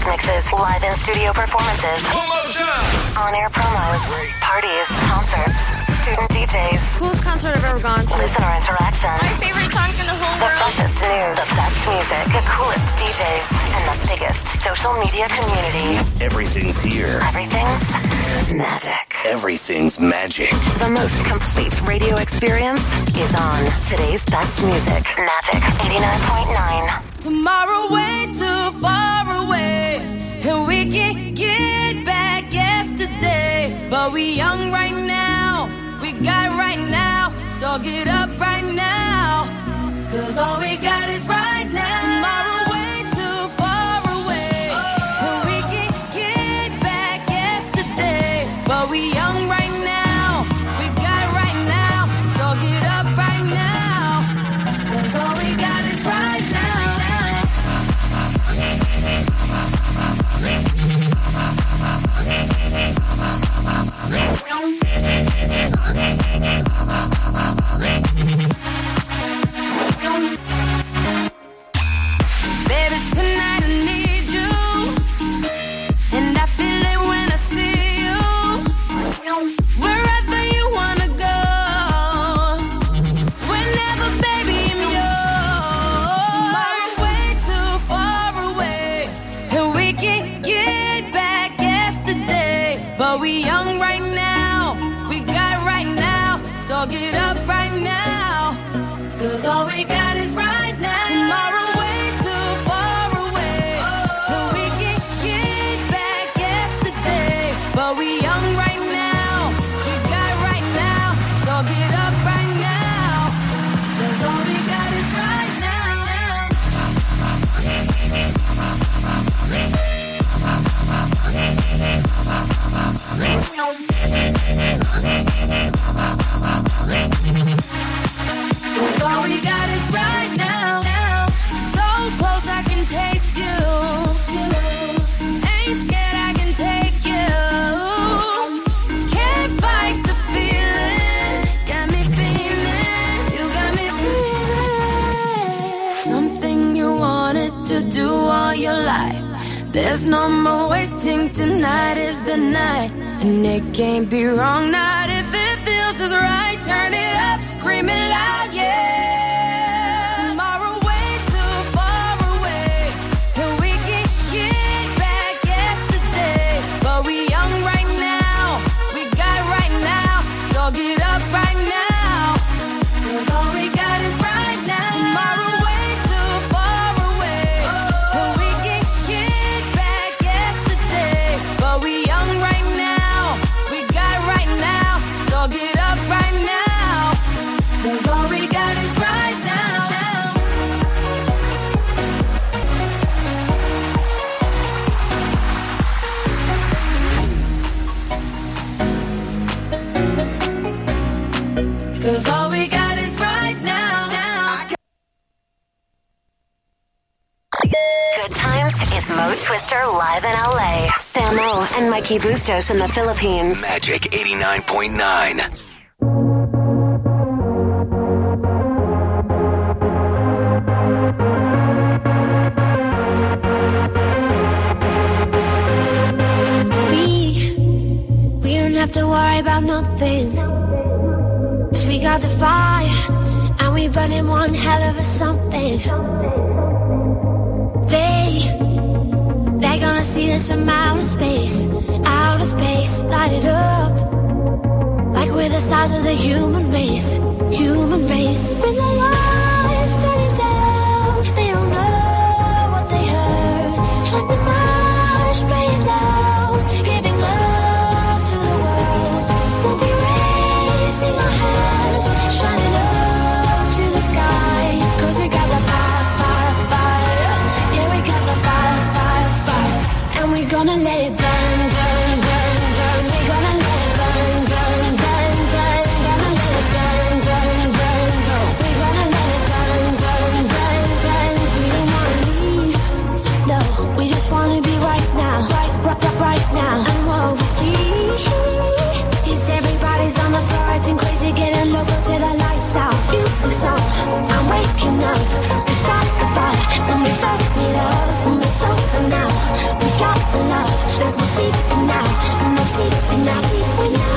music mixes, live in studio performances, on air promos, parties, concerts, student DJs, Coolest concert I've ever gone to. listener interaction, My favorite songs in the whole the world. freshest news, the best music, the coolest DJs, and the biggest social media community. Everything's here. Everything's magic. Everything's magic. The most complete radio experience is on today's best music. Magic 89.9. Tomorrow way too far away, and we can get back yesterday. But we young right now, we got right now, so get up Não. There's no more waiting. Tonight is the night. And it can't be wrong. Not if it feels as right. Turn it up, scream it loud, yeah. Twister live in LA. Samo and Mikey Bustos in the Philippines. Magic 89.9. We, we don't have to worry about nothing. 'Cause we got the fire, and we burning one hell of a something. Gonna see us from outer space, outer space, light it up. Like we're the stars of the human race, human race. When the lights turning down, they don't know what they heard. Strike the Now, there's no sleeping now, no sleeping now.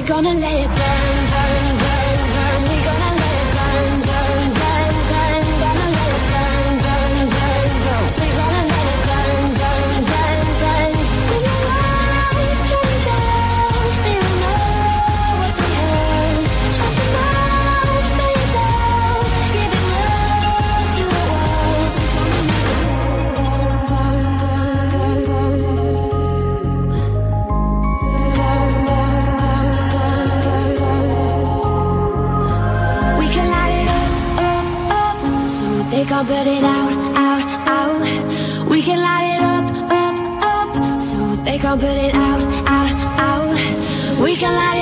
We gonna let it burn, burn, burn. Can put it out, out, out. We can light it up, up, up, so they can put it out, out, out. We can light it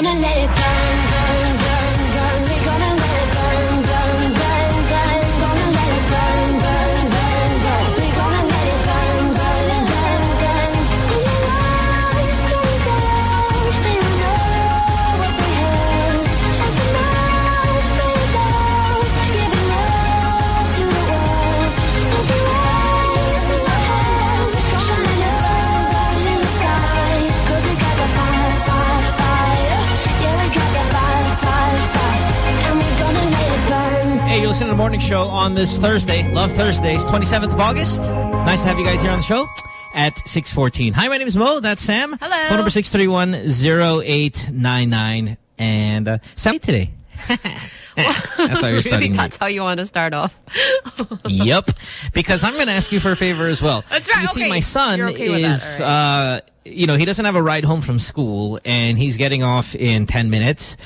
gonna let it morning show on this Thursday. Love Thursdays, 27th of August. Nice to have you guys here on the show at 614. Hi, my name is Mo. That's Sam. Hello. Phone number 631-0899. And uh, Sam today. That's how you're really, studying. that's how you want to start off. yep. Because I'm going to ask you for a favor as well. That's right, You see, my son okay is, all uh, you know, he doesn't have a ride home from school and he's getting off in 10 minutes.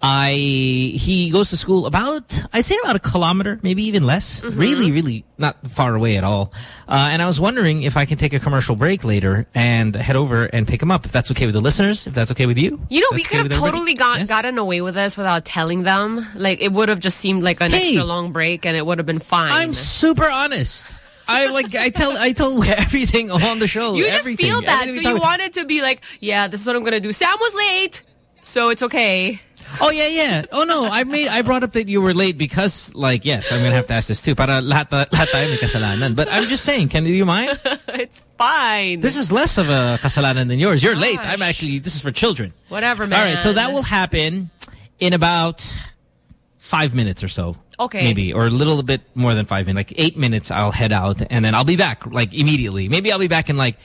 I, he goes to school about, I say about a kilometer, maybe even less. Mm-hmm. Really, really not far away at all. Uh, and I was wondering if I can take a commercial break later and head over and pick him up. If that's okay with the listeners, if that's okay with you. You know, we okay could have totally got, Yes? gotten away with this without telling them. Like, it would have just seemed like an Hey! extra long break and it would have been fine. I'm super honest. I like I tell I tell everything on the show. you just feel that, everything so you wanted to be like, yeah, this is what I'm going to do. Sam was late, so it's okay. Oh yeah, yeah. Oh no, I made I brought up that you were late because like yes, I'm gonna have to ask this too. Para lahat lahat tayo may kasalanan. But I'm just saying, can you mind? it's fine. This is less of a kasalanan than yours. You're late. I'm actually this is for children. Whatever, man. All right, so that will happen in about five minutes or so. Okay. Maybe, or a little bit more than five minutes. Like eight minutes, I'll head out, and then I'll be back, like, immediately. Maybe I'll be back in, like,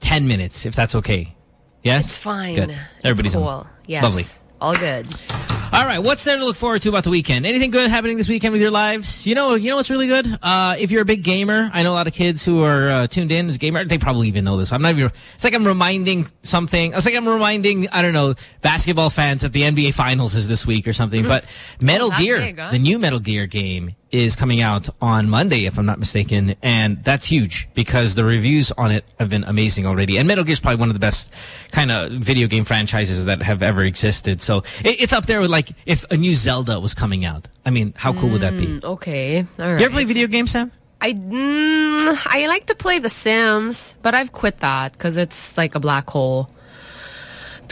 ten minutes, if that's okay. Yes? It's fine. Good. Everybody's it's cool. Yes. Lovely. All good. All right, what's there to look forward to about the weekend? Anything good happening this weekend with your lives? You know, you know what's really good? Uh, if you're a big gamer, I know a lot of kids who are uh, tuned in as gamer. They probably even know this. I'm not even. It's like I'm reminding something. It's like I'm reminding I don't know basketball fans that the NBA Finals is this week or something. But Metal Oh, Gear, big, huh? the new Metal Gear game, is coming out on Monday, if I'm not mistaken, and that's huge because the reviews on it have been amazing already. And Metal Gear is probably one of the best kind of video game franchises that have ever existed. So it, it's up there with like if a new Zelda was coming out. I mean, how cool would that be? Okay. All right. You ever play video games, Sam? I mm, I like to play The Sims, but I've quit that because it's like a black hole.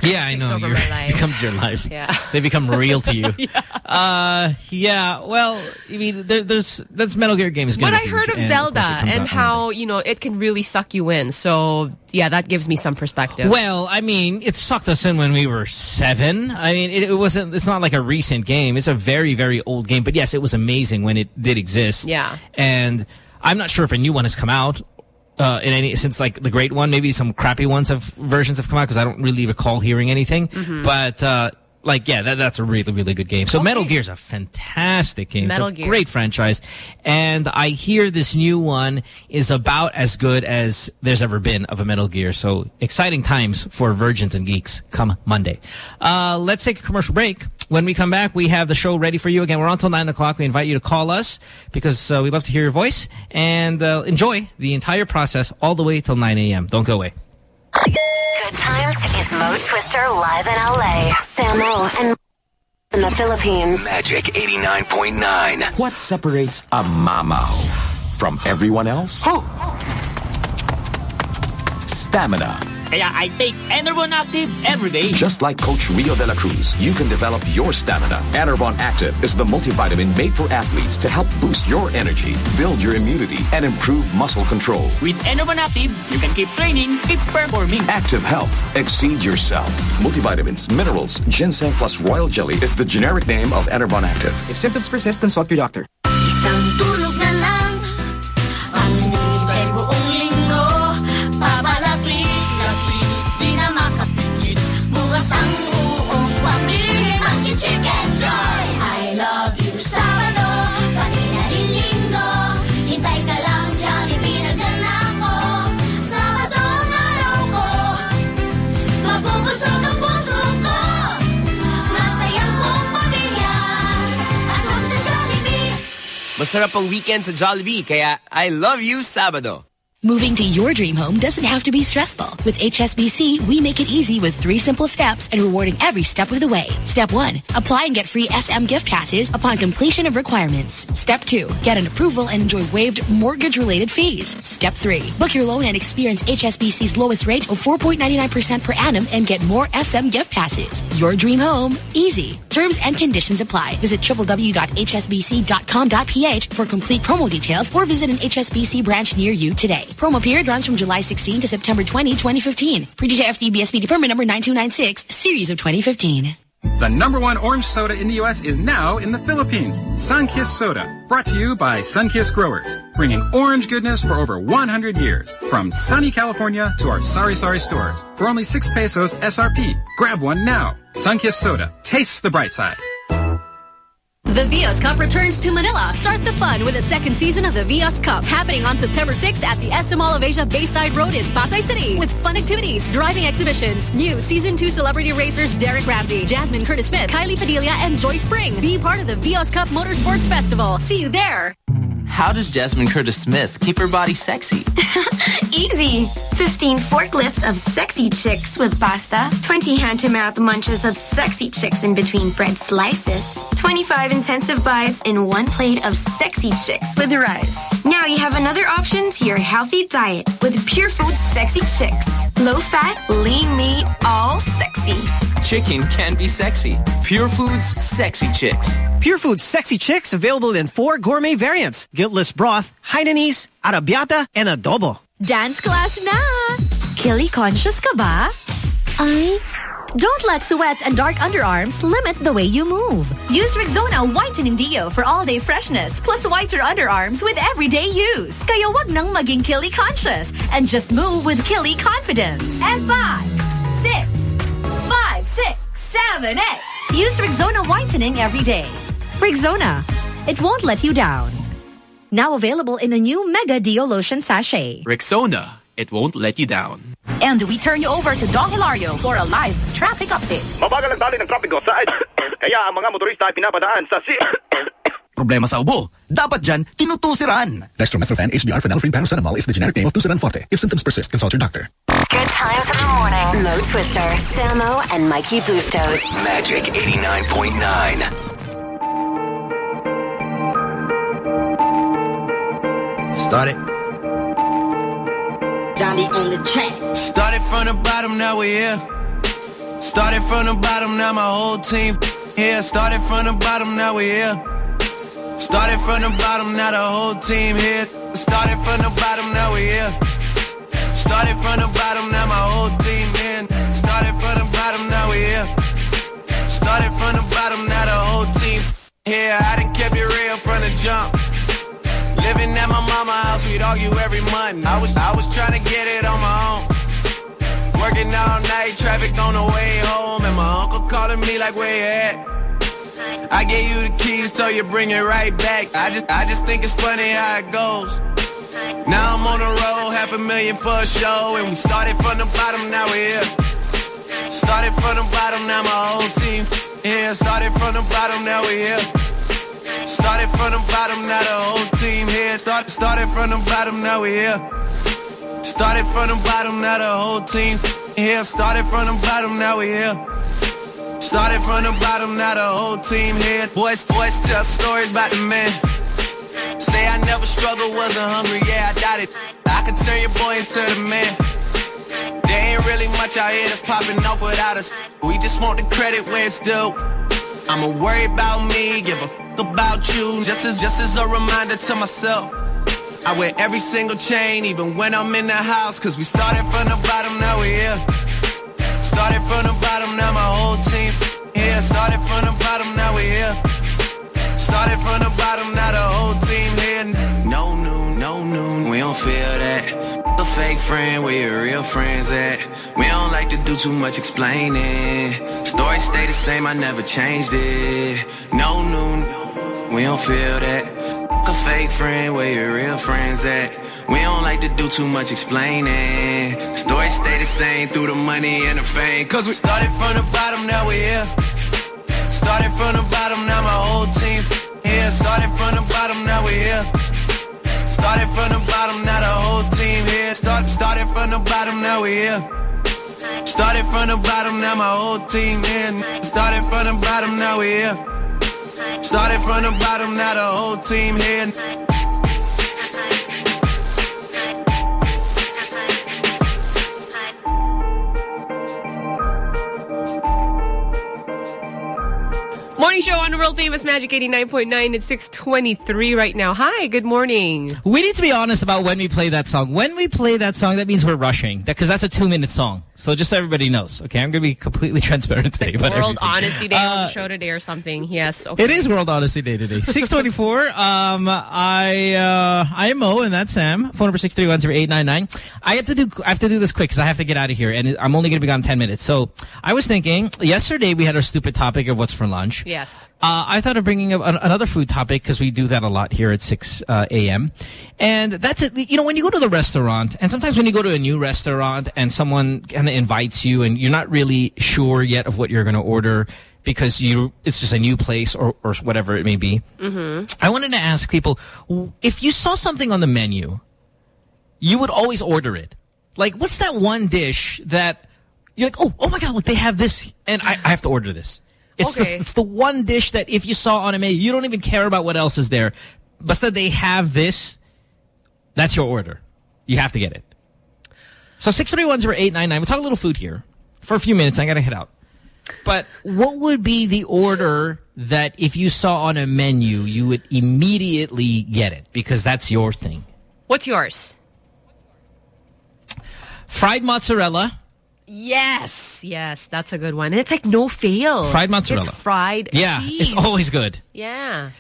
Yeah, I know. over You're, my life. it becomes your life. Yeah. They become real to you. yeah. Uh, yeah. Well, I mean, there, there's that's Metal Gear game is But I heard huge, of and Zelda comes and how you know it can really suck you in. So yeah, that gives me some perspective. Well, I mean, it sucked us in when we were seven. I mean, it, it wasn't. It's not like a recent game. It's a very, very old game. But yes, it was amazing when it did exist. Yeah. And I'm not sure if a new one has come out. Uh, in any since like the great one, maybe some crappy ones have versions have come out because I don't really recall hearing anything. Mm-hmm. But uh, Like, yeah, that, that's a really, really good game. So Okay. Metal Gear's a fantastic game. Metal it's a Gear. great franchise. And I hear this new one is about as good as there's ever been of a Metal Gear. So exciting times for virgins and geeks come Monday. Uh, let's take a commercial break. When we come back, we have the show ready for you. Again, we're on until 9 o'clock. We invite you to call us because uh, we love to hear your voice and uh, enjoy the entire process all the way till 9 a.m. Don't go away. Good times is Mo Twister live in LA. Samo and in the Philippines. Magic 89.9. What separates a mamaw from everyone else? Stamina. Kaya I take Enervon Active every day. Just like Coach Rio de la Cruz, you can develop your stamina. Enervon Active is the multivitamin made for athletes to help boost your energy, build your immunity, and improve muscle control. With Enervon Active, you can keep training, keep performing. Active health. Exceed yourself. Multivitamins, minerals, ginseng plus royal jelly is the generic name of Enervon Active. If symptoms persist, consult your doctor. Masarap ang weekend sa Jollibee, kaya I love you Sabado. Moving to your dream home doesn't have to be stressful. With HSBC, we make it easy with three simple steps and rewarding every step of the way. Step one, apply and get free SM gift passes upon completion of requirements. Step two, get an approval and enjoy waived mortgage-related fees. Step three, book your loan and experience HSBC's lowest rate of 4.99% per annum and get more SM gift passes. Your dream home, easy. Terms and conditions apply. Visit www.hsbc.com.ph for complete promo details or visit an HSBC branch near you today. Promo period runs from July 16 to September 20, 2015. Pre-DJ FTB SPD permit number 9296, series of 2015. The number one orange soda in the U.S. is now in the Philippines. Sunkist Soda. Brought to you by Sunkist Growers. Bringing orange goodness for over 100 years. From sunny California to our Sari Sari stores. For only 6 pesos SRP. Grab one now. Sunkist Soda. Taste the bright side. The Vios Cup returns to Manila. Start the fun with the second season of the Vios Cup happening on September 6th at the SM Mall of Asia Bayside Road in Pasay City with fun activities, driving exhibitions, new season 2 celebrity racers Derek Ramsey, Jasmine Curtis Smith, Kylie Padilla, and Joy Spring. Be part of the Vios Cup Motorsports Festival. See you there. How does Jasmine Curtis Smith keep her body sexy? Easy. 15 forklifts of sexy chicks with pasta, 20 hand-to-mouth munches of sexy chicks in between bread slices, 25 intensive bites in one plate of sexy chicks with rice. Now you have another option to your healthy diet with Pure Food Sexy Chicks. Low fat, lean meat, all sexy. Chicken can be sexy. Pure Foods Sexy Chicks. Pure Foods Sexy Chicks available in four gourmet variants. Guiltless broth, Hainanese, arabiata, and adobo. Dance class na! Killy conscious ka ba? Ay, don't let sweat and dark underarms limit the way you move. Use Rexona Whitening Deo for all-day freshness plus whiter underarms with everyday use. Kaya wag nang maging Killy conscious and just move with Killy confidence. And five, six, five, six, seven, eight. Use Rexona Whitening every day. Rexona, it won't let you down. Now available in a new Mega Deo Lotion Sachet. Rexona, it won't let you down. And we turn you over to Don Hilario for a live traffic update. Mabagal ang dali ng trapiko sa Kaya ang mga motorista ay pinapadaan sa si... Problema sa ubo. Dapat dyan, tinutusiran. Dextromethorphan HBr phenylephrine paracetamol is the generic name of Tusiran Forte. If symptoms persist, consult your doctor. Good times in the morning. Mo Twister, Samo, and Mikey Bustos. Magic 89.9. Start it. On the track. Started from the bottom, now we're here. Started from the bottom, now my whole team here. Started from the bottom, now we're here. Started from the bottom, now the whole team here. Started from the bottom, now we're here. Started from the bottom, now my whole team in. Started from the bottom, now we're here. Started from the bottom, now the whole team here. I done kept it real from the jump. Living at my mama house, we'd argue every month. I was I was trying to get it on my own. Working all night, traffic on the way home, and my uncle calling me like, where you at? I gave you the keys, so you bring it right back. I just, I just think it's funny how it goes. Now I'm on the road, half a million for a show, and we started from the bottom, now we're here. Started from the bottom, now my whole team here. Started from the bottom, now we're here. Started from the bottom, now the whole team here. Start, started from the bottom, now we're here. Started from the bottom, now the whole team here. Started from the bottom, now we're here. Started from the bottom, now the whole team here. Boys, boys tell stories about the man. Say I never struggled, wasn't hungry, yeah, I doubt it. I could turn your boy into the man. There ain't really much out here that's popping off without us. We just want the credit where it's due. I'ma worry about me, give a about you. Just as just as a reminder to myself. I wear every single chain, even when I'm in the house. Cause we started from the bottom, now we here. Started from the bottom, now my whole team here. Started from the bottom, now we here. Started from the bottom, now the whole team here. No noon, no noon, we don't feel that. A fake friend, where your real friends at? We don't like to do too much explaining. Stories stay the same, I never changed it. No noon, we don't feel that. A fake friend, where your real friends at? We don't like to do too much explaining. Stories stay the same through the money and the fame. Cause we started from the bottom, now we here. Started from the bottom, now my whole team here. Started from the bottom, now we here. Started from the bottom, now the whole team here. Start, started from the bottom, now we here. Started from the bottom, now my whole team here. Started from the bottom, now we here. Started from the bottom, now the whole team here. Show on the world famous Magic 89.9. It's 623 right now. Hi, good morning. We need to be honest about when we play that song. When we play that song, that means we're rushing. Because that's a two-minute song. So just so everybody knows. Okay, I'm going to be completely transparent today. about World everything. Honesty Day on Uh, the show today or something. Yes. Okay. It is World Honesty Day today. 624. um, I, uh, I am Mo and that's Sam. Phone number 631-0899. I have to do, I have to do this quick because I have to get out of here and I'm only going to be gone 10 minutes. So I was thinking, yesterday we had our stupid topic of what's for lunch. Yes. Uh, I thought of bringing up an, another food topic because we do that a lot here at 6 uh, a.m. And that's it. You know, when you go to the restaurant, and sometimes when you go to a new restaurant and someone kind of invites you and you're not really sure yet of what you're going to order because you it's just a new place or, or whatever it may be. Mm-hmm. I wanted to ask people, if you saw something on the menu, you would always order it. Like, what's that one dish that you're like, oh, oh my God, look, they have this, and I, I have to order this. It's, Okay. the, it's the one dish that if you saw on a menu, you don't even care about what else is there. But that they have this, that's your order. You have to get it. So 631-0899, we'll talk a little food here for a few minutes. I got to head out. But what would be the order that if you saw on a menu, you would immediately get it because that's your thing? What's yours? Fried mozzarella. Yes. Yes, that's a good one. And it's like no fail. Fried mozzarella. It's fried Yeah, cheese. it's always good. Yeah.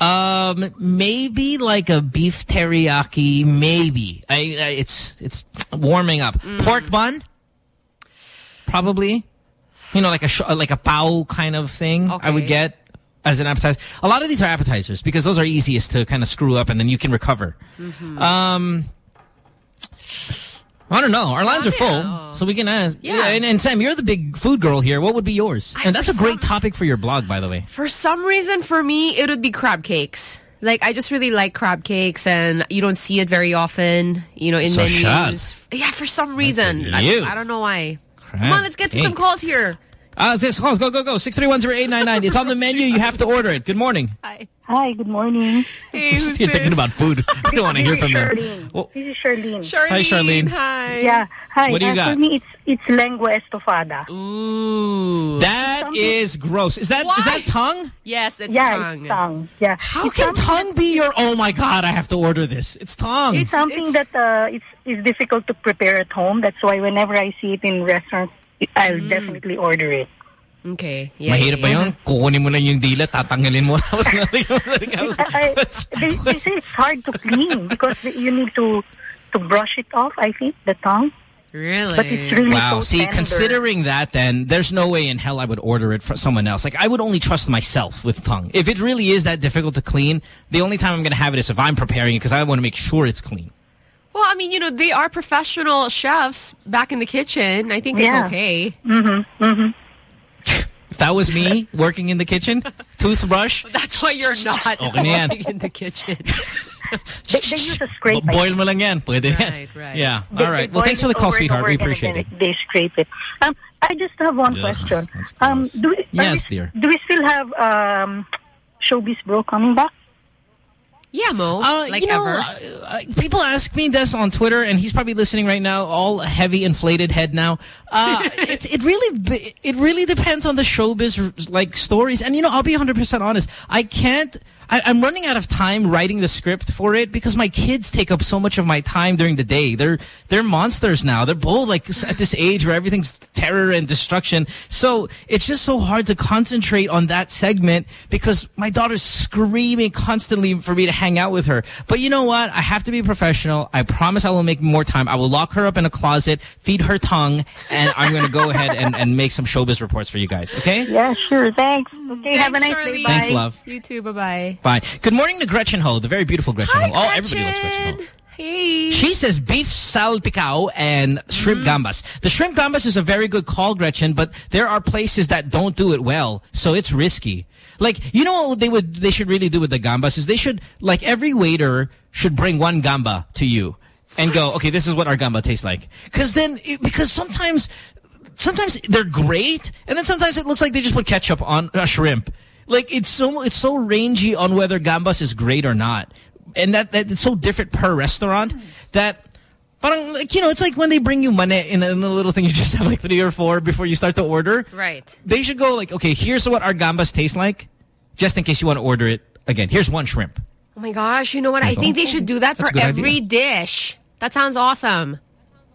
Um, maybe like a beef teriyaki. Maybe I, I it's it's warming up. Mm. Pork bun, probably. You know, like a sh like a pao kind of thing. I would get as an appetizer. A lot of these are appetizers because those are easiest to kind of screw up and then you can recover. Mm-hmm. Um. I don't know. Our lines are full, so we can ask. Yeah. and, and Sam, you're the big food girl here. What would be yours? and that's a great topic for your blog, by the way. For some reason, for me, it would be crab cakes. Like, I just really like crab cakes, and you don't see it very often, you know, in So menus. shut. Yeah, for some reason. I, you. I don't know why. Crab Come on, let's get to some calls here. Uh, six calls. Go, go, go. 631-0899. It's on the menu. You have to order it. Good morning. Hi, Hi, good morning. Hey, You're just thinking about food. I don't want to hear from them. Charlene. Well, This is Charlene. Charlene. Hi, Charlene. Hi. Yeah. Hi. What do you uh, got? For me, it's it's lengua estofada. Ooh. that is gross. Is that is that tongue? Yes, it's yeah, tongue. it's tongue. Yeah. How It's can tongue be your? Oh my God! I have to order this. It's tongue. It's something that uh, it's, it's difficult to prepare at home. That's why whenever I see it in restaurants, I'll Mm. definitely order it. Okay. Yeah, Mahirap ba yeah, yun? Kukunin mo na yung dila, tatanggalin mo. Tapos I, they, they say it's hard to clean because you need to to brush it off. I think the tongue. Really? But it's really Wow. so See, tender. considering that, then there's no way in hell I would order it for someone else. Like I would only trust myself with tongue. If it really is that difficult to clean, the only time I'm going to have it is if I'm preparing it because I want to make sure it's clean. Well, I mean, you know, they are professional chefs back in the kitchen. I think Yeah. it's okay. Mm-hmm. Mm-hmm. If that was me working in the kitchen, toothbrush, That's why you're not Okay na working in the kitchen. They, they use a scrape. I boil mo lang yan. Pwede. Right, right. Yeah. They- All they right. Well, thanks for it the call, sweetheart. We appreciate it. They scrape it. Um, I just have one Ugh, question. Um, do we, Yes, we- dear. Do we still have um, Showbiz Bro coming back? Yeah, Mo. Uh, like you know, ever. uh, uh, people ask me this on Twitter, and he's probably listening right now, all heavy inflated head now. Uh, it's, it really, it really depends on the showbiz like stories. And you know, I'll be 100% honest. I can't. I, I'm running out of time writing the script for it because my kids take up so much of my time during the day. They're they're monsters now. They're both like at this age where everything's terror and destruction. So it's just so hard to concentrate on that segment because my daughter's screaming constantly for me to hang out with her. But you know what? I have to be professional. I promise I will make more time. I will lock her up in a closet, feed her tongue, and I'm going to go ahead and, and make some showbiz reports for you guys. Okay? Yeah, sure. Thanks. Okay, have a Thanks, nice Charlie. day. Bye. Thanks, love. You too. Bye-bye. Bye. Good morning to Gretchen Ho, the very beautiful Gretchen Ho. Oh, everybody loves Gretchen Ho. Hey. She says beef salpicao and shrimp gambas. The shrimp gambas is a very good call, Gretchen, but there are places that don't do it well, so it's risky. Like, you know what they would, they should really do with the gambas is they should, like every waiter should bring one gamba to you and go, okay, this is what our gamba tastes like. Cause then, it- because sometimes, sometimes they're great and then sometimes it looks like they just put ketchup on a shrimp. Like it's so, it's so rangy on whether gambas is great or not. And that, that it's so different per restaurant that Parang, like, you know, it's like when they bring you money in a, in a little thing, you just have like three or four before you start to order. Right. They should go like, okay, here's what our gambas taste like, just in case you want to order it again. Here's one shrimp. Oh my gosh, you know what? I think they should do that That's for every idea. dish. That sounds awesome.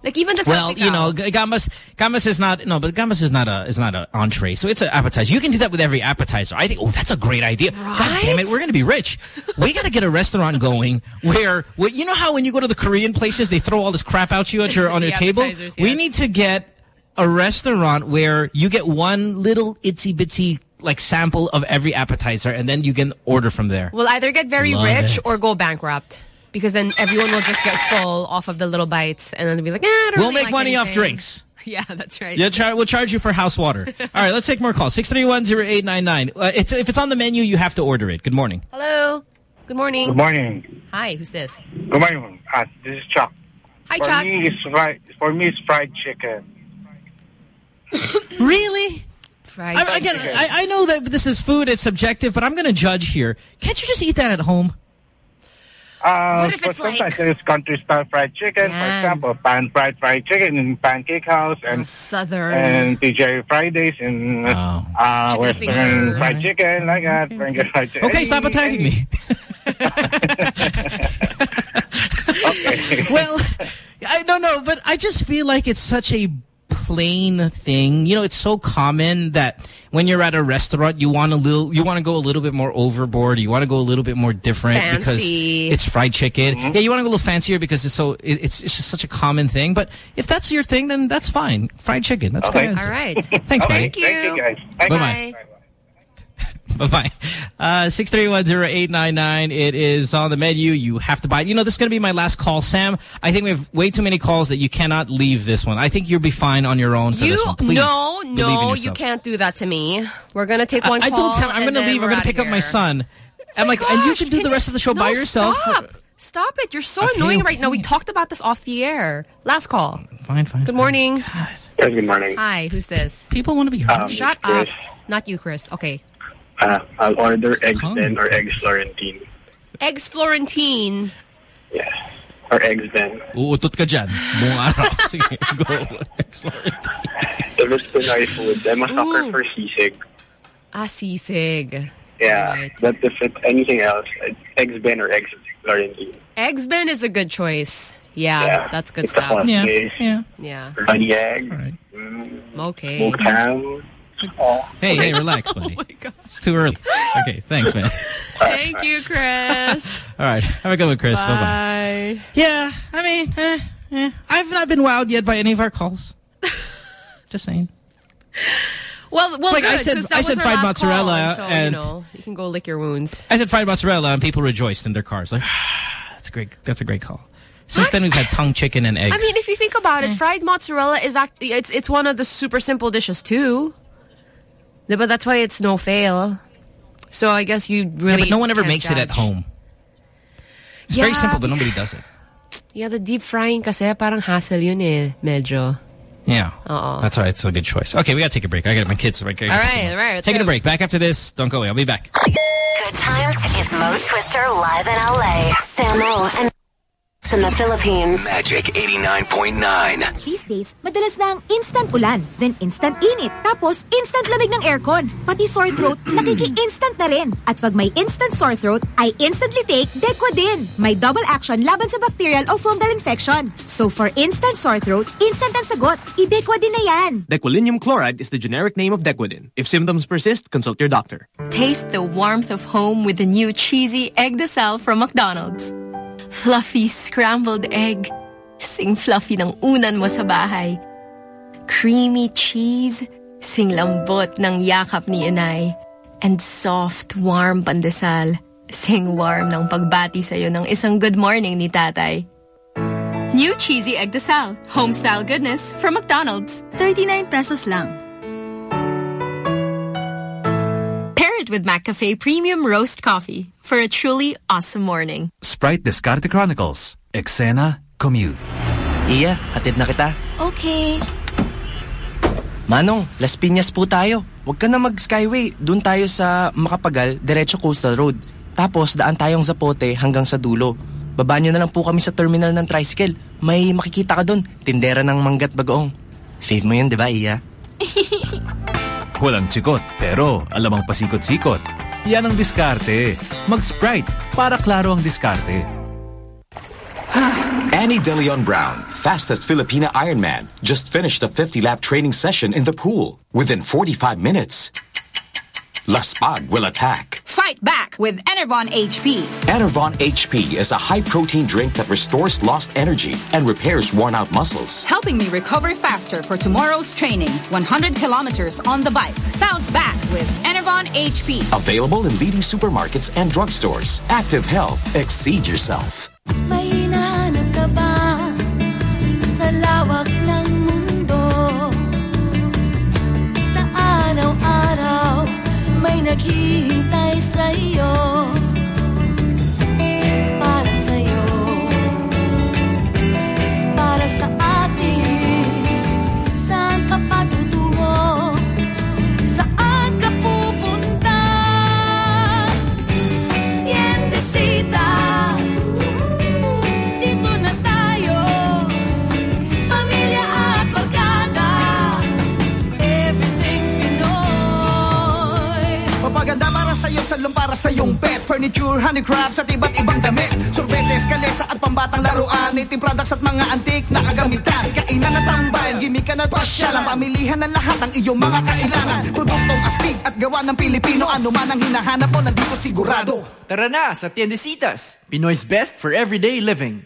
Like even the Well, you know, g- gambas, gambas is not, no, but gambas is not a, is not an entree. So it's an appetizer. You can do that with every appetizer. I think, oh, that's a great idea. God damn it, we're going to be rich. We got to get a restaurant going where, where, you know how when you go to the Korean places, they throw all this crap out you at your, on your table? appetizers, We need to get a restaurant where you get one little itsy bitsy like sample of every appetizer and then you can order from there. We'll either get very Love rich it. or go bankrupt. Because then everyone will just get full off of the little bites and then they'll be like, eh, I don't We'll really make like money off drinks. Yeah, that's right. Yeah, char we'll charge you for house water. All right, let's take more calls. 631-0899. Uh, it's, if it's on the menu, you have to order it. Good morning. Hello. Good morning. Good morning. Hi, who's this? Good morning. Uh, this is Chuck. Hi, for Chuck. Me, it's fried, for me, it's fried chicken. Really? Fried I, again, I, I know that this is food, it's subjective, but I'm going to judge here. Can't you just eat that at home? Uh, What if for it's like- sometimes it's country style fried chicken, for example, pan fried fried chicken in Pancake House and Southern. and TGI Fridays in uh, Western fingers. fried chicken like that. Chicken. Okay, stop attacking me. well, I don't know, but I just feel like it's such a plain thing. You know, it's so common that when you're at a restaurant, you want a little, you want to go a little bit more overboard. You want to go a little bit more different because it's fried chicken. Mm-hmm. Yeah, you want to go a little fancier because it's so, it, it's, it's just such a common thing. But if that's your thing, then that's fine. Fried chicken. That's a good Okay. answer. All right. Thanks, buddy. Thank you. Thank you, guys. Thank you. Bye-bye. Bye-bye. Uh, 6310899. It is on the menu. You have to buy it. You know, this is going to be my last call. Sam, I think we have way too many calls that you cannot leave this one. I think you'll be fine on your own for You this one. Please. no no you can't do that to me. We're gonna take one I, I call. told Sam I'm going to leave. I'm going to outta pick up my son. I'm like, and you can do the rest of the show by yourself. Stop. Stop it. You're so Okay, annoying right now. We talked about this off the air. Last call. Fine, fine. Good morning. Yes, good morning. Hi, who's this? People want to be heard. Um, Shut Chris. up. Not you, Chris. Okay. Uh, I'll order eggs Tongue. Ben or eggs Florentine. Eggs Florentine. Yes. Or eggs Ben. Uutot ka dyan. Buong araw. Sige, go. If it's Pinoy food, I'm a sucker Ooh. for sisig. Ah, sisig. Yeah. Right. But if it's anything else, eggs Ben or eggs Florentine. Eggs Ben is a good choice. Yeah, Yeah. that's good It's stuff. hot Yeah, yeah. Yeah. Honey egg. right. Mm, Okay. smoked ham. Oh. Hey, hey, relax, buddy. It's too early. Okay, thanks, man. Thank you, Chris. All right. Have a good one, Chris. Bye-bye. Bye. Yeah, I mean, eh, Eh, I've not been wowed yet by any of our calls. Just saying. Well, well, Like I said- I said fried mozzarella and so, and- you know, you can go lick your wounds. I said fried mozzarella and people rejoiced in their cars. Like, that's great. That's a great call. Since then, we've had tongue chicken and eggs. I mean, if you think about it, fried mozzarella is actually it's it's one of the super simple dishes too. Yeah, But that's why it's no fail. So I guess you really yeah, but no one ever can't makes it at home. It's Yeah, very simple, but nobody does it. Yeah, the deep frying kasi parang hassle yun eh, medyo. Yeah. Uh-oh. That's all right. It's a good choice. Okay, we got to take a break. I got my kids. Right, here. All right, all right. let's Taking a break. Back after this. Don't go away. I'll be back. Good times is Mo Twister live in LA. Samo and in the Philippines. Magic 89.9. These days, madalas na ang instant ulan, then instant init, tapos instant lamig ng aircon. Pati sore throat, hmm. nakiki-instant na rin. At pag may instant sore throat, I instantly take Dequadin. May double action laban sa bacterial o fungal infection. So for instant sore throat, instant ang sagot. I-Dequadin na yan. Dequalinium chloride is the generic name of Dequadin. If symptoms persist, consult your doctor. Taste the warmth of home with the new cheesy egg de sal from McDonald's. Fluffy scrambled egg. Sing fluffy ng unan mo sa bahay. Creamy cheese. Sing lambot ng yakap ni inay. And soft, warm pandesal. Sing warm ng pagbati sa'yo ng isang good morning ni tatay. New cheesy egg de sal. Homestyle goodness from McDonald's. 39 pesos lang. With McCafe Premium Roast Coffee for a truly awesome morning. Sprite Diskarte Chronicles. Exena Commute. Iya, hatid na kita. Okay. Manong, Las Piñas po tayo. Huwag ka na mag-skyway. Doon tayo sa Macapagal, Diretso Coastal Road. Tapos daan tayong Zapote hanggang sa dulo. Baba nyo na lang po kami sa terminal ng tricycle. May makikita ka doon. Tindera ng manggat bagoong. Fave mo yun, di ba, Iya? Walang chikot, pero alam ang pasikot-sikot. Yan ang diskarte. Mag-Sprite para klaro ang diskarte. Ani De Leon Brown, fastest Filipina Ironman, just finished a 50-lap training session in the pool within 45 minutes. Laspag will attack. Fight back with Enervon HP. Enervon HP is a high-protein drink that restores lost energy and repairs worn-out muscles. Helping me recover faster for tomorrow's training. 100 kilometers on the bike. Bounce back with Enervon HP. Available in leading supermarkets and drugstores. Active Health. Exceed yourself. May sa iyong pet. Furniture, handicrafts at iba't ibang damit. Sorbetes, kalesa at pambatang laruan. Native products at mga antik na kagamitan. Kainan at tambayan, gimikan at pasyalan Pamilihan ng lahat ng iyong mga kailangan. Produktong astig at gawa ng Pilipino. Ano man ang hinahanap mo, nandito sigurado. Tara na sa Tiendesitas, Pinoy's best for everyday living.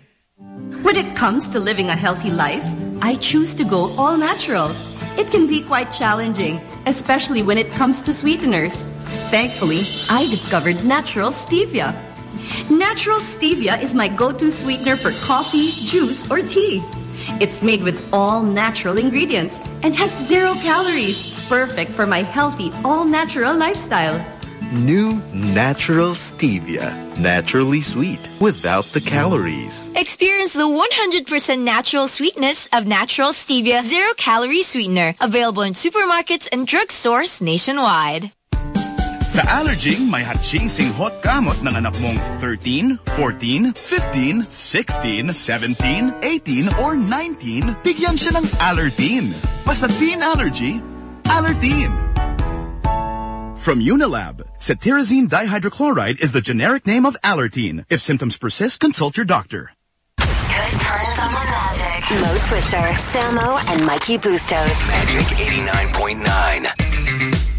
When it comes to living a healthy life, I choose to go all natural. It can be quite challenging, especially when it comes to sweeteners. Thankfully, I discovered natural stevia. Natural stevia is my go-to sweetener for coffee, juice, or tea. It's made with all natural ingredients and has zero calories, perfect for my healthy, all-natural lifestyle. New Natural Stevia. Naturally sweet without the calories. Experience the 100% natural sweetness of Natural Stevia Zero Calorie Sweetener. Available in supermarkets and drugstores nationwide. Sa Allerging, may hot-chasing hot gamot ng anak mong 13, 14, 15, 16, 17, 18, or 19, bigyan siya ng Allertine. Basta teen allergy, Allertine. From Unilab, cetirizine dihydrochloride is the generic name of Allertine. If symptoms persist, consult your doctor. Good times on the Magic. Mo Twister, Samo, and Mikey Bustos. Magic 89.9.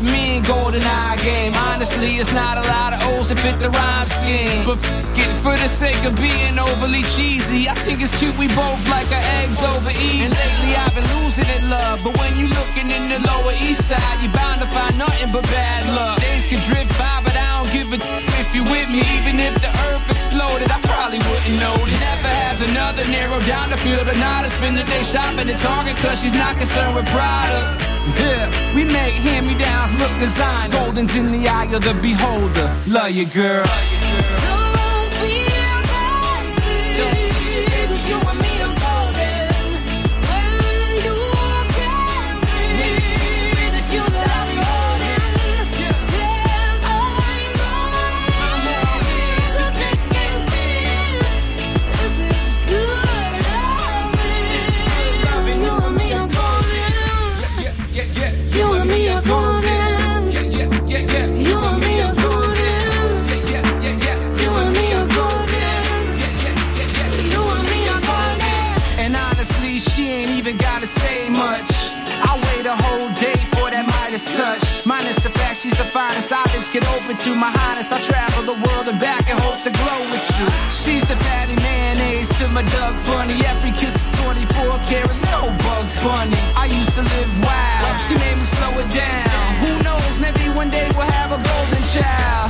her, she got a mean golden eye game. Honestly, it's not a lot of O's that fit the rhyme scheme. But it, for the sake of being overly cheesy, I think it's cute we both like our eggs over easy. And lately I've been losing it, love. But when you looking in the lower east side, you're bound to find nothing but bad luck. Days can drift by, but I don't give a if you with me. Even if the earth exploded, I probably wouldn't notice. Never has another narrow down the field or not. Spend the day shopping at Target cause she's not concerned with product. Yeah, we make hand-me-downs look designed. Golden's in the eye of the beholder. Love you, girl. She's the finest eyelids can open to my highness. I travel the world and back in hopes to glow with you. She's the Patti Mayonnaise to my Doug Funnie. Every kiss is 24 carats, no bugs bunny. I used to live wild. She made me slow it down. Who knows, maybe one day we'll have a golden child.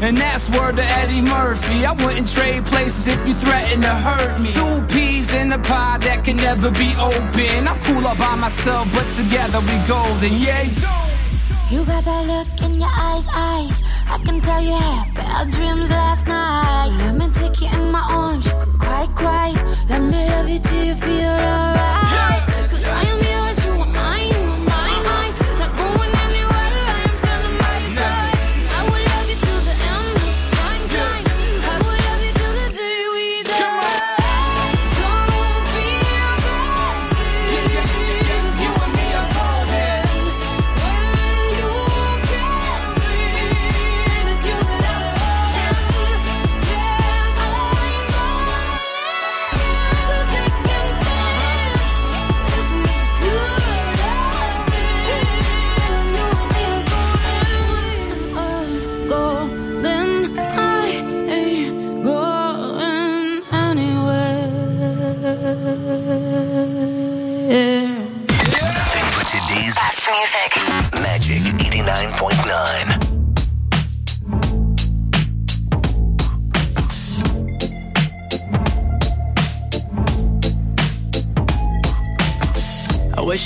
and that's word to Eddie Murphy. I wouldn't trade places if you threaten to hurt me. Two peas in a pie that can never be open. I'm cool all by myself, but together we golden. Yeah. You got that look in your eyes, eyes. I can tell you had bad dreams last night. Let me take you in my arms, you can cry, cry. Let me love you till you feel alright. Cause I am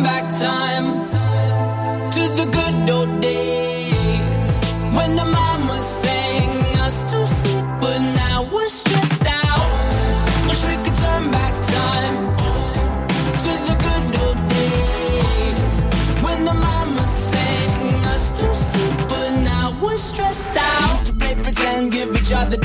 back time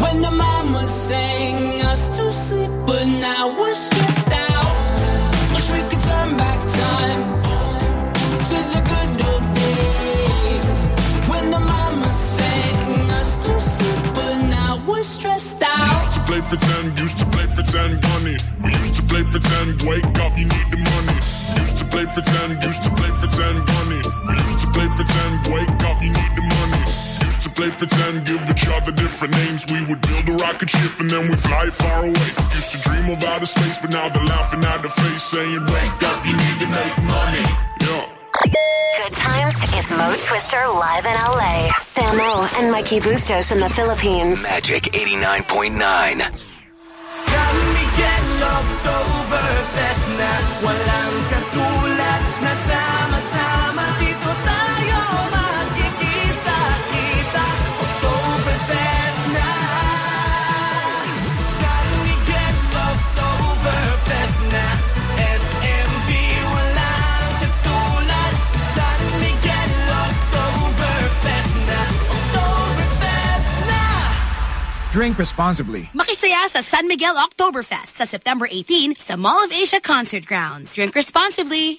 when the mama sang us to sleep, but now we're stressed out. Wish we could turn back time to the good old days when the us to sleep, but now we're stressed out. Used to play pretend, used to play pretend, bunny. We used to play pretend, wake up, you need the money. Used to play pretend, used to play pretend, bunny. We used to play pretend, wake play pretend, give each other different names. We would build a rocket ship and then we fly far away. Used to dream of outer space, but now they're laughing at the face, saying, Wake up, you need to make money. Yeah. Good times is Mo Twister live in LA. Samo and Mikey Bustos in the Philippines. Magic 89.9. San Miguel Oktoberfest na walang katulad Drink responsibly. Makisaya sa San Miguel Oktoberfest sa September 18 sa Mall of Asia Concert Grounds. Drink responsibly.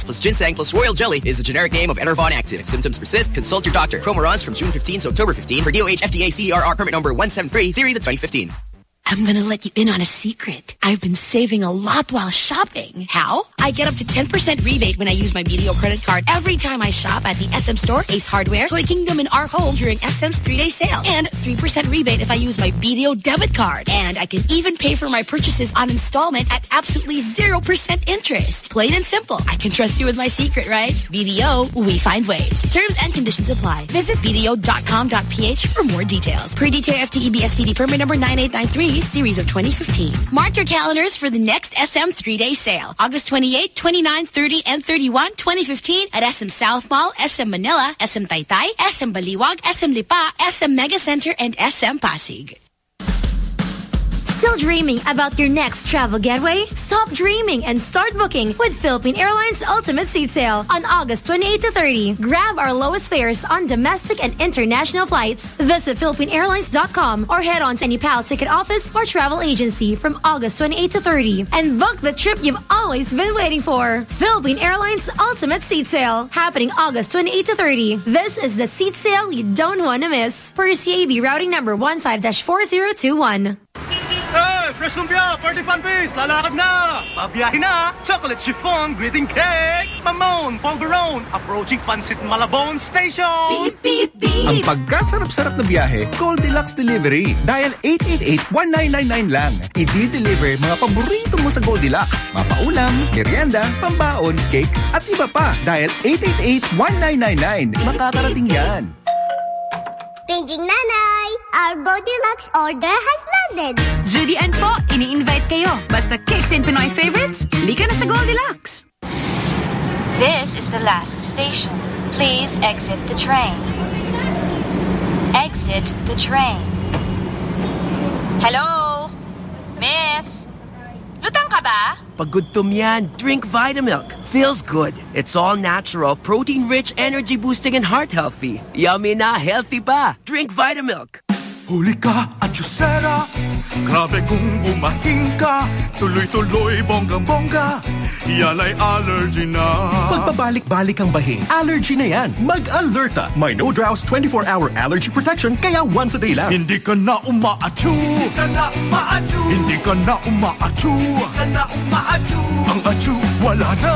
plus ginseng plus royal jelly is the generic name of Enervon Active. If symptoms persist, consult your doctor. Promo runs from June 15 to October 15 for DOH FDA CDRR permit number 173 series of 2015. I'm gonna let you in on a secret. I've been saving a lot while shopping. How? I get up to 10% rebate when I use my BDO credit card every time I shop at the SM Store, Ace Hardware, Toy Kingdom, and Our Home during SM's three-day sale. And 3% rebate if I use my BDO debit card. And I can even pay for my purchases on installment at absolutely 0% interest. Plain and simple. I can trust you with my secret, right? BDO, we find ways. Terms and conditions apply. Visit bdo.com.ph for more details. Per DTI FTEB SPD permit number 9893 series of 2015. Mark your calendars for the next SM three-day sale. August 28, 29, 30, and 31, 2015 at SM South Mall, SM Manila, SM Taytay, SM Baliwag, SM Lipa, SM Mega Center, and SM Pasig. Still dreaming about your next travel getaway? Stop dreaming and start booking with Philippine Airlines Ultimate Seat Sale on August 28 to 30. Grab our lowest fares on domestic and international flights. Visit PhilippineAirlines.com or head on to any PAL ticket office or travel agency from August 28 to 30 and book the trip you've always been waiting for. Philippine Airlines Ultimate Seat Sale happening August 28 to 30. This is the seat sale you don't want to miss. Per CAB routing number 15-4021. Hey, fresh lumpia, party fun feast, lalakad na! Pabiyahe na! Chocolate chiffon, greeting cake, mamon, polverone, approaching Pansit Malabon Station! Beep, beep, beep. Ang pagkasarap-sarap na biyahe, Goldilocks Delivery. Dial 888-1999 lang. I-deliver mga paborito mo sa Goldilocks. Mapaulam, merienda, pambaon, cakes, at iba pa. Dial 888-1999. Makakarating yan. Paging nanay, our Goldilocks order has landed. Judy and po, ini-invite kayo. Basta cakes and Pinoy favorites, lika na sa Goldilocks. This is the last station. Please exit the train. Exit the train. Hello? Miss? Lutang ka ba? Pag gutom yan, drink Vitamilk. Feels good. It's all natural, protein-rich, energy-boosting, and heart-healthy. Yummy na, healthy pa. Drink Vitamilk. Huli ka at Yusera Grabe kung bumahing ka. Tuloy-tuloy bonggang-bongga. Yan ay allergy na. Pagpabalik-balik ang bahing, allergy na yan. Mag-alerta. May no drows 24-hour allergy protection kaya once a day lang. Hindi ka na umaatsu Hindi ka na umaatsu Hindi ka na umaatsu Hindi ka na umaatsu Ang atsu wala na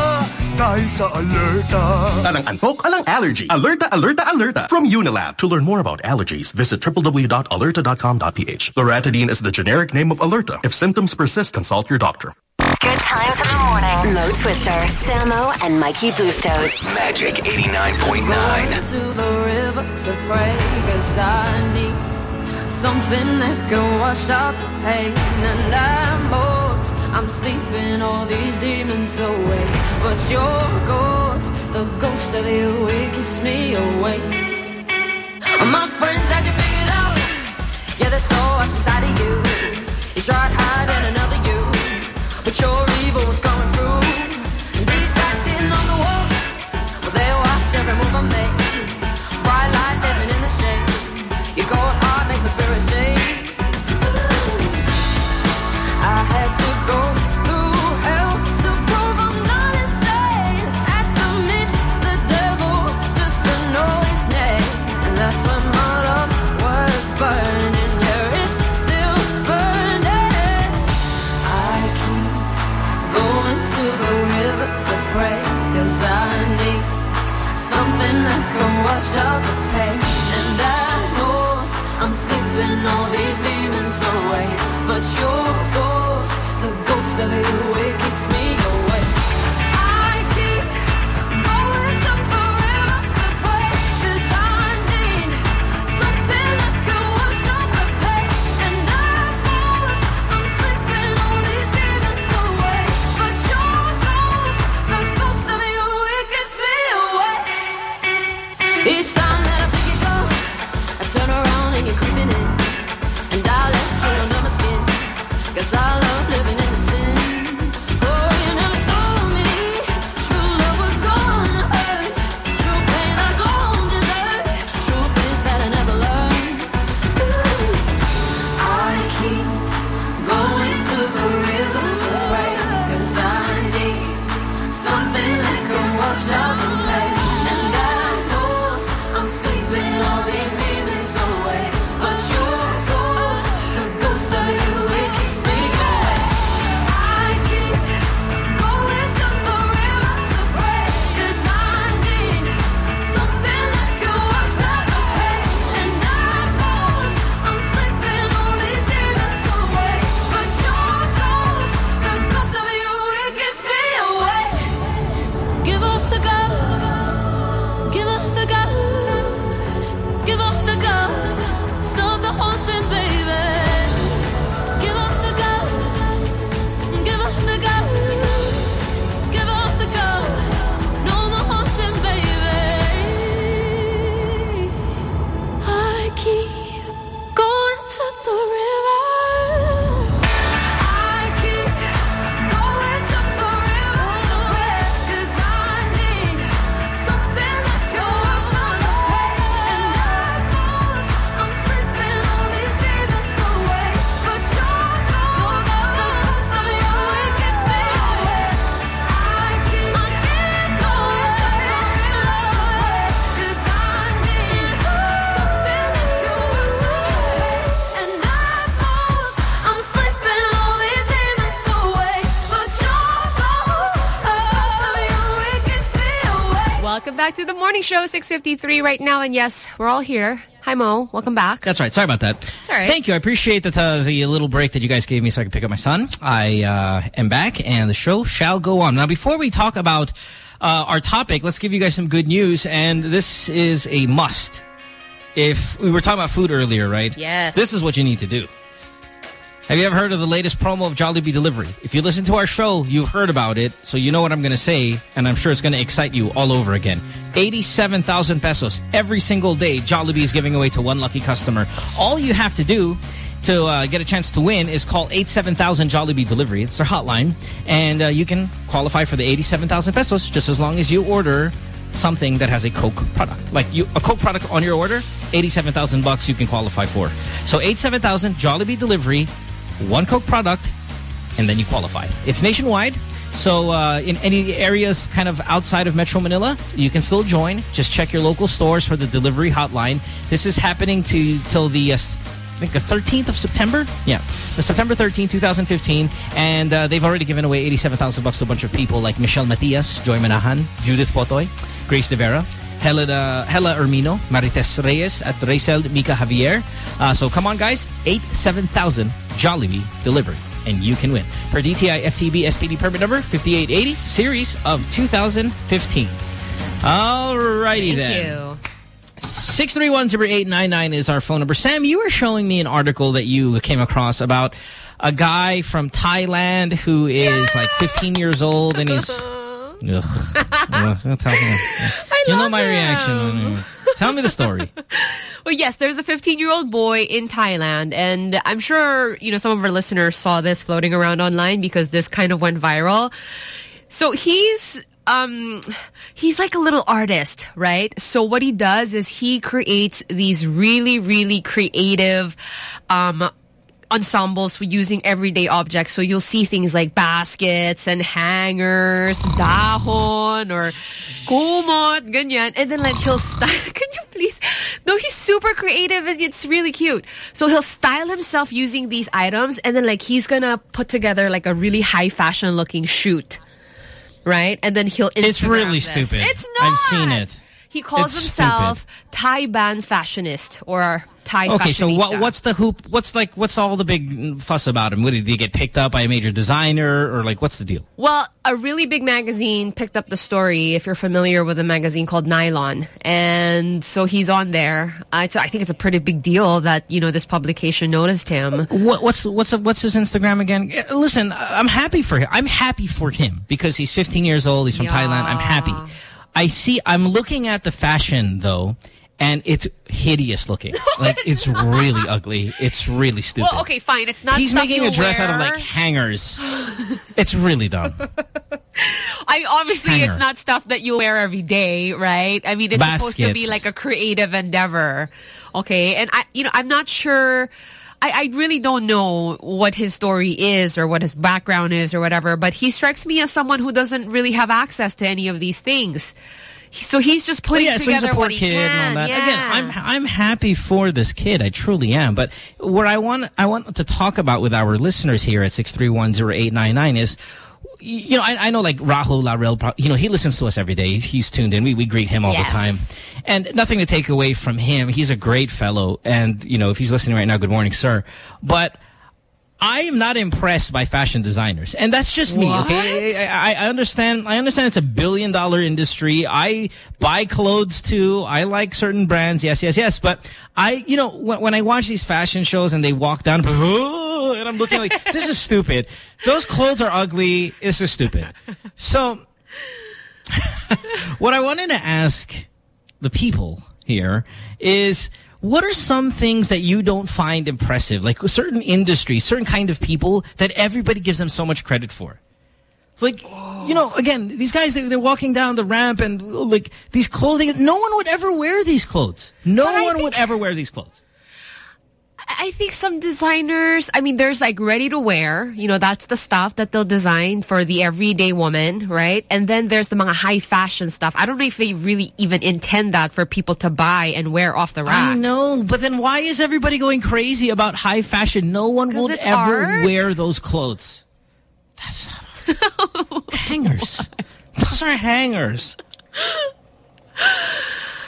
dahil sa alerta Alang antok, alang allergy. Alerta, alerta, alerta. From Unilab. To learn more about allergies, visit www.alerta.com.ph. Loratadine is the generic name of Alerta. If symptoms persist, consult your doctor. Good times in the morning. Mo Twister, Samo, and Mikey Bustos. Magic 89.9. to the river to pray Cause I need something that can wash out the pain And I'm most, I'm sleeping all these demons away. But your ghost, the ghost of you, it keeps me awake My friends had you figured out? Yeah, they saw what's inside of you. You tried hiding another you. But your evil was coming through Love. Back to the morning show, 6.53 right now. And yes, we're all here. Hi, Mo. Welcome back. That's right. Sorry about that. It's all right. Thank you. I appreciate the, uh, the little break that you guys gave me so I could pick up my son. I uh, am back, and the show shall go on. Now, before we talk about uh, our topic, let's give you guys some good news, and this is a must. If we were talking about food earlier, right? Yes. This is what you need to do. Have you ever heard of the latest promo of Jollibee Delivery? If you listen to our show, you've heard about it, so you know what I'm going to say, and I'm sure it's going to excite you all over again. 87,000 pesos every single day Jollibee is giving away to one lucky customer. All you have to do to uh, get a chance to win is call 87000 Jollibee Delivery. It's their hotline, and uh, you can qualify for the 87,000 pesos just as long as you order something that has a Coke product. Like you, a Coke product on your order, 87,000 bucks you can qualify for. So 87,000 Jollibee Delivery, one Coke product, and then you qualify. It's nationwide. So uh, in any areas kind of outside of Metro Manila, you can still join. Just check your local stores for the delivery hotline. This is happening to till the uh, I think the 13th of September. Yeah, the September 13, 2015. And uh, they've already given away 87,000 bucks to a bunch of people like Michelle Matias, Joy Manahan, Judith Potoy, Grace De Vera, Hela, Hela Ermino, Marites Reyes, at Racel Mika Javier. Uh, so come on, guys. 87,000 Jollibee delivered. And you can win. Per DTI FTB SPD permit number 5880, series of 2015. All righty Thank then. you. 631-0899 is our phone number. Sam, you were showing me an article that you came across about a guy from Thailand who is like 15 years old and he's... Ugh. Ugh, you know my reaction. Tell me the story. Well, yes, there's a 15-year-old boy in Thailand, and I'm sure, you know, some of our listeners saw this floating around online because this kind of went viral. So he's um he's like a little artist, right? So what he does is he creates these really really creative um ensembles for using everyday objects. So you'll see things like baskets and hangers, dahon or kumot, ganyan. And then like he'll style, can you please? No, he's super creative and it's really cute. So he'll style himself using these items and then like he's gonna put together like a really high fashion looking shoot. Right? And then he'll It's really this. stupid. It's not. I've seen it. He calls It's himself Thai Ban fashionist or Thai Okay, so what, what's the hoop? What's like? What's all the big fuss about him? What, did he get picked up by a major designer, or like, what's the deal? Well, a really big magazine picked up the story, if you're familiar with a magazine called Nylon. And so he's on there. Uh, I think it's a pretty big deal that, you know, this publication noticed him. What, what's what's what's his Instagram again? Eh, Listen, I'm happy for him. I'm happy for him because he's 15 years old. He's from Thailand. I'm happy. I see. I'm looking at the fashion though, and it's hideous looking. like it's really ugly. It's really stupid. Well, okay, fine. It's not He's making a dress out of like hangers. it's really dumb. I obviously Hanger. it's not stuff that you wear every day, right? I mean, it's supposed to be like a creative endeavor. Okay. And I, you know, I'm not sure. I, I really don't know what his story is or what his background is or whatever, but he strikes me as someone who doesn't really have access to any of these things. So he's just putting Well, yeah, so he's together a poor what he kid can. and all that. Yeah. Again, I'm I'm happy for this kid. I truly am. But what I want I want to talk about with our listeners here at six three one zero eight nine nine is. You know, I, I know like Rajo Laurel, you know, he listens to us every day. He's tuned in. We, we greet him all Yes. the time. And nothing to take away from him. He's a great fellow. And, you know, if he's listening right now, good morning, sir. But I am not impressed by fashion designers. And that's just me, What? okay? I, I understand I understand it's a billion dollar industry. I buy clothes too. I like certain brands. Yes, yes, yes. But I, you know, when, when I watch these fashion shows and they walk down, and I'm looking like, this is stupid. Those clothes are ugly. This is stupid. So what I wanted to ask the people here is what are some things that you don't find impressive? Like certain industries, certain kind of people that everybody gives them so much credit for. Like, you know, again, these guys, they, they're walking down the ramp and like these clothing, no one would ever wear these clothes. No one would ever wear these clothes. I think some designers, I mean, there's like ready to wear, you know, that's the stuff that they'll design for the everyday woman, right? And then there's the mga high fashion stuff. I don't know if they really even intend that for people to buy and wear off the rack. I know, but then why is everybody going crazy about high fashion? No one will ever art. wear those clothes. That's not hangers. Those are hangers.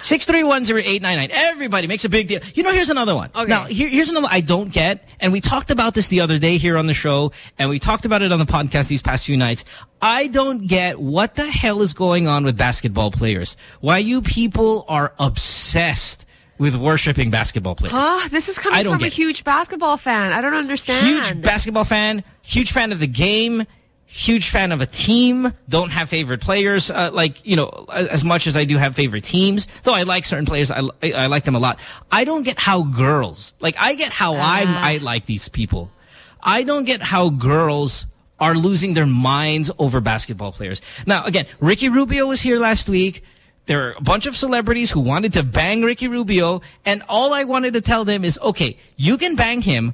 6310899. Everybody makes a big deal. You know, here's another one. Okay. Now, here, here's another I don't get. And we talked about this the other day here on the show. And we talked about it on the podcast these past few nights. I don't get what the hell is going on with basketball players. Why you people are obsessed with worshiping basketball players. Huh? This is I coming don't from a get it. huge basketball fan. I don't understand. Huge basketball fan, huge fan of the game, huge fan of a team. Don't have favorite players, uh, like, you know, as much as I do have favorite teams. Though I like certain players, I, I, I like them a lot. I don't get how girls, like I get how I'm, I like these people. I don't get how girls are losing their minds over basketball players. Now, again, Ricky Rubio was here last week. There are a bunch of celebrities who wanted to bang Ricky Rubio, and all I wanted to tell them is, okay, you can bang him.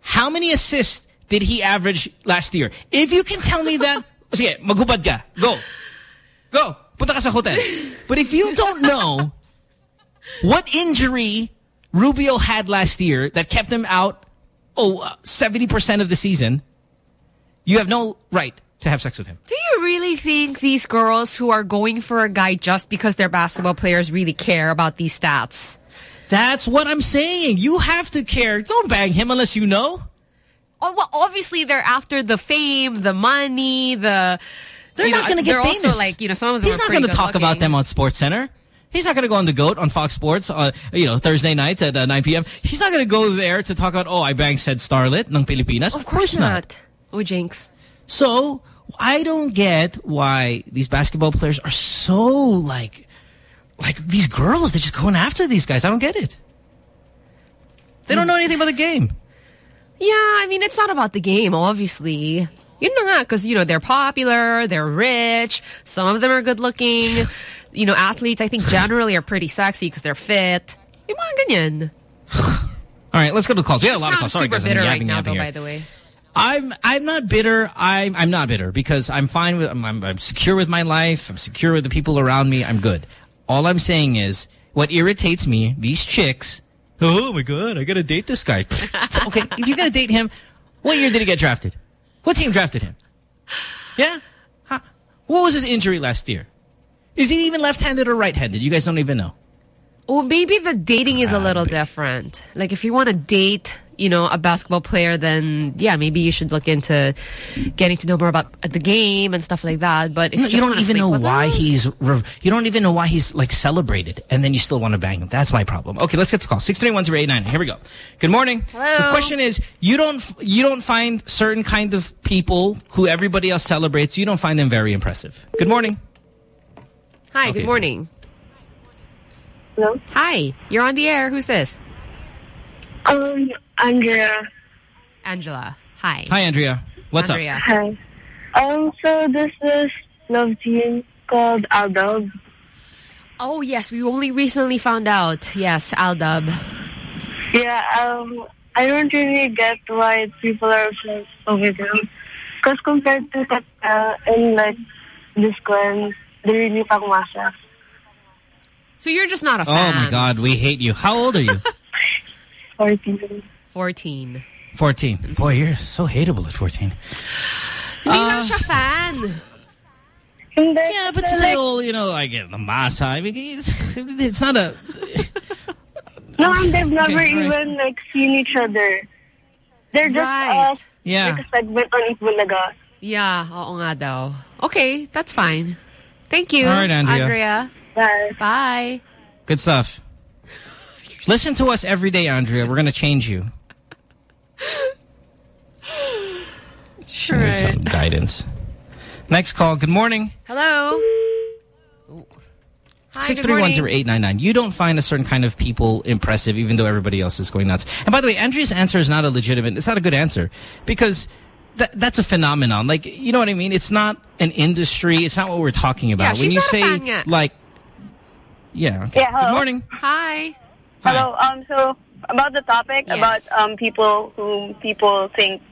How many assists did he average last year? If you can tell me that, sige, maghubad ka. Go. Go. Punta ka sa hotel. But if you don't know what injury Rubio had last year that kept him out, oh, uh, 70% of the season, you have no right to have sex with him. Do you really think these girls who are going for a guy just because they're basketball players really care about these stats? That's what I'm saying. You have to care. Don't bang him unless you know. Oh, well, obviously they're after the fame, the money, the. They're not going to get famous. also like, you know, some of them He's are not going to talk good about them on Sports Center. He's not going to go on the GOAT on Fox Sports, uh, you know, Thursday nights at uh, 9 p.m. He's not going to go there to talk about, oh, I banged said starlet ng Pilipinas. Of, course, not. Oh, jinx. So, I don't get why these basketball players are so, like, like these girls, they're just going after these guys. I don't get it. They don't know anything about the game. Yeah, I mean, it's not about the game, obviously. You know, that, because, you know, they're popular, they're rich, some of them are good looking. You know, athletes, I think, generally are pretty sexy because they're fit. Yung mga ganyan. All right, let's go to the calls. We have a lot of calls. Sorry, guys. I'm right now, though, here. by the way. I'm I'm not bitter. I'm I'm not bitter because I'm fine with I'm, I'm, I'm secure with my life. I'm secure with the people around me. I'm good. All I'm saying is what irritates me. These chicks. Oh my god! I gotta date this guy. okay, if you're gonna date him, what year did he get drafted? What team drafted him? Yeah. Huh? What was his injury last year? Is he even left-handed or right-handed? You guys don't even know. Well, maybe the dating is a little different. Like, if you want to date, you know, a basketball player, then, yeah, maybe you should look into getting to know more about the game and stuff like that. But if No, you, you don't even know why them- he's rev- you don't even know why he's like celebrated and then you still want to bang him that's my problem okay let's get the call 631-089 here we go good morning Hello. the question is you don't you don't find certain kind of people who everybody else celebrates you don't find them very impressive good morning Hi, Okay. good morning. Hello? Hi, you're on the air. Who's this? Um, Andrea. Angela. Hi. hi Andrea what's Andrea. up Hi. Um, so this is love team called Aldub. Oh, yes, we only recently found out. Yes, Aldub. Yeah, um, I don't really get why people are obsessed over them. Because compared to Tata and like this Gwen, they're really pangmasa. So you're just not a fan. oh my god we hate you how old are you 14. 14. 14 boy you're so hateable at 14 Hindi lang siya fan. yeah but still you know I get the masa I mean it's, it's not a No, and they've never right. even like seen each other. They're just Right. uh, Yeah. like a segment on Eat Bulaga. Yeah, oo nga daw. Okay, that's fine. Thank you, All right, Andrea. Andrea. Bye. Bye. Good stuff. Listen to us every day, Andrea. We're going to change you. She needs some guidance. Next call. Good morning. Hello. Hi, good morning. 631-0899. You don't find a certain kind of people impressive, even though everybody else is going nuts. And by the way, Andrea's answer is not a legitimate, it's not a good answer because that, that's a phenomenon. Like, you know what I mean? It's not an industry. It's not what we're talking about. Yeah, when she's you not a say, fan yet. like, yeah. Okay. Yeah, hello. Good morning. Hi. Hello. Um. So about the topic Yes. about um people whom people think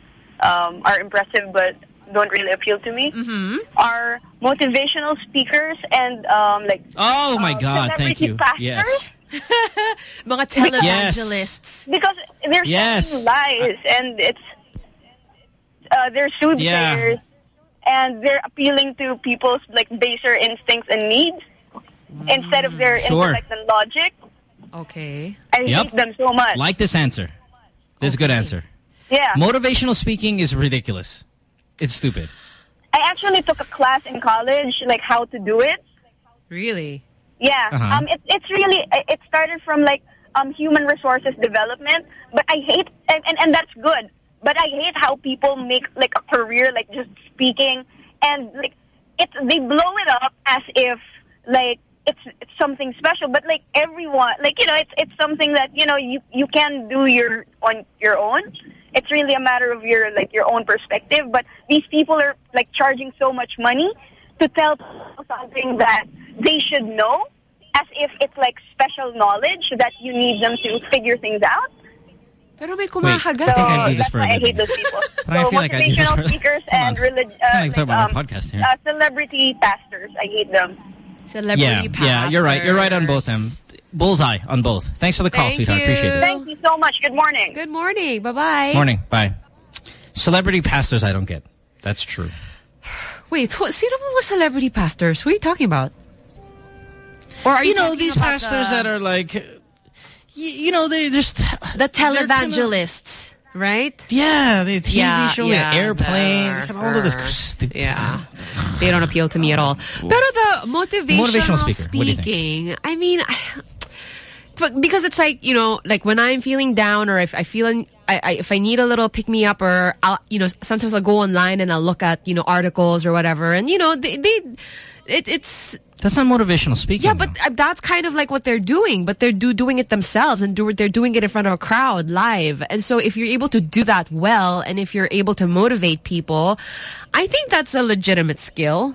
um are impressive but don't really appeal to me Mm-hmm. are motivational speakers and um like Oh, my uh, God. Thank you. pastors. Yes. Mga Yes. televangelists. Because they're Yes. telling lies and it's uh, they're soothsayers Yeah. and they're appealing to people's like baser instincts and needs. instead of their Sure. intellect and logic. Okay. I Yep. hate them so much. Like this answer. This is a good answer. yeah. Motivational speaking is ridiculous. It's stupid. I actually took a class in college, like how to do it. Really? Yeah. Uh-huh. Um, it, it's really, it started from like um, human resources development, but I hate, and, and, and that's good, but I hate how people make like a career, like just speaking, and like it, they blow it up as if like it's, it's something special, but like everyone, like, you know, it's, it's something that, you know, you, you can do your, on your own. It's really a matter of your, like, your own perspective, but these people are like charging so much money to tell something that they should know as if it's like special knowledge that you need them to figure things out. Pero may I kumakagat. think I do this that's for a why I hate those people. But I so feel like I do this motivational for- speakers Hold and on. relig- Kinda uh, like talking about my um, podcast here. uh, celebrity pastors. I hate them. Celebrity yeah, yeah, you're right. You're right on both them. Bullseye on both. Thanks for the call, Thank sweetheart. you. Appreciate it. Thank you so much. Good morning. Good morning. Bye-bye. Morning. Bye. Celebrity pastors, I don't get. That's true. Wait, wh- sino mga celebrity pastors? Who are you talking about? Or are you, You know, these pastors the, that are like, you, you know, they just the televangelists, right? Yeah, the TV Yeah, show, yeah, the airplanes, the- all of this stupid. Yeah. They don't appeal to me at all. Pero the motivational, Motivational speaker, what do you think? speaking, I mean, but because it's like, you know, like when I'm feeling down or if I feel, I, I, if I need a little pick me up or I'll, you know, sometimes I'll go online and I'll look at, you know, articles or whatever. And, you know, they, they it, it's, That's not motivational speaking. yeah, but uh, that's kind of like what they're doing, but they're do, doing it themselves and do, they're doing it in front of a crowd live. And so if you're able to do that well and if you're able to motivate people, I think that's a legitimate skill.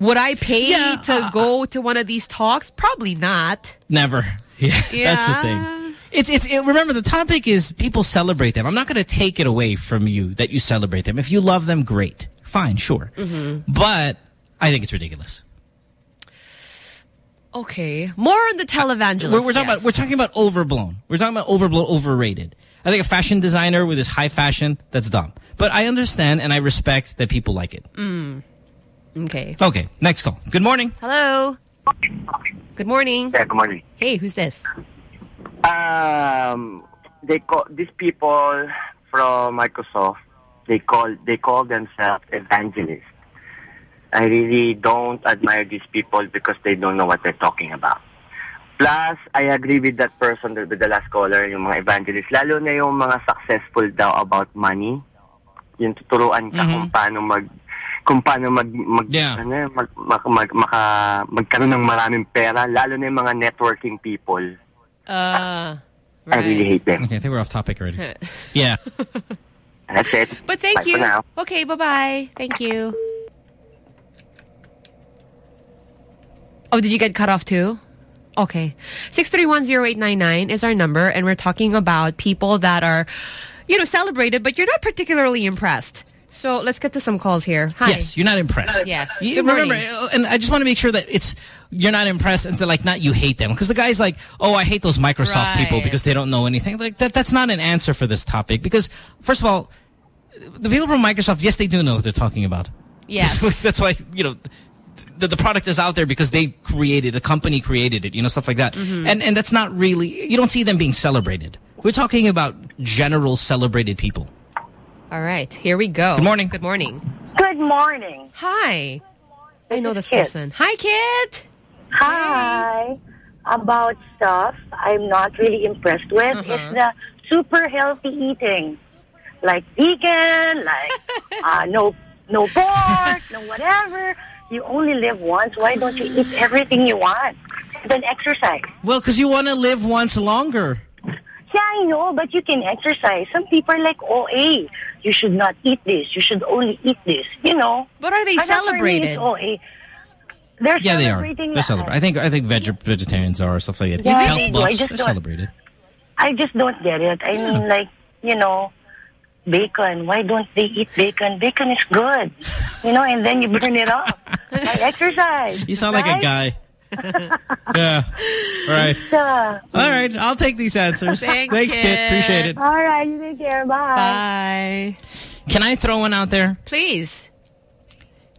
Would I pay Yeah, to go to one of these talks? Probably not. Never. Yeah, that's the thing. It's it's it, remember the topic is people celebrate them. I'm not going to take it away from you that you celebrate them. If you love them, great, fine, sure. Mm-hmm. But I think it's ridiculous. Okay. More on the televangelist. We're, we're talking yes. about we're talking about overblown. We're talking about overblown, overrated. I think a fashion designer with his high fashion that's dumb. But I understand and I respect that people like it. Mm. Okay. Okay, next call. Good morning. Hello. Good morning. Yeah, good morning. Hey, who's this? Um, they call these people from Microsoft. They call they call themselves evangelists. I really don't admire these people because they don't know what they're talking about. Plus, I agree with that person, with the last caller, yung mga evangelists, lalo na yung mga successful daw about money. Yung tuturuan ka kung paano mag kung paano mag mag ano, mag, mag, mag, maka, magkaroon ng maraming pera, lalo na yung mga networking people. Uh, I really hate them. Okay, I think we're off topic already. yeah. That's it. But thank Bye for you. now. Okay, bye-bye. Thank you. Oh, did you get cut off too? Okay. 6310899 is our number, and we're talking about people that are, you know, celebrated, but you're not particularly impressed. So let's get to some calls here. Hi. Yes, you're not impressed. Yes. You- Good remember, morning. uh, and I just want to make sure that it's you're not impressed and so like not you hate them because the guy's like, oh, I hate those Microsoft people because they don't know anything. Like that, that's not an answer for this topic because first of all, the people from Microsoft, yes, they do know what they're talking about. Yes. that's why you know. The, the product is out there because they created the company created it you know stuff like that Mhm. and and that's not really you don't see them being celebrated we're talking about general celebrated people All right, here we go. Good morning. Good morning. Good morning. Hi. I know this Kit. person. Hi, Kit. Hi. About stuff I'm not really impressed with Uh-huh. is the super healthy eating. Like vegan, like uh, no no pork, no whatever. You only live once. Why don't you eat everything you want? Then exercise. well because you want to live once longer Yeah, I know, but you can exercise. Some people are like oh, OA. You should not eat this. You should only eat this. You know. But are they But that's celebrated? Oh, it's OA. They're Yeah, they are. They're that. celebrated. I think I think veg vegetarians are or stuff like that. Yeah, Health they do. I just they're celebrated. I just don't get it. I mean, like, you know, bacon. Why don't they eat bacon? Bacon is good. You know, and then you burn it off. I exercise. You sound like a guy. yeah. All right. Uh, All right. I'll take these answers. Thanks, Thanks, Kit. Kit. Appreciate it. all right, you take care. Bye. Bye. Can I throw one out there? Please.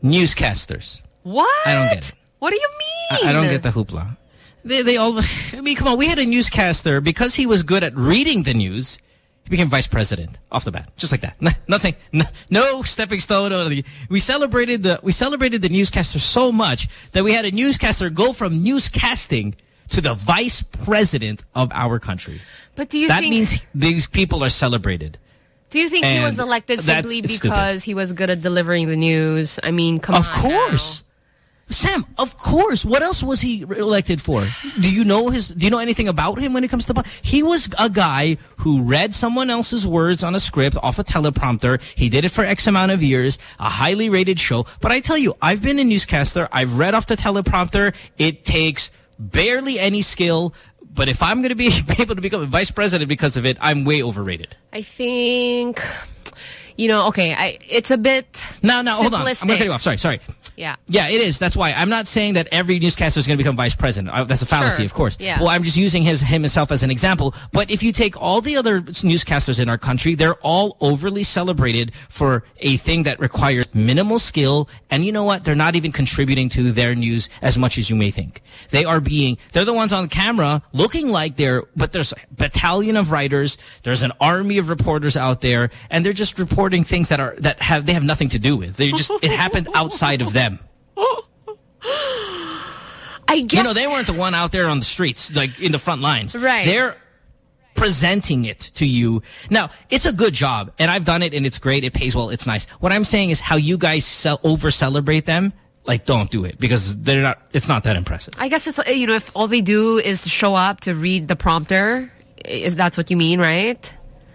Newscasters. What? I don't get it. What do you mean? I, I don't get the hoopla. They, they all, I mean, come on, we had a newscaster, because he was good at reading the news, he became vice president off the bat, just like that. Nothing, no, no stepping stone. We celebrated the, we celebrated the newscaster so much that we had a newscaster go from newscasting to the vice president of our country. But do you that means these people are celebrated. Do you think he was elected simply stupid. because he was good at delivering the news? I mean, come Of on. course. Sam, of course. What else was he elected for? Do you know his? Do you know anything about him when it comes to? He was a guy who read someone else's words on a script off a teleprompter. He did it for X amount of years. A highly rated show. But I tell you, I've been a newscaster. I've read off the teleprompter. It takes barely any skill. But if I'm going to be able to become a vice president because of it, I'm way overrated. I think, you know, okay, I, it's a bit No, no, hold on. I'm going to cut you off. Sorry, sorry. Yeah. Yeah, it is. That's why I'm not saying that every newscaster is going to become vice president. Uh, That's a fallacy, Sure. of course. Yeah. Well, I'm just using his him himself as an example. But if you take all the other newscasters in our country, they're all overly celebrated for a thing that requires minimal skill. And you know what? They're not even contributing to their news as much as you may think. They are being. They're the ones on camera looking like they're. But there's a battalion of writers. There's an army of reporters out there, and they're just reporting things that are that have they have nothing to do with. They just it happened outside of them. I guess You know, they weren't the one out there on the streets, like in the front lines. Right. They're presenting it to you. Now, it's a good job, and I've done it, and it's great. It pays well. It's nice. What I'm saying is how you guys sell, over-celebrate them, like, don't do it because they're not, it's not that impressive. I guess it's, you know, if all they do is show up to read the prompter, if that's what you mean, right?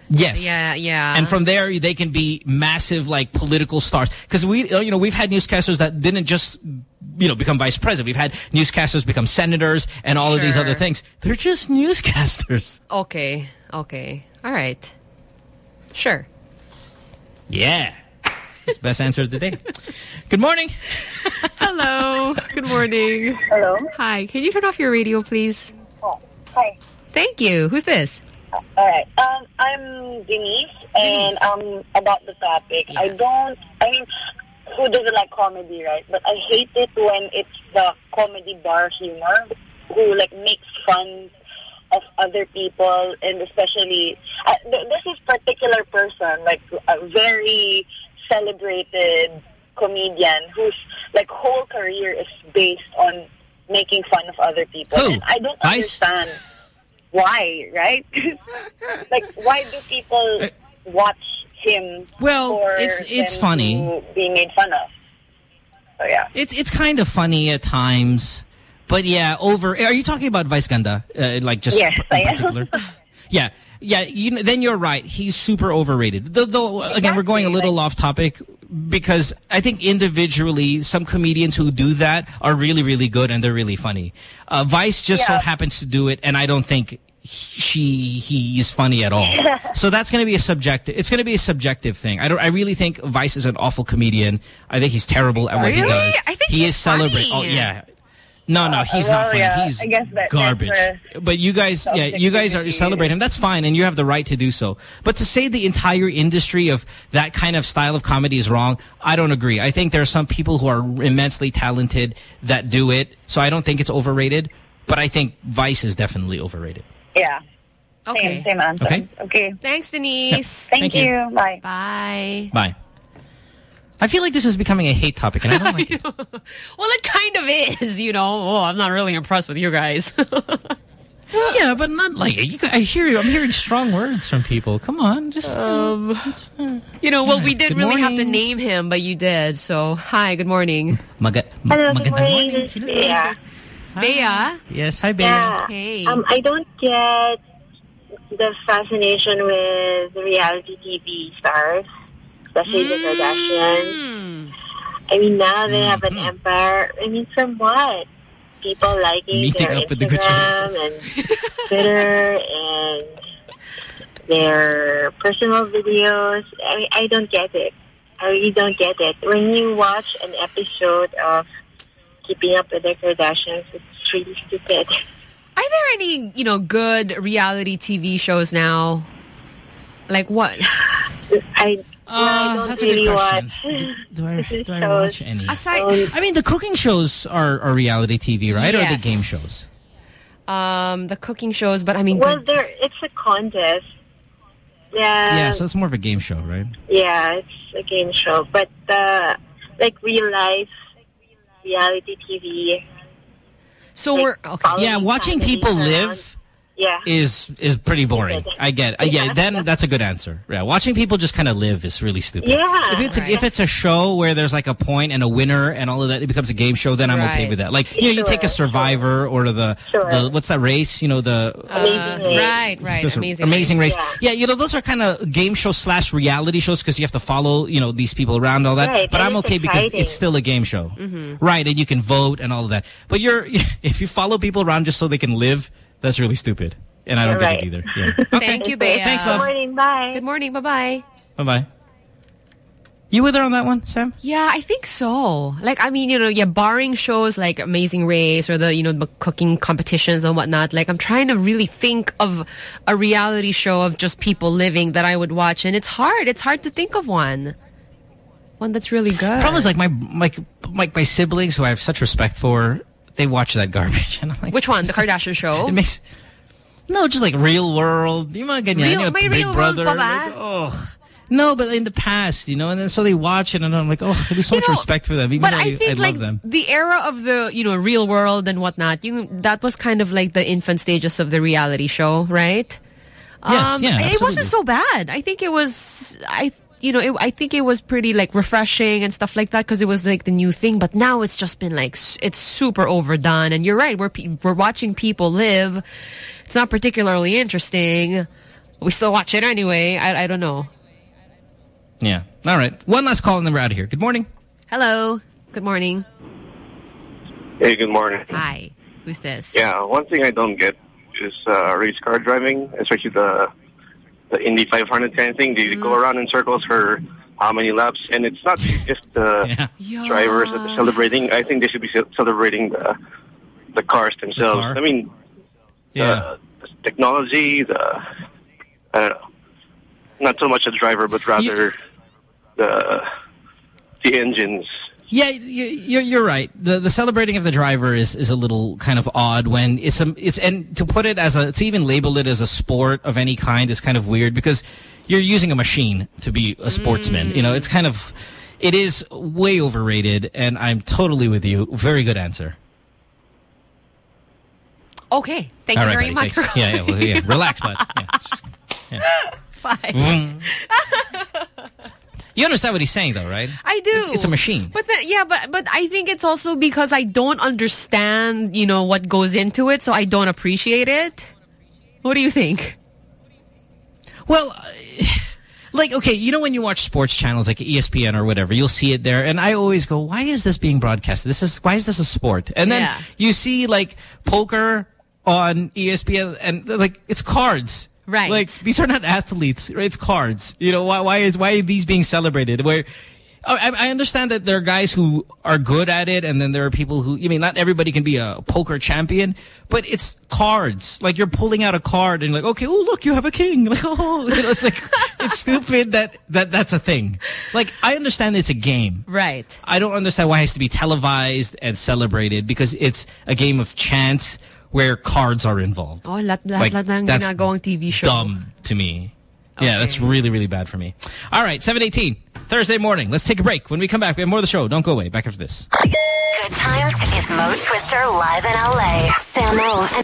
Yes. Yeah, yeah. And from there, they can be massive, like, political stars. Because we, uh, you know, we've had newscasters that didn't just, you know, become vice president. We've had newscasters become senators and all of these other things. They're just newscasters. Okay, okay. All right. Sure. Yeah. It's best answer of the day. Good morning. Hello. Good morning. Hello. Hi. Can you turn off your radio, please? Oh, hi. Thank you. Who's this? All right. Um, I'm Denise, and um, about the topic, I don't. I mean, who doesn't like comedy, right? But I hate it when it's the comedy bar humor who like makes fun of other people, and especially uh, th- this is particular person, like a very celebrated comedian whose like whole career is based on making fun of other people, Who? and I don't understand why, right? like, why do people watch him Well, it's- it's funny. being made fun of? So, yeah. It's it's kind of funny at times, but yeah, over. Are you talking about Vice Ganda? Uh, like just Yes, in I am. particular? yeah, yeah. You know, then you're right. He's super overrated. Though, though again, we're going a little off topic because I think individually, some comedians who do that are really, really good and they're really funny. Uh, Vice just so happens to do it, and I don't think she he is funny at all. so that's going to be a subjective. It's going to be a subjective thing. I don't. I really think Vice is an awful comedian. I think he's terrible at what he does. I think he he's is celebrating. Oh yeah. No, no, he's not funny. yeah, he's I guess that- garbage. But you guys, yeah, you guys are subjectivity. celebrate him. That's fine, and you have the right to do so. But to say the entire industry of that kind of style of comedy is wrong, I don't agree. I think there are some people who are immensely talented that do it, so I don't think it's overrated. But I think Vice is definitely overrated. Yeah. Okay. Same, same answer. Okay. Okay. Thanks, Denise. Thank, Thank you. you. Bye. Bye. Bye. I feel like this is becoming a hate topic, and I don't like it. Well, it kind of is, you know. Oh, I'm not really impressed with you guys. yeah, but not like you. I hear you. I'm hearing strong words from people. Come on, just um, uh, you know, well, we didn't Good really have to name him, but you did. So, hi, good morning. Maga ma Hello, good morning. morning. This is Bea. Bea. Yes, hi, Bea. Yeah. Hey. Um, I don't get the fascination with reality TV stars, especially the Kardashians. Mm. I mean, now they have an Mhm. empire. I mean, from what? People liking Meeting their up with the Instagram and Twitter and their personal videos. I mean, I don't get it. I really don't get it. When you watch an episode of Keeping Up with the Kardashians, it's really stupid. Are there any, you know, good reality TV shows now? Like what? I Uh, that's a really good question. watch. Do I, do I watch any? Aside, I mean, the cooking shows are, are reality TV, right? Or are they game shows? um, the cooking shows, but I mean, Well, good- there it's a contest. Yeah. yeah, so it's more of a game show, right? Yeah, it's a game show, but uh, like real life reality TV. so we're okay. Yeah, watching people live Yeah. is is pretty boring. I get. Uh, yeah, then that's a good answer. Yeah, watching people just kind of live is really stupid. Yeah, If it's a, if it's a show where there's like a point and a winner and all of that, it becomes a game show. Then I'm okay with that. Like you know, you take a Survivor or the the what's that race? You know the Uh, right, right. Amazing, amazing race. Yeah. Yeah. you know, those are kind of game show slash reality shows because you have to follow, you know, these people around all that. Right, but and I'm it's okay because it's still a game show. Mhm. Right, and you can vote and all of that. But you're, if you follow people around just so they can live, that's really stupid. And I don't Right. get it either. Yeah. Thank you, Bea. Thanks, love. Good morning. Bye. Good morning. Bye-bye. Bye-bye. You with her on that one, Sam? Yeah, I think so. Like, I mean, you know, yeah, barring shows like Amazing Race or the, you know, the cooking competitions and whatnot, like, I'm trying to really think of a reality show of just people living that I would watch. And it's hard. It's hard to think of one. One that's really good. problem is like my, my, my, my siblings who I have such respect for, they watch that garbage. And I'm like, Which one? The Kardashian show? It makes, no, just like real world. Yung mga ganyan. Real- yung Big real world Brother. pa? Like, oh. No, but in the past, you know, and then so they watch it and I'm like, oh, there's so much respect for them. Even But though I think I like them. the era of the you know real world and whatnot, you that was kind of like the infant stages of the reality show, right? Um, Yes, yeah, it wasn't so bad. I think it was I you know it, I think it was pretty like refreshing and stuff like that because it was like the new thing. But now it's just been like it's super overdone. And you're right, we're we're watching people live. It's not particularly interesting. We still watch it anyway. I I don't know. Yeah. All right. One last call and then we're out of here. Good morning. Hello. Good morning. Hey, good morning. Hi. Who's this? Yeah, one thing I don't get is uh, race car driving, especially the the Indy 500 kind of thing. They go mm. around in circles for how many laps, and it's not just the yeah. drivers that are celebrating. I think they should be celebrating the the cars themselves. car? I mean, Yeah. the technology, the I don't know, not so much the driver, but rather the the engines. Yeah, you, you're, you're right. The the celebrating of the driver is is a little kind of odd when it's a it's and to put it as a to even label it as a sport of any kind is kind of weird because you're using a machine to be a sportsman. You know, it's kind of it is way overrated, and I'm totally with you. Very good answer. Okay. Thank All you right, very buddy, much. thanks. Yeah, yeah, well, yeah. Relax, bud. Yeah, yeah. Bye. You understand what he's saying, though, right? I do. It's, it's a machine. But then, yeah, but but I think it's also because I don't understand, you know, what goes into it, so I don't appreciate it. What do you think? Well, like, okay, you know when you watch sports channels like ESPN or whatever, you'll see it there, and I always go, why is this being broadcast? This is why is this a sport? And then Yeah. you see like poker on ESPN, and like it's cards. Right. Like these are not athletes. Right? It's cards. You know why? Why is why are these being celebrated? Where oh, I, I understand that there are guys who are good at it, and then there are people who. I mean, not everybody can be a poker champion, but it's cards. Like you're pulling out a card and like, okay, oh look, you have a king. Like, oh, you know, it's like it's stupid that that that's a thing. Like I understand it's a game. Right. I don't understand why it has to be televised and celebrated because it's a game of chance where cards are involved. Oh, lahat, lahat, Like, lahat ng that's ginagawang TV show. Dumb to me. Yeah, that's really, really bad for me. All right, 718, Thursday morning. Let's take a break. When we come back, we have more of the show. Don't go away. Back after this. Good times is Mo Twister live in LA. Samo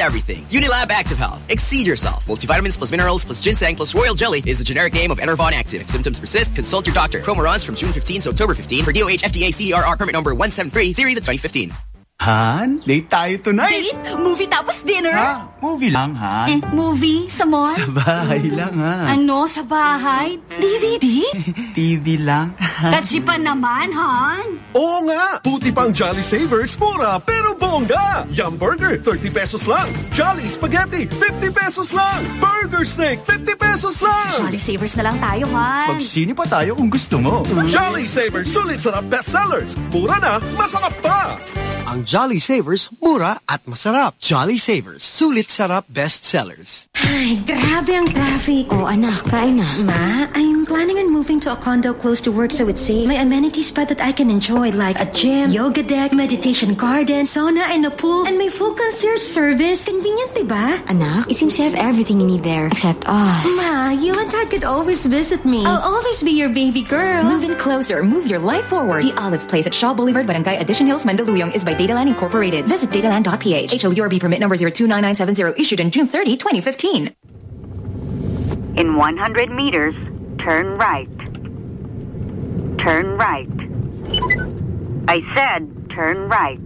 everything. Unilab Active Health. Exceed yourself. Multivitamins plus minerals plus ginseng plus royal jelly is the generic name of Enervon Active. If symptoms persist, consult your doctor. Promo from June 15 to October 15 for DOH FDA CDRR permit number 173 series of 2015. Han, date tayo tonight. Date? Movie tapos dinner? Ha? Movie lang, Han. Eh, movie? Sa mall? Sa bahay lang, ha? Ano? Sa bahay? DVD? TV lang. Tatsi pa naman, Han. Oo nga! Puti pang Jolly Savers, mura pero bongga! Yum Burger, 30 pesos lang. Jolly Spaghetti, 50 pesos lang. Burger Steak, 50 pesos lang. Jolly Savers na lang tayo, Han. Magsini pa tayo kung gusto mo. Jolly Savers, sulit sarap bestsellers. Mura na, masarap pa! Ang Jolly Savers, mura at masarap. Jolly Savers, sulit sarap bestsellers. Ay, grabe ang traffic. Oh, anak, kain na. Ma, I'm planning on moving to a condo close to work so it's safe. May amenities pa that I can enjoy like a gym, yoga deck, meditation garden, sauna, and a pool. And may full concierge service. Convenient, diba? Anak, it seems you have everything you need there. Except us. Ma, you and Dad could always visit me. I'll always be your baby girl. Move in closer. Move your life forward. The Olive Place at Shaw Boulevard, Barangay Addition Hills, Mandaluyong is by Dataland Incorporated. Visit dataland.ph. HLURB permit number 029970 issued in June 30, 2015. In 100 meters, turn right. Turn right. I said turn right.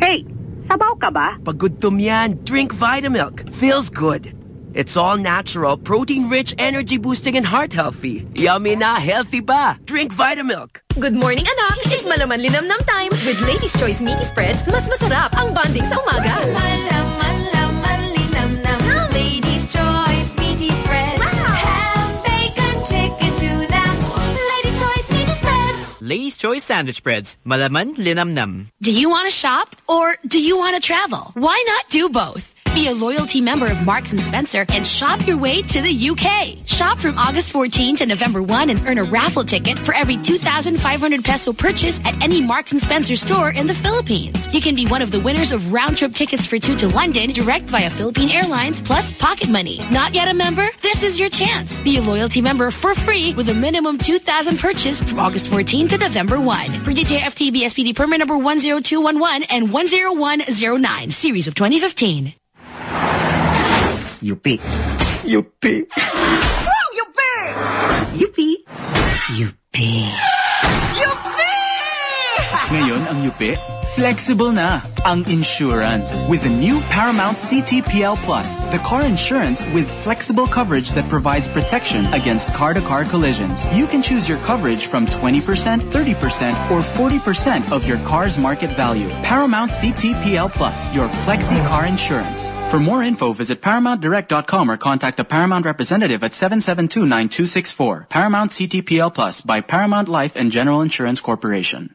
Hey, sabaw ka ba? Pagudtom yan, drink Vitamilk. Feels good. It's all natural, protein-rich, energy-boosting, and heart-healthy. Yummy na, healthy ba? Drink Vitamilk. Good morning, anak! It's Malaman Linamnam time! With Ladies' Choice Meaty Spreads, mas masarap ang bonding sa umaga. Malaman, laman, linamnam. Ladies' Choice Meaty Spreads. Ham, bacon, chicken, tuna. Ladies' Choice Meaty Spreads. Ladies' Choice Sandwich Spreads. Malaman linamnam. Do you want to shop or do you want to travel? Why not do both? Be a loyalty member of Marks & Spencer and shop your way to the UK. Shop from August 14 to November 1 and earn a raffle ticket for every 2,500 peso purchase at any Marks & Spencer store in the Philippines. You can be one of the winners of round-trip tickets for two to London direct via Philippine Airlines plus pocket money. Not yet a member? This is your chance. Be a loyalty member for free with a minimum 2,000 purchase from August 14 to November 1. For DJFTB SPD permit number 10211 and 10109, series of 2015. Yupi. Yupi. Oh, yupi! Yupi. Yupi. Ngayon, ang Yupi, flexible na ang insurance. With the new Paramount CTPL Plus, the car insurance with flexible coverage that provides protection against car-to-car collisions. You can choose your coverage from 20%, 30%, or 40% of your car's market value. Paramount CTPL Plus, your flexi car insurance. For more info, visit ParamountDirect.com or contact the Paramount representative at 772-9264. Paramount CTPL Plus by Paramount Life and General Insurance Corporation.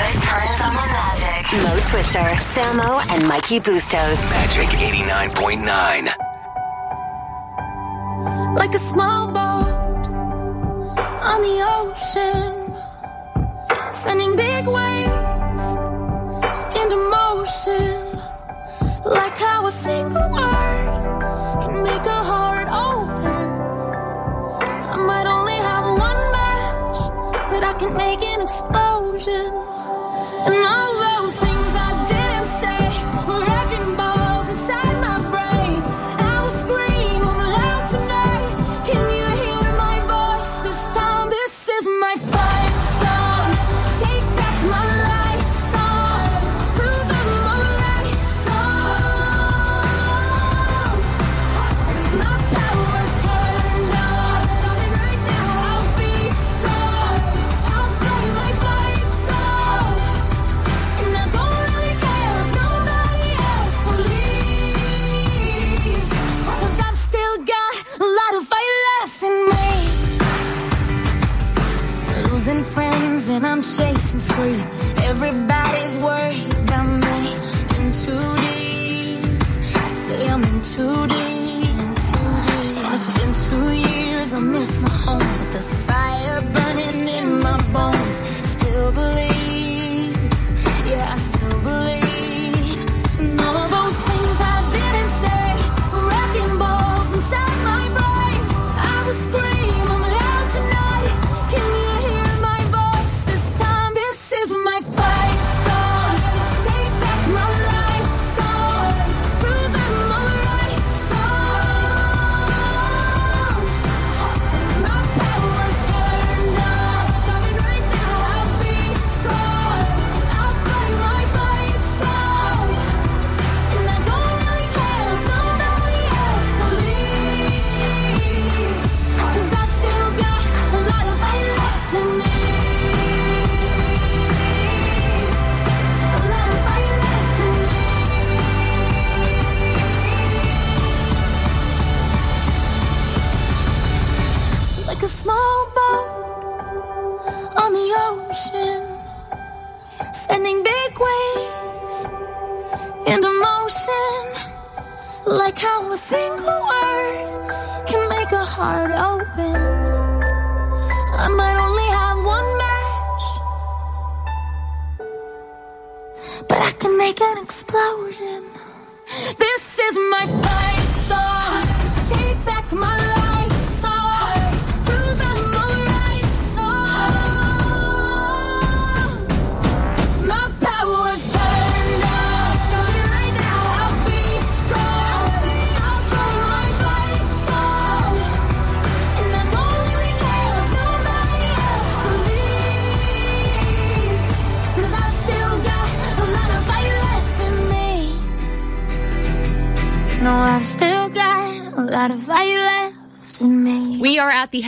Good times on the Magic. Mo Twister, Samo, and Mikey Bustos. Magic 89.9. like a small boat on the ocean, sending big waves into motion. Like how a single word can make a heart open. I might only have one match, but I can make an explosion. And all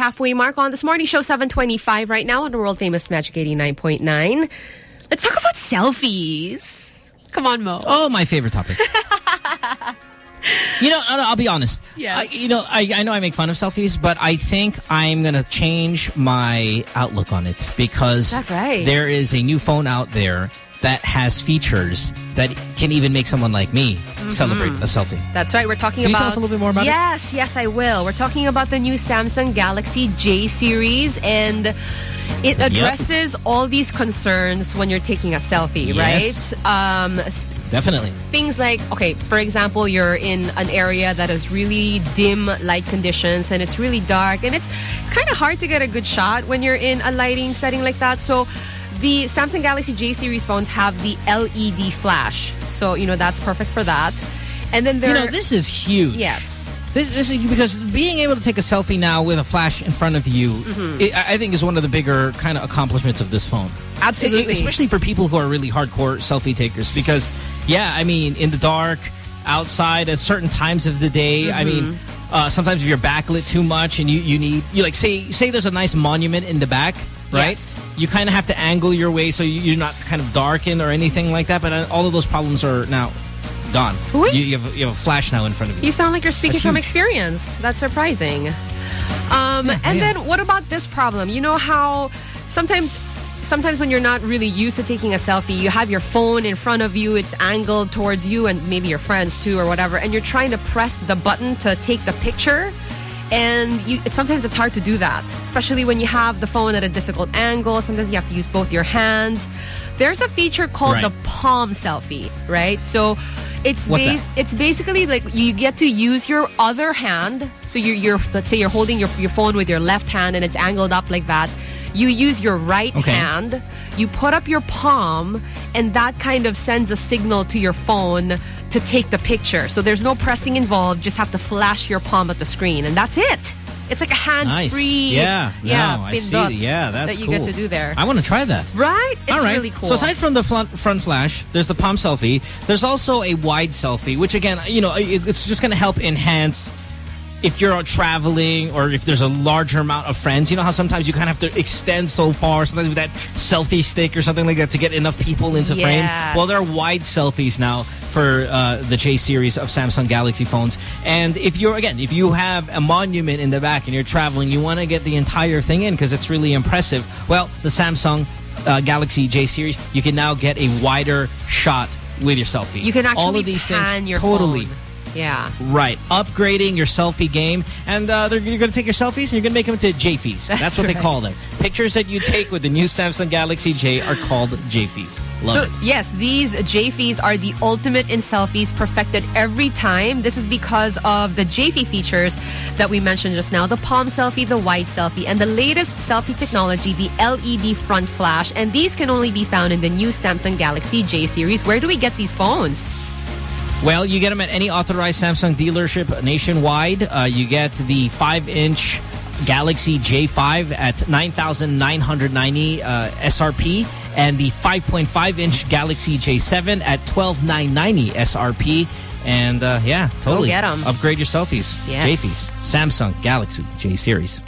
halfway mark on this morning show, 725 right now on the world famous Magic 89.9. Let's talk about selfies. Come on, Mo. Oh, my favorite topic. you know, I'll, be honest. Yes. I, you know, I, I know I make fun of selfies, but I think I'm going to change my outlook on it because right? there is a new phone out there that has features that can even make someone like me celebrate a selfie. That's right. We're talking Can you about. tell us a little bit more about it? yes, Yes, I will. We're talking about the new Samsung Galaxy J series, and it addresses all these concerns when you're taking a selfie, Yes. right? Um, Definitely. things like okay for example you're in an area that has really dim light conditions and it's really dark and it's it's kind of hard to get a good shot when you're in a lighting setting like that so the Samsung Galaxy J series phones have the LED flash so you know that's perfect for that and then there You know, this is huge. yes This, this is because being able to take a selfie now with a flash in front of you, Mhm. it, I I think is one of the bigger kind of accomplishments of this phone. Absolutely. E- especially for people who are really hardcore selfie takers. Because, yeah, I mean, in the dark, outside at certain times of the day, I mean, Mm-hmm. uh, sometimes if you're backlit too much and you, you need, you like, say, say there's a nice monument in the back, right? Yes. You kind of have to angle your way so you- you're not kind of darkened or anything like that. But uh, all of those problems are now gone. You, you, have, a- you have a flash now in front of you. You sound like you're speaking That's from huge. experience. That's surprising. Um, and yeah. then what about this problem? You know how sometimes sometimes when you're not really used to taking a selfie, you have your phone in front of you, it's angled towards you and maybe your friends too or whatever, and you're trying to press the button to take the picture. And you, it, sometimes it's hard to do that, especially when you have the phone at a difficult angle. Sometimes you have to use both your hands. There's a feature called Right. the palm selfie, right? So it's ba- it's basically like you get to use your other hand. So you're, you're let's say you're holding your, your phone with your left hand and it's angled up like that. You use your right Okay. hand, you put up your palm, and that kind of sends a signal to your phone to take the picture. So there's no pressing involved, just have to flash your palm at the screen, and that's it. It's like a hands-free, Nice. Yeah. yeah, No, I see. Yeah, that's that you cool. get to do there. I want to try that. Right? It's All right. really cool. So aside from the front, front flash, there's the palm selfie. There's also a wide selfie, which again, you know, it's just going to help enhance if you're out traveling or if there's a larger amount of friends. You know how sometimes you kind of have to extend so far, sometimes with that selfie stick or something like that to get enough people into frame. Well, there are wide selfies now for uh, the J series of Samsung Galaxy phones. And if you're, again, if you have a monument in the back and you're traveling, you want to get the entire thing in because it's really impressive. Well, the Samsung uh, Galaxy J series, you can now get a wider shot with your selfie. you can actually All of these things, your totally. phone. Yeah. Right. Upgrading your selfie game. And uh, they're, you're going to take your selfies and you're going to make them into JFees. That's, That's what they call them. Pictures that you take with the new Samsung Galaxy J are called JFees. Love so it. yes, these JFees are the ultimate in selfies, perfected every time. This is because of the JFE features that we mentioned just now: the palm selfie, the wide selfie, and the latest selfie technology, the LED front flash. And these can only be found in the new Samsung Galaxy J series. Where do we get these phones? Well, you get them at any authorized Samsung dealership nationwide. Uh, you get the 5-inch Galaxy J5 at 9,990 uh, SRP and the 5.5-inch Galaxy J7 at 12,990 SRP. And uh, yeah, totally. get 'em. Upgrade your selfies. Yes. JFees. Samsung Galaxy J series.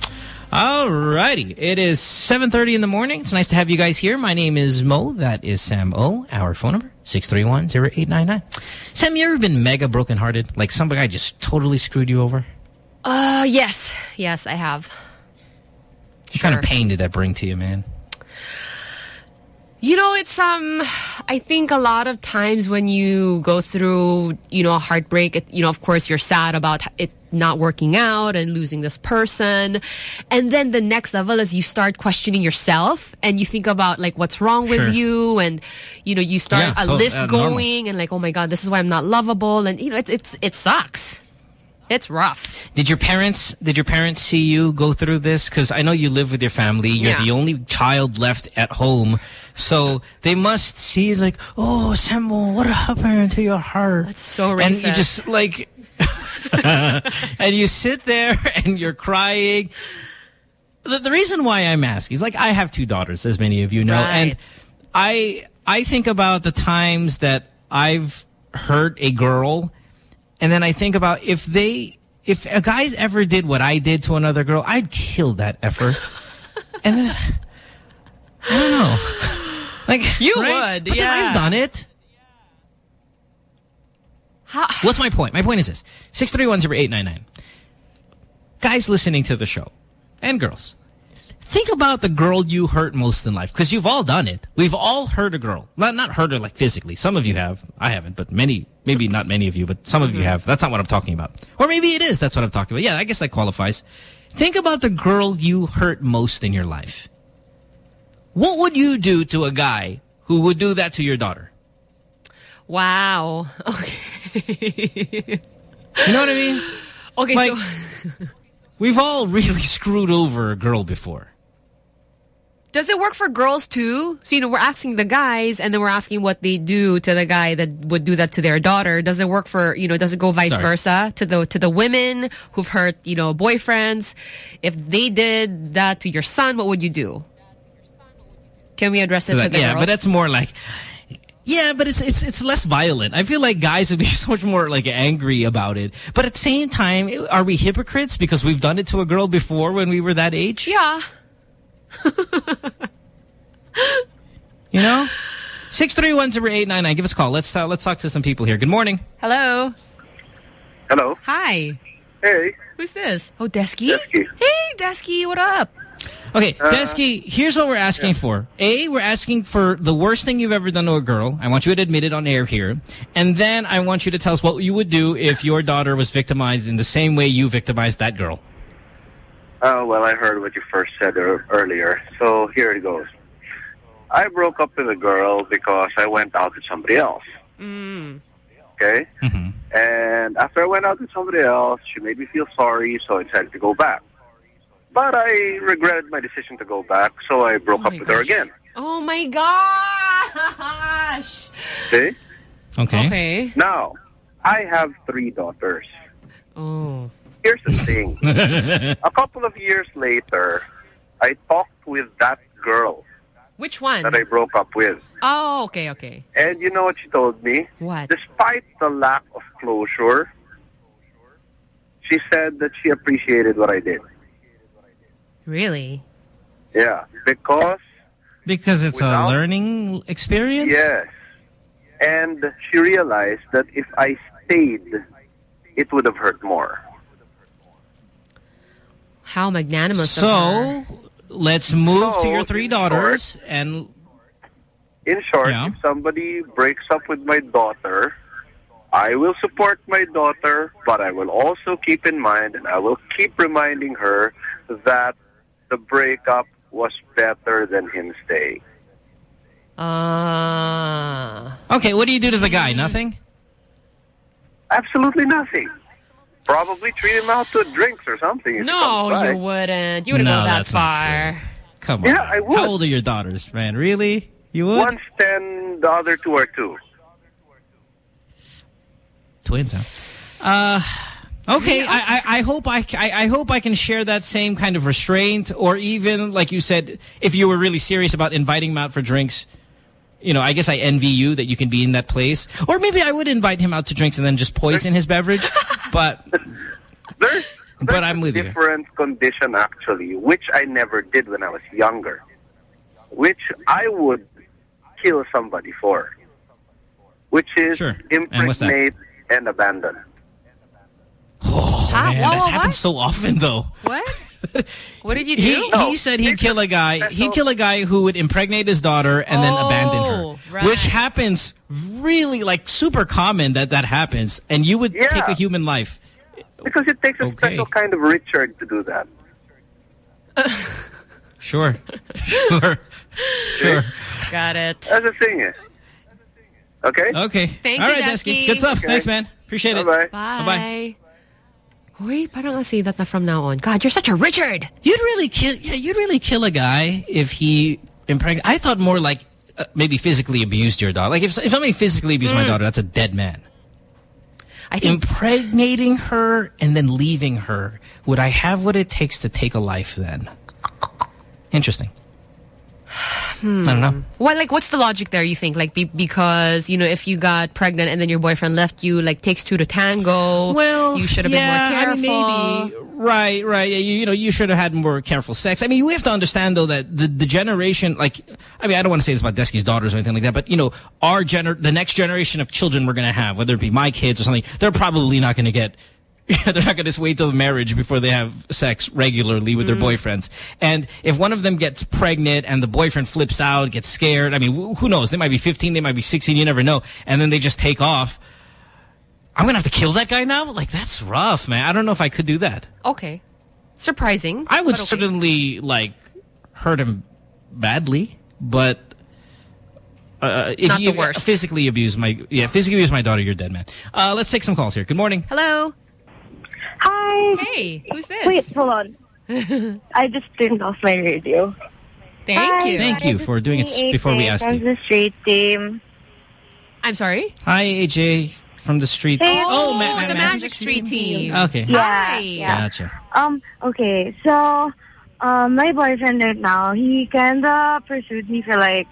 Alrighty, it is 7.30 in the morning. It's nice to have you guys here. My name is Mo. That is Sam O. Our phone number, 631-0899. Sam, you ever been mega brokenhearted? Like some guy just totally screwed you over? Uh, yes, yes, I have. What kind of pain did that bring to you, man? You know, it's um I think a lot of times when you go through, you know, a heartbreak, it, you know, of course you're sad about it not working out and losing this person. And then the next level is you start questioning yourself and you think about like what's wrong with Sure. you and you know, you start Yeah, a tot- list going and like, "Oh my god, this is why I'm not lovable." And you know, it's it's it sucks. It's rough. Did your parents did your parents see you go through this? Because I know you live with your family. You're Yeah. the only child left at home. So they must see like, oh, Samuel, what happened to your heart? That's so And you just like, and you sit there and you're crying. The, the reason why I'm asking is like I have two daughters, as many of you know, Right. and I I think about the times that I've hurt a girl, and then I think about if they if a guy ever did what I did to another girl, I'd kill that effort. and then I don't know, like You right? would, but yeah. I've done it. What's my point? My point is this: six three one zero eight nine nine. Guys listening to the show, and girls, think about the girl you hurt most in life because you've all done it. We've all hurt a girl. Not not hurt her like physically. Some of you have. I haven't, but many, maybe not many of you, but some of you mm-hmm. have. That's not what I'm talking about. Or maybe it is. That's what I'm talking about. Yeah, I guess that qualifies. Think about the girl you hurt most in your life. What would you do to a guy who would do that to your daughter? Wow. Okay. You know what I mean? Okay, Like, so We've all really screwed over a girl before. Does it work for girls too? So, you know, we're asking the guys and then we're asking what they do to the guy that would do that to their daughter. Does it work for, you know, does it go vice Sorry. versa to the, to the women who've hurt, you know, boyfriends? If they did that to your son, what would you do? Can we address it So to the yeah, girls? but that's more like... Yeah, but it's it's it's less violent. I feel like guys would be so much more like angry about it. But at the same time, are we hypocrites because we've done it to a girl before when we were that age? Yeah. You know? 631-0899. Give us a call. Let's uh, let's talk to some people here. Good morning. Hello. Hello. Hi. Hey. Who's this? Oh, Desky? Hey, Desky, what up? Okay, Uh, Desky, here's what we're asking for. A, we're asking for the worst thing you've ever done to a girl. I want you to admit it on air here. And then I want you to tell us what you would do if your daughter was victimized in the same way you victimized that girl. Uh, well, I heard what you first said ear- earlier, so here it goes. I broke up with a girl because I went out with somebody else. Mm. Okay? And after I went out with somebody else, she made me feel sorry, so I decided to go back. But I regretted my decision to go back, so I broke oh up with her again. Oh my gosh. See? Okay. Okay. Now, I have three daughters. Oh. Here's the thing. a couple of years later, I talked with that girl Which one? that I broke up with. Oh, okay, okay. And you know what she told me? What? Despite the lack of closure, she said that she appreciated what I did. Really? Yeah, because Because it's Without- a learning experience? yes, and she realized that if I stayed, it would have hurt more. How magnanimous of her. So, let's move to your three in daughters and In short, Yeah. if somebody breaks up with my daughter, I will support my daughter, but I will also keep in mind and I will keep reminding her that the breakup was better than him staying. Ah. Okay, what do you do to the guy? Nothing? Absolutely nothing. Probably treat him out to drinks or something. No, you wouldn't. You wouldn't No, go that far. Come on. Yeah, I would. How old are your daughters, man? Really? You would? One's ten, the other two are two. Twins, huh? Uh, okay, I, I, I hope I, I, I hope I can share that same kind of restraint, or even like you said, if you were really serious about inviting him out for drinks, you know, I guess I envy you that you can be in that place. Or maybe I would invite him out to drinks and then just poison his beverage. But, There's, but I'm with you. different condition actually, which I never did when I was younger, which I would kill somebody for, which is Sure. And impregnate and abandon. Oh, Huh? man, Whoa, that whoa, happens what? so often, though. What? What did you do? He, he said he'd kill a guy. He'd kill a guy who would impregnate his daughter and then oh, abandon her, Oh, right. which happens really like super common that that happens, and you would Yeah. take a human life. Because it takes a special kind of Richard to do that. Sure, sure, sure. Got it. That's a thing. Okay? Okay. Thank All you, right, Desky. Desky. Good stuff. Okay. Thanks, man. Appreciate it. Bye-bye. Bye. Uy, parang I'll say that na from now on. God, you're such a Richard. You'd really kill. Yeah, you'd really kill a guy if he impregnated. I thought more like uh, maybe physically abused your daughter. Like if if somebody physically abused my Mm. daughter, that's a dead man. I think impregnating her and then leaving her. Would I have what it takes to take a life then? Interesting. Hmm. I don't know. Well, like, what's the logic there? You think, like, be because you know, if you got pregnant and then your boyfriend left you, like, takes two to tango. Well, you should have yeah, been more I mean, careful. maybe. Right, right. Yeah, you, you know, you should have had more careful sex. I mean, we have to understand though that the the generation, like, I mean, I don't want to say this about Desky's daughters or anything like that, but you know, our gener, the next generation of children we're going to have, whether it be my kids or something, they're probably not going to get. they're not going to wait till marriage before they have sex regularly with their boyfriends. And if one of them gets pregnant and the boyfriend flips out, gets scared, I mean, who knows? They might be 15, they might be 16, you never know. And then they just take off. I'm going to have to kill that guy now? Like, that's rough, man. I don't know if I could do that. Okay, surprising. I would okay. certainly, like, hurt him badly, but... Uh, if Not you physically abuse my yeah physically abuse my daughter, you're dead, man. Uh, let's take some calls here. Good morning. Hello. Hi. Hey, who's this? Wait, hold on. I just turned off my radio. Thank Hi, you. Thank you for doing it before we asked from you. the street team. I'm sorry. Hi, AJ from the street. Hey, oh, Oh, Ma- Ma- the Magic Magic Street team. Okay. Yeah, Hi. yeah. Gotcha. Um, okay, so, um, my boyfriend right now, he kinda pursued me for like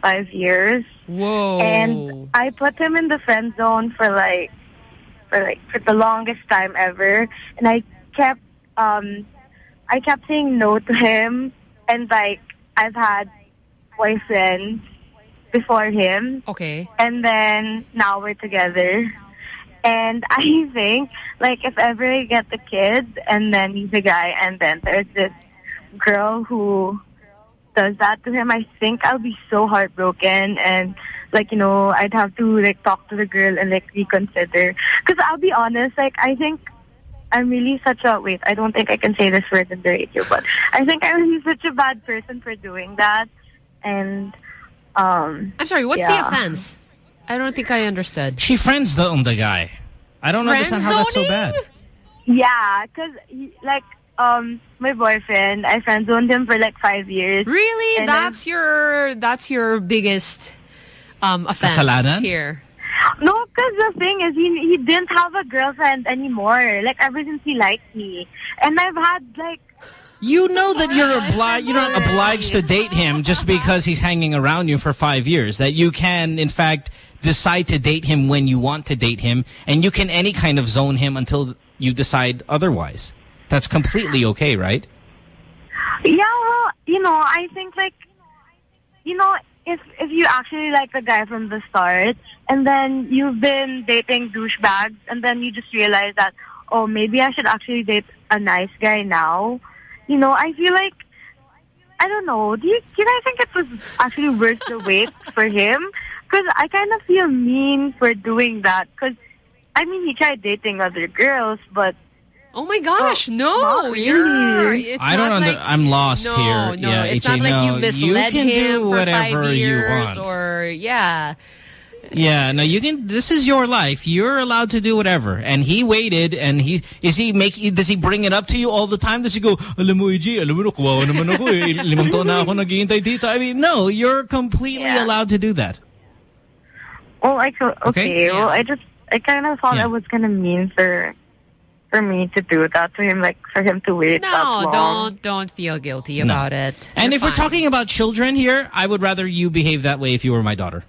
five years. Whoa. And I put him in the friend zone for like, for like, for the longest time ever. And I kept, um, I kept saying no to him. And like, I've had boyfriends before him. Okay. And then now we're together. And I think, like, if ever I get the kid and then he's a guy and then there's this girl who does that to him, I think I'll be so heartbroken and, like, you know, I'd have to, like, talk to the girl and, like, reconsider. Because I'll be honest, like, I think I'm really such a, wait, I don't think I can say this word in the radio, but I think I'm really such a bad person for doing that. And, um... I'm sorry. What's yeah. the offense? I don't think I understood. She friend zoned the guy. I don't understand how that's so bad. Yeah, because like um my boyfriend, I friend zoned him for like five years. Really? And then- that's your that's your biggest um offense Kasalanan? here. no, because the thing is, he he didn't have a girlfriend anymore. Like ever since he liked me, and I've had like You know that you're obliged. You're not obliged to date him just because he's hanging around you for five years. That you can, in fact, decide to date him when you want to date him, and you can any kind of zone him until you decide otherwise. That's completely okay, right? Yeah, well, you know, I think like, you know, if if you actually like the guy from the start, and then you've been dating douchebags, and then you just realize that, oh, maybe I should actually date a nice guy now. You know, I feel like, I don't know. Do you, do you think it was actually worth the wait for him? Because I kind of feel mean for doing that. Because I mean, he tried dating other girls, but Oh my gosh, no, not you're. It's I don't. Not like, I'm lost no, here. No, yeah, it's AJ, not like no. you misled can him do for five years you want. or yeah. Yeah, no, you can. This is your life. You're allowed to do whatever. And he waited, and he is he make does he bring it up to you all the time? Does he go, alam mo, EJ, alam mo, kawawa naman ako eh. Limang taon na ako naghihintay dito. I mean, no, you're completely allowed to do that. Well, I co- okay. Okay. Well, I just I kind of thought Yeah. it was kind of mean for for me to do that to him, like for him to wait that No, long. don't don't feel guilty No. about it. And You're if we're talking about children here, I would rather you behave that way if you were my daughter.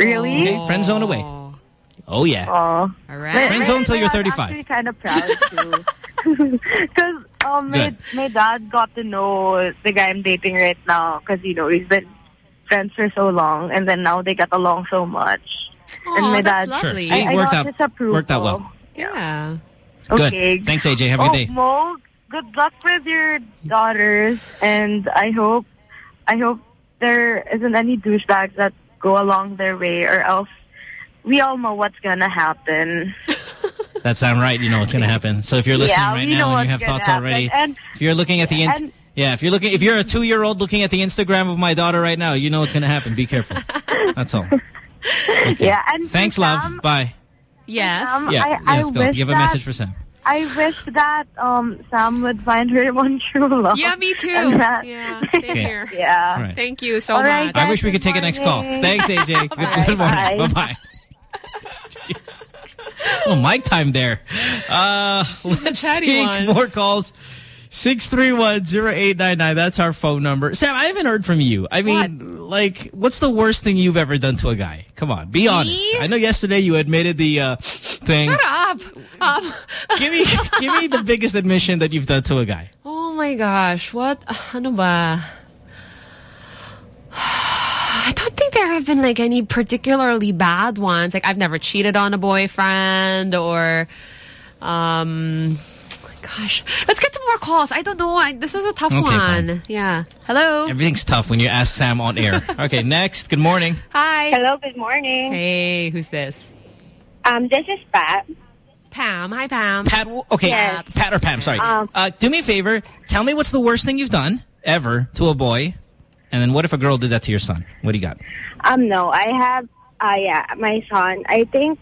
Really? Okay, friend zone away. Oh yeah. Oh, all right. Friend zone till you're I'm 35. actually kind of proud too, because um, my my dad got to know the guy I'm dating right now because you know we've been friends for so long, and then now they get along so much. and my that's dad, lovely. Sure. I, See, I worked got out- his approval. worked out well. Yeah. Good. Okay. Thanks, AJ. Have a oh, good day. Mo, good luck with your daughters, and I hope, I hope there isn't any douchebags that go along their way, or else we all know what's gonna happen. That sound right. You know what's going to happen. So if you're listening Yeah, right now and you have gonna thoughts already. And- if you're looking at the and- yeah, if you're looking, if you're a two year old looking at the Instagram of my daughter right now, you know what's going to happen. Be careful. That's all. Okay. Yeah, and Thanks, love. Bye. Yes. Um, yeah. I- yeah, I go. wish You have a that- message for Sam. I wish that um Sam would find her one true love. Yeah, me too. That- Yeah, same Okay. here. Yeah. All right. Thank you so All right, much. I wish we could take a next call. Thanks, AJ. Good, Bye. good morning. Bye. Bye-bye. Oh, mic time there. Uh, let's chatty take one. more calls. 631-0899. That's our phone number. Sam, I haven't heard from you. I mean, like, what's the worst thing you've ever done to a guy? Come on, be honest. I know yesterday you admitted the uh, thing. Shut up. Um, give me, give me the biggest admission that you've done to a guy. oh my gosh, what? Ano ba? I don't think there have been like any particularly bad ones. Like I've never cheated on a boyfriend or, um, gosh. Let's get to more calls. I don't know. I, this is a tough Okay, one. fine. Yeah. Hello. Everything's tough when you ask Sam on air. Okay, next. Good morning. Hi. Hello. Good morning. Hey, who's this? Um, this is Pat. Pam. Hi, Pam. Pat, okay, Yes. Pat or Pam, sorry. Um, uh, do me a favor. Tell me what's the worst thing you've done ever to a boy. And then what if a girl did that to your son? What do you got? Um, no, I have. Uh, yeah, my son. I think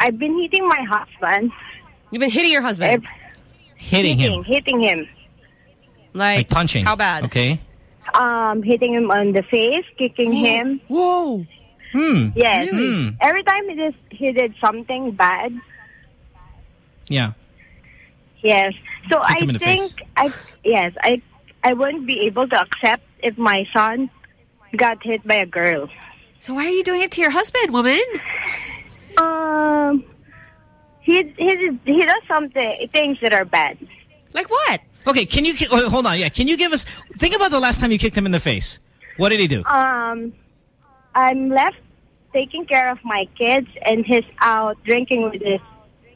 I've been hitting my husband. You've been hitting your husband. Hitting him. hitting him. Like, Like punching. How bad? Okay. Um, hitting him on the face, kicking him. Whoa. Hmm. Yes. Hmm. Every time he did, he did something bad. Yeah. Yes. So Kick I him in the face. think I yes I I wouldn't be able to accept if my son got hit by a girl. So why are you doing it to your husband, woman? Um, he he he does something things that are bad. Like what? Okay, can you, oh, hold on, yeah. Can you give us, think about the last time you kicked him in the face. What did he do? Um, I'm left taking care of my kids, and he's out drinking with his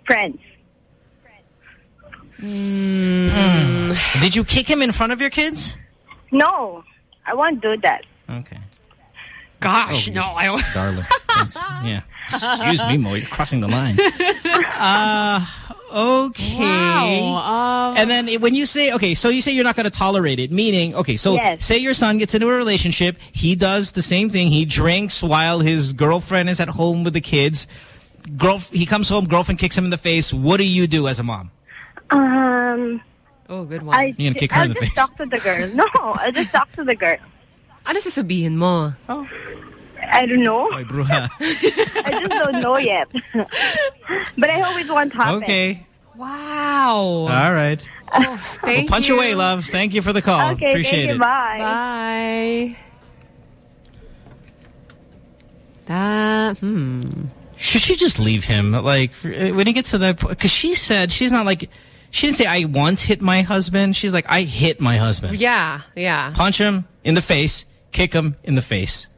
friends. Hmm. Did you kick him in front of your kids? No, I won't do that. Okay. Gosh, Oh, no. I don't. Darling. Yeah. Excuse me, Mo. You're crossing the line. Uh, okay. Wow. Um, and then when you say, okay, so you say you're not going to tolerate it, meaning, okay, so Yes. say your son gets into a relationship, he does the same thing, he drinks while his girlfriend is at home with the kids, Girl, he comes home, girlfriend kicks him in the face, what do you do as a mom? Um, oh, good one. I You're gonna kick her I'll in the just face. talk to the girl. No, I just talk to the girl. Ano sasabihin mo? I don't know. Oy, bruja. I just don't know yet. but I hope it won't happen. Okay. Wow. All right. Oh, thank well, punch you. away, love. Thank you for the call. Okay, Appreciate thank you. it. Bye. Bye. That, hmm. Should she just leave him? Like, when he gets to that point, because she said, she's not like, she didn't say, I once hit my husband. She's like, I hit my husband. Yeah, yeah. Punch him in the face, kick him in the face.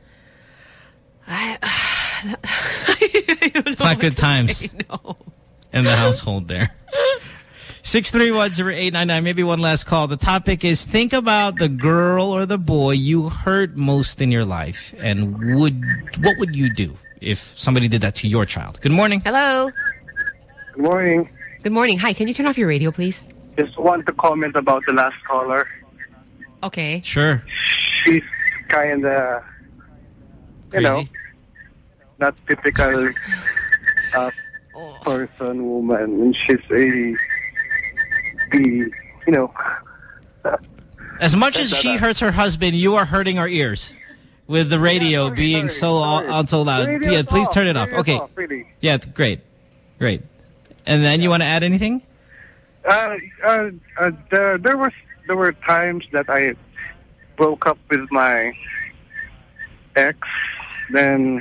Uh, it's not good times in the household there. 6310899, maybe one last call. The topic is think about the girl or the boy you hurt most in your life and would what would you do if somebody did that to your child? Good morning. Hello. Good morning. Good morning. Hi, can you turn off your radio, please? Just want to comment about the last caller. Okay. Sure. She's kind of, you know, not typical uh, person, woman. And she's a, the, you know. As much as she hurts her husband, you are hurting our ears with the radio being so on so loud. Radio's Yeah, please off. turn it off. Okay. off, really. Yeah, great. Great. And then you want to add anything? Uh, uh, uh, there, there was there were times that I broke up with my ex. Then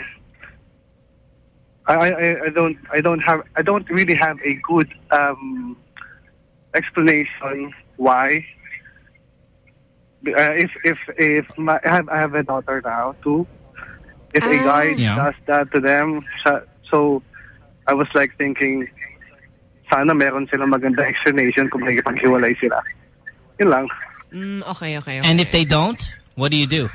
I, I, I don't I don't have I don't really have a good um, explanation why. Uh, if if if my, I have I have a daughter now too. If a guy Yeah. does that to them, so I was like thinking, sana meron silang maganda explanation kung nagipaghiwalay sila. Yun lang. Mm, okay, okay, okay. And if they don't, what do you do?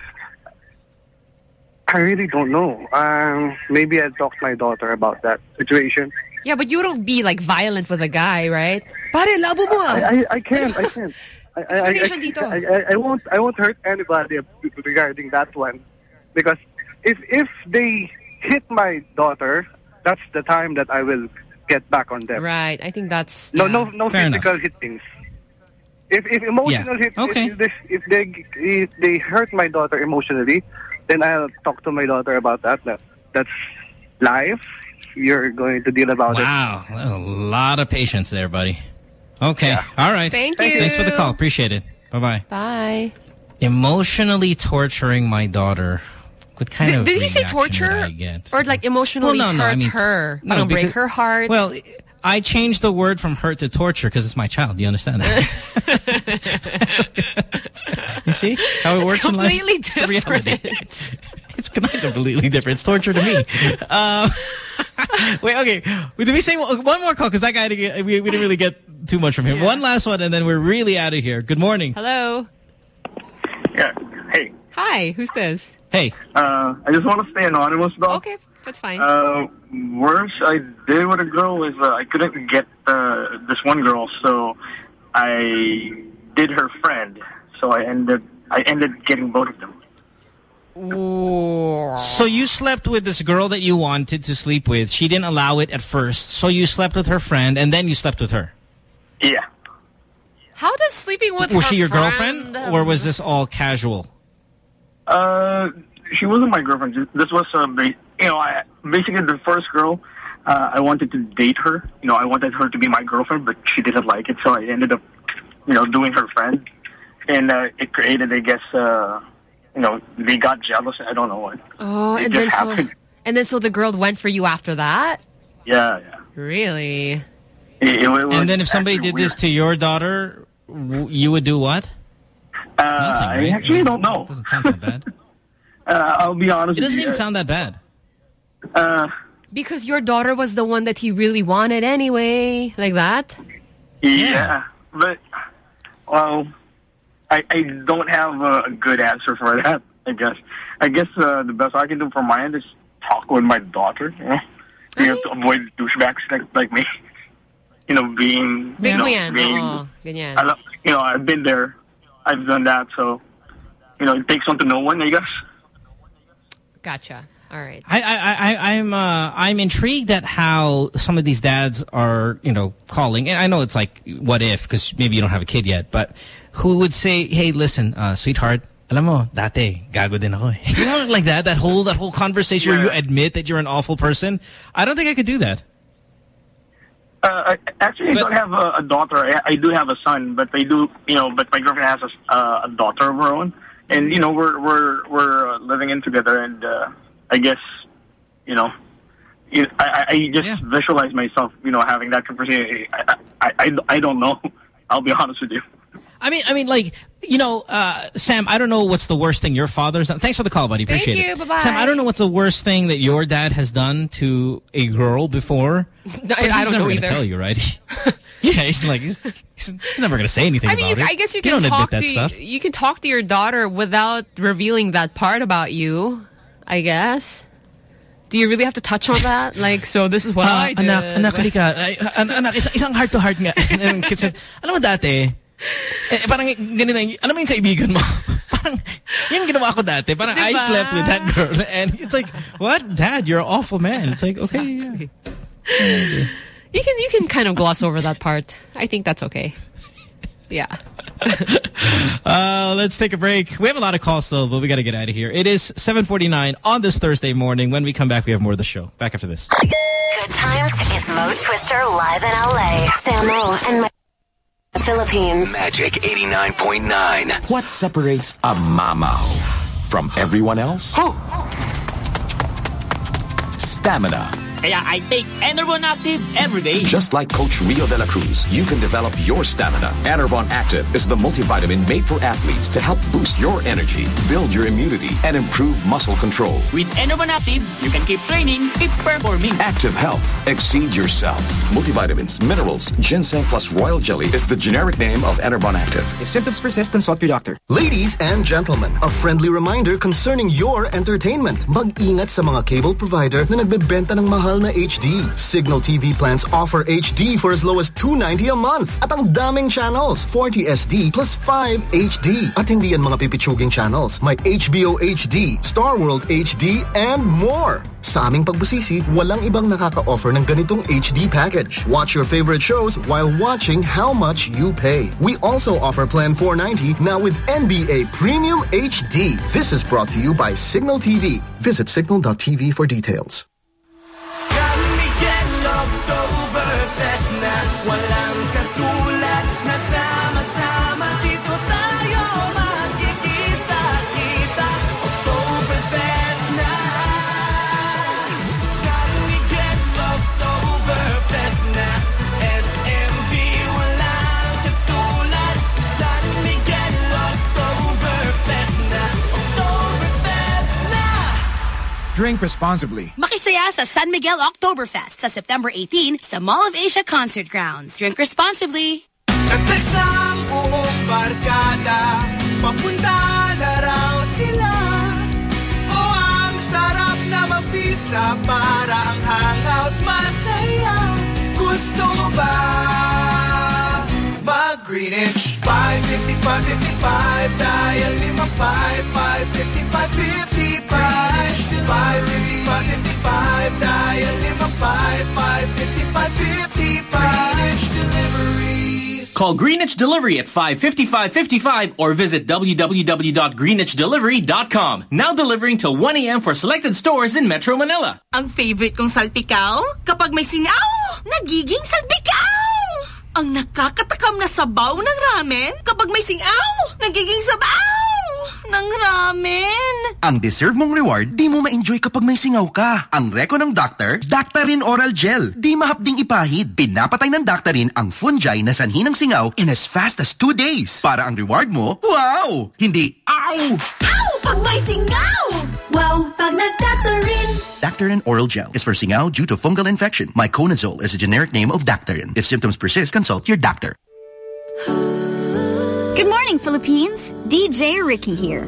I really don't know. Um, maybe I'll talk to my daughter about that situation. Yeah, but you don't be like violent with a guy, right? Pare, labo mo ah. I, I, I can't. I can't. I, I, I, dito. I, I, I won't. I won't hurt anybody regarding that one, because if if they hit my daughter, that's the time that I will get back on them. Right. I think that's No, yeah. no, no Fair physical hittings. If if emotional hits, Okay. if, if they if they hurt my daughter emotionally, then I'll talk to my daughter about that. That that's life. You're going to deal about it. Wow, there's a lot of patience there, buddy. Okay, all right. Thank you. Thanks for the call. Appreciate it. Bye-bye. Bye. Emotionally torturing my daughter. What kind Did, of did he say torture or like emotionally Well, no, no, hurt I mean, her? no, Parang break her heart. Well, I changed the word from hurt to torture because it's my child. Do you understand that? you see how it It's works in life? completely It's the reality. It's completely different. It's torture to me. Um, wait, okay. We did we say one one more call? Because that guy, didn't we, we didn't really get too much from him. One last one, and then we're really out of here. Good morning. Hello. Yeah. Hey. Hi. Who's this? Hey. Uh, I just want to stay anonymous, though. Okay, that's fine. Uh, worst I did with a girl is uh, I couldn't get uh, this one girl, so I did her friend. So I ended I ended getting both of them. So you slept with this girl that you wanted to sleep with. She didn't allow it at first. So you slept with her friend, and then you slept with her. Yeah. How does sleeping with was her she your friend, girlfriend, or was this all casual? Uh, she wasn't my girlfriend. This was uh, ba- you know I, basically the first girl. Uh, I wanted to date her. You know, I wanted her to be my girlfriend, but she didn't like it, so I ended up, you know, doing her friend, and uh, it created, I guess, uh, you know, they got jealous. I don't know what. Oh, It and just then so and then so the girl went for you after that. Yeah, yeah. Really? It, it, it And then if somebody actually did this to your daughter, w- you would do what? Uh, I actually don't know. It Doesn't sound so bad. Uh, I'll be honest. It doesn't with you. even sound that bad. Uh, Because your daughter was the one that he really wanted anyway, like that. yeah. but well, I I don't have a, a good answer for that. I guess. I guess uh, the best I can do from my end is talk with my daughter. You, know? you have to avoid douchebags like like me. You know, being you know, being, ganyan. I lo- you know, I've been there. I've done that. So, you know, it takes one to know one. I guess. Gotcha. All right. I, I, I, I'm, uh, I'm intrigued at how some of these dads are, you know, calling. And I know it's like, what if, because maybe you don't have a kid yet, but who would say, hey, listen, uh, sweetheart, alam mo, dati, gago din ako eh. You know, like that, that whole, that whole conversation where you admit that you're an awful person. I don't think I could do that. Uh, I, actually, I don't have a, a daughter. I, I do have a son, but I do, you know, but my girlfriend has a, uh, a daughter of her own, and you know, we're we're we're uh, living in together, and uh, I guess, you know, I, I I just visualize myself, you know, having that conversation. I, I, I, I don't know. I'll be honest with you. I mean, I mean, like, you know, uh, Sam, I don't know what's the worst thing your father's done. Thanks for the call, buddy. Thank Appreciate you. it. Bye-bye. Sam, I don't know what's the worst thing that your dad has done to a girl before. No, I don't never know gonna either. tell you, right? yeah, he's like, he's, he's, he's never going to say anything I mean, about you, it. I guess you don't can admit talk that to stuff. you can talk to your daughter without revealing that part about you. I guess. Do you really have to touch on that? Like, so this is what Ah, I did. anak, anak, halika. Ay, an- anak, isang, isang heart to heart nga. And then kid said, alam mo dati, eh, parang ganito, alam mo yung kaibigan mo? parang, yung ginawa ko dati. Parang I slept with that girl. And it's like, what? Dad, you're an awful man. It's like, okay, yeah. You can you can kind of gloss over that part. I think that's okay. Yeah. Uh, let's take a break. We have a lot of calls still, but we got to get out of here. It is 749 on this Thursday morning. When we come back, we have more of the show. Back after this. Good times is Mo Twister live in LA. Samo and my Philippines. Magic 89.9. What separates a mama from everyone else? Stamina, Kaya I take Enervon Active every day. Just like Coach Rio de la Cruz, you can develop your stamina. Enervon Active is the multivitamin made for athletes to help boost your energy, build your immunity, and improve muscle control. With Enervon Active, you can keep training, keep performing. Active health. Exceed yourself. Multivitamins, minerals, ginseng plus royal jelly is the generic name of Enervon Active. If symptoms persist, consult your doctor. Ladies and gentlemen, a friendly reminder concerning your entertainment. Mag-ingat sa mga cable provider na nagbebenta ng mahal HD. Cignal TV plans offer HD for as low as $2.90 a month. At ang daming channels, 40 SD plus 5 HD. At hindi yan mga pipitsuging channels. May HBO HD, Star World HD, and more. Sa aming pagbusisi, walang ibang nakaka-offer ng ganitong HD package. Watch your favorite shows while watching how much you pay. We also offer Plan 490 now with NBA Premium HD. This is brought to you by Cignal TV. Visit cignal.tv for details. Drink responsibly. Makisaya sa San Miguel Oktoberfest sa September 18 sa Mall of Asia Concert Grounds. Drink responsibly. Nag-text na ang buong barkada Papunta na raw sila O ang sarap na mag-pizza Para ang hangout masaya Gusto mo ba mag-Greenwich? 555 55 Dial 55 555 55 Greenwich Delivery 555 Dial 55 555 55 Greenwich Delivery Call Greenwich Delivery at 55555 or visit www.greenwichdelivery.com. Now delivering till 1 a.m. for selected stores in Metro Manila. Ang favorite kong salpikaw? Kapag may singaw, nagiging salpikaw! Ang nakakatakam na sabaw ng ramen? Kapag may singaw, nagiging sabaw ng ramen. Ang deserve mong reward, di mo ma-enjoy kapag may singaw ka. Ang reko ng doctor, Daktarin Oral Gel. Di mahapding ipahid. Pinapatay ng Daktarin ang fungi na sanhi ng singaw in as fast as two days. Para ang reward mo, wow! Hindi, ow! Ow! Pag may singaw! Wow! Pag nagtatarin! Daktarin Oral Gel is for singaw due to fungal infection. Miconazole is a generic name of Daktarin. If symptoms persist, consult your doctor. Good morning, Philippines. DJ Ricky here.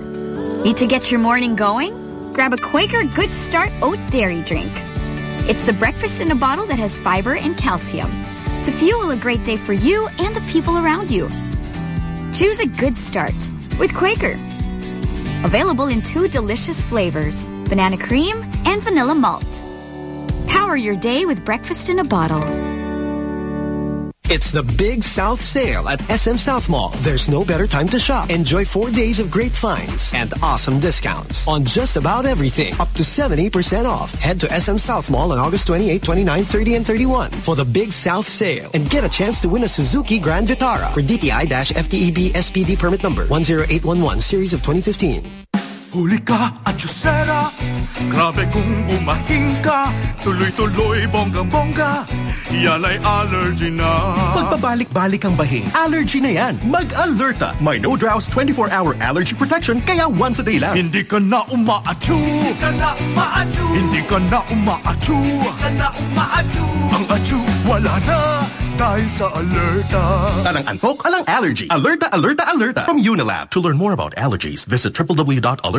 Need to get your morning going? Grab a Quaker Good Start oat dairy drink. It's the breakfast in a bottle that has fiber and calcium to fuel a great day for you and the people around you. Choose a good start with Quaker. Available in two delicious flavors banana cream and vanilla malt. Power your day with breakfast in a bottle. It's the Big South Sale at SM South Mall. There's no better time to shop. Enjoy four days of great finds and awesome discounts on just about everything, up to 70% off. Head to SM South Mall on August 28, 29, 30, and 31 for the Big South Sale and get a chance to win a Suzuki Grand Vitara for DTI-FTEB SPD permit number 10811 series of 2015. Huli ka at Yusera Grabe kung bumahing ka Tuloy-tuloy bonggang-bongga Yan ay allergy na Pagpabalik-balik ang bahing, allergy na yan. Mag-alerta. May no drows 24-hour allergy protection kaya once a day lang. Hindi ka na umaatsu Hindi ka na umaatsu Hindi ka na umaatsu Hindi ka na umaatsu Ang atsu wala na dahil sa alerta Alang antok, alang allergy. Alerta, alerta, alerta. From Unilab. To learn more about allergies, visit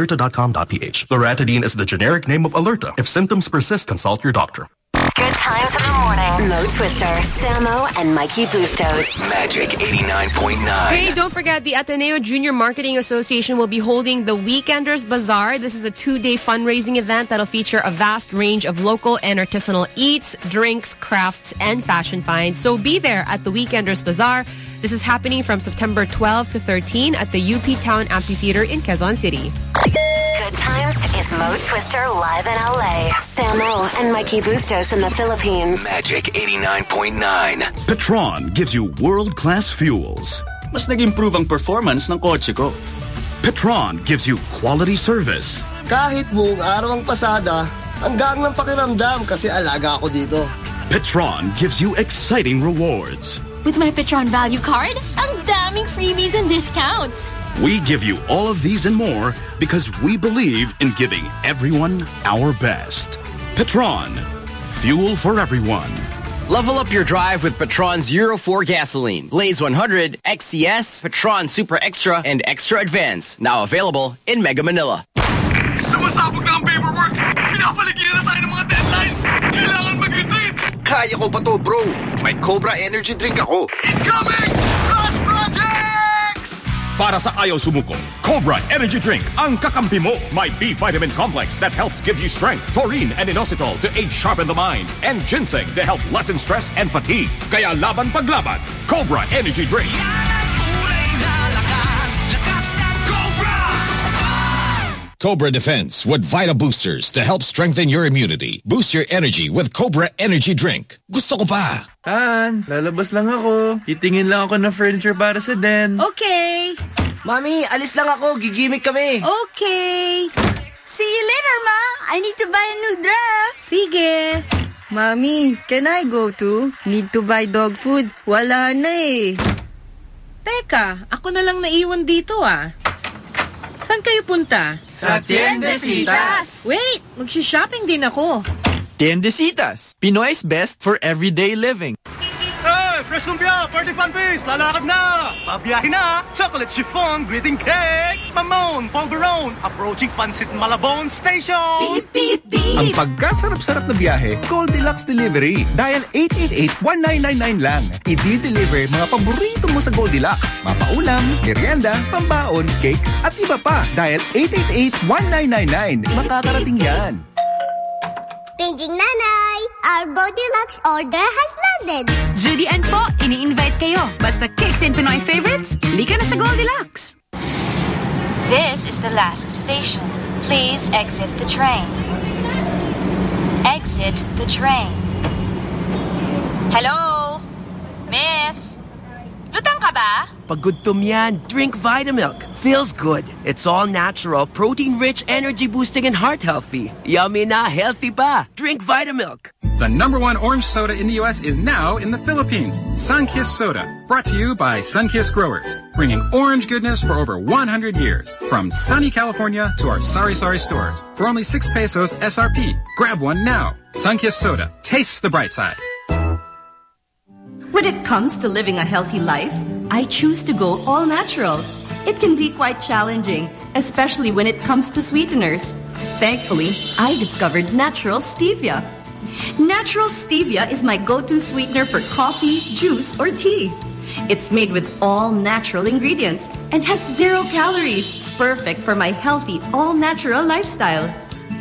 www.allerta.com.ph. Loratadine is the generic name of Allerta. If symptoms persist, consult your doctor. Good times in the morning. Mo Twister, Samo, and Mikey Bustos. Magic 89.9. Hey, don't forget the Ateneo Junior Marketing Association will be holding the Weekenders Bazaar. This is a two-day fundraising event that'll feature a vast range of local and artisanal eats, drinks, crafts, and fashion finds. So be there at the Weekenders Bazaar. This is happening from September 12 to 13 at the UP Town Amphitheater in Quezon City. Good times is Mo Twister live in LA. Samo and Mikey Bustos in the Philippines. Magic 89.9. Petron gives you world-class fuels. Mas nag-improve ang performance ng kotse ko. Petron gives you quality service. Kahit buong araw ang pasada, Ang gaan ng pakiramdam kasi alaga ako dito. Petron gives you exciting rewards. With my Petron Value Card, ang daming freebies and discounts. We give you all of these and more because we believe in giving everyone our best. Petron, fuel for everyone. Level up your drive with Petron's Euro 4 gasoline. Blaze 100, XCS, Petron Super Extra, and Extra Advance. Now available in Mega Manila. Sumasabog na ang paperwork! Pinapaligiran na tayo ng mga deadlines! Kailangan mag-retreat! Kaya ko pa to, bro. May Cobra Energy Drink ako. Incoming! Rush Projects! Para sa ayaw sumuko, Cobra Energy Drink ang kakampi mo. May B vitamin complex that helps give you strength, taurine and inositol to aid sharpen the mind, and ginseng to help lessen stress and fatigue. Kaya laban paglaban, Cobra Energy Drink. Cobra Defense with Vita Boosters to help strengthen your immunity. Boost your energy with Cobra Energy Drink. Gusto ko pa! Tan, lalabas lang ako. Titingin lang ako ng furniture para sa den. Okay. Mami, alis lang ako. Gigimik kami. Okay. See you later, Ma. I need to buy a new dress. Sige. Mami, can I go to? Need to buy dog food. Wala na eh. Teka, ako na lang naiwan dito ah. Saan kayo punta? Sa Tiendesitas. Wait, magsha-shopping din ako. Tiendesitas, Pinoy's best for everyday living. Hey, fresh lumpia, party fan base, lalakad na! Pabiyahe na! Chocolate chiffon, greeting cake, mamon, polvoron, approaching Pansit Malabon Station! Beep, beep, beep. Ang pagkasarap-sarap na biyahe, Goldilocks Delivery. Dial 888-1999 lang. I-deliver mga paborito mo sa Goldilocks. Mapaulam, merienda, pambaon, cakes, at iba pa. Dial 888-1999. Makakarating yan. Pinging Nanay! Our Goldilocks order has landed! Judy and po, ini-invite kayo. Basta kicks in Pinoy favorites, lika na sa Goldilocks. This is the last station. Please exit the train. Exit the train. Hello? Miss? Lutang ka ba? Pagudtom yan, drink Vitamilk. Feels good. It's all natural, protein-rich, energy-boosting, and heart-healthy. Yummy na, healthy pa. Drink Vitamilk. The number one orange soda in the U.S. is now in the Philippines. Sunkist Soda. Brought to you by Sunkist Growers. Bringing orange goodness for over 100 years. From sunny California to our sari-sari stores. For only 6 pesos SRP. Grab one now. Sunkist Soda. Tastes the bright side. When it comes to living a healthy life, I choose to go all natural. It can be quite challenging, especially when it comes to sweeteners. Thankfully, I discovered natural stevia. Natural stevia is my go-to sweetener for coffee, juice, or tea. It's made with all natural ingredients and has zero calories, perfect for my healthy, all-natural lifestyle.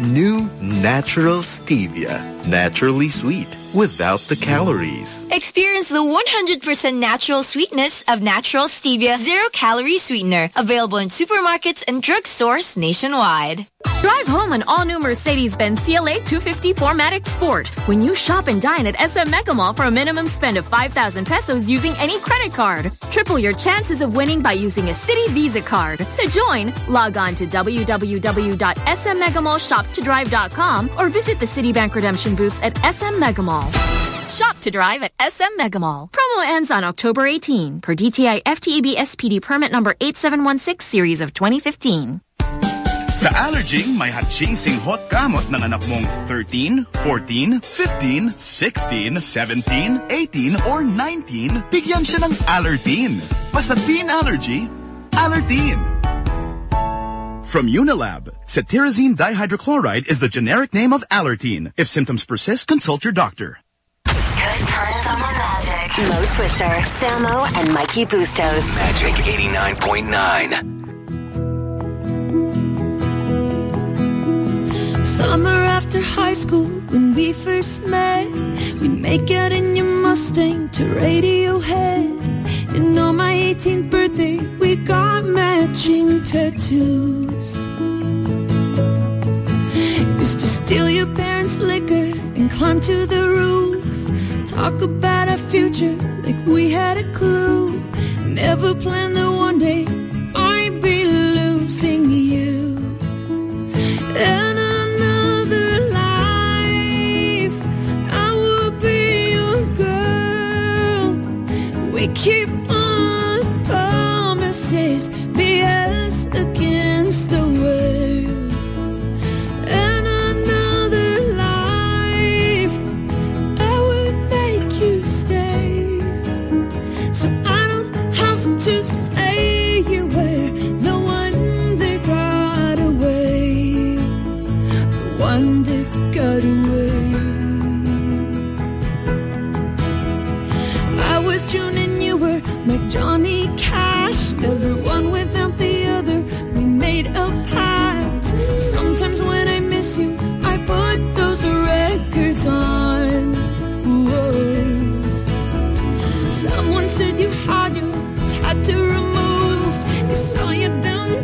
New Natural Stevia. Naturally sweet without the calories. Experience the 100% natural sweetness of natural stevia zero calorie sweetener. Available in supermarkets and drugstores nationwide. Drive home an all-new Mercedes-Benz CLA 250 4MATIC Sport when you shop and dine at SM Mega Mall for a minimum spend of 5,000 pesos using any credit card. Triple your chances of winning by using a Citi Visa card. To join, log on to www.smmegamallshoptodrive.com or visit the Citibank redemption booths at SM Mega Mall. Shop to drive at SM Mega Mall. Promo ends on October 18 per DTI FTEB SPD permit number 8716 series of 2015. Sa Allerging, may hot-chasing hot gamot ng anak mong 13, 14, 15, 16, 17, 18, or 19, bigyan siya ng Allertine. Basta teen allergy, Allertine. From Unilab, cetirizine dihydrochloride is the generic name of Allertine. If symptoms persist, consult your doctor. Good times on the magic. Mo Twister, Samo, and Mikey Bustos. Magic 89.9. Summer after high school, when we first met, we'd make out in your Mustang to Radiohead. And on my 18th birthday, we got matching tattoos. Used to steal your parents' liquor and climb to the roof. Talk about our future like we had a clue. Never planned that one day I'd be losing you. keep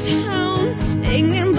town. Singing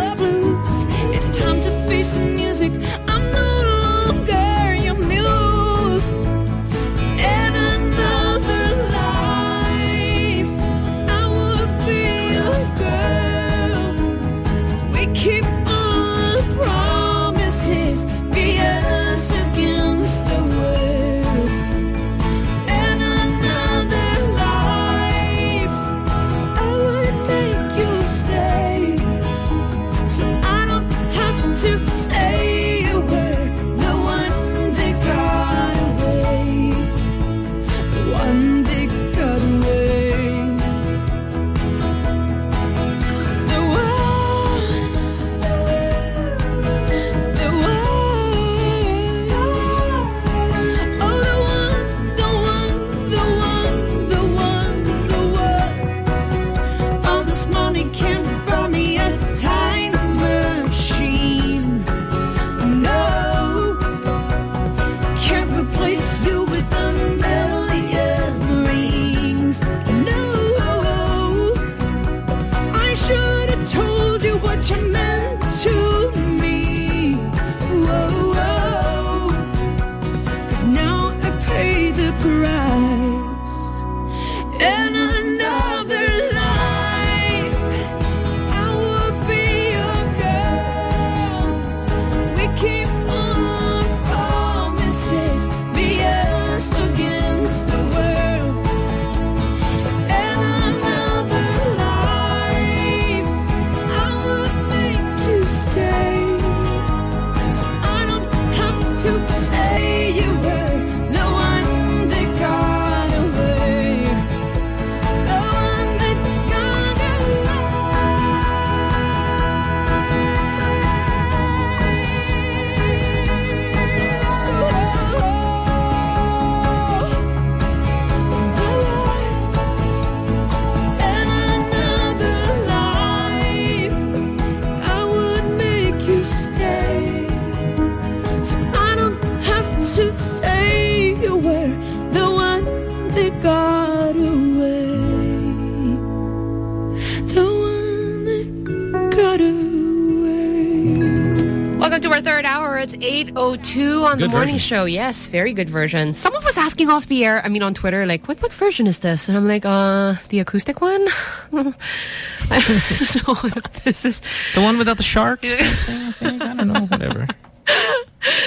8.02 on the morning version. show. Yes, very good version. Someone was asking off the air, I mean on Twitter, like, what, what version is this? And I'm like, uh, the acoustic one? I don't know if this is... The one without the sharks? I think? I don't know. Whatever.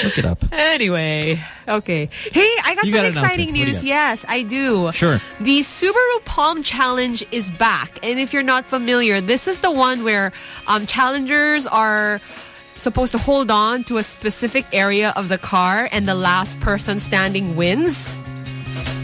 Look it up. Anyway, okay. Hey, I got You some got exciting announcement. What do you news. Yes, I do. Sure. The Subaru Palm Challenge is back. And if you're not familiar, this is the one where um, challengers are supposed to hold on to a specific area of the car and the last person standing wins.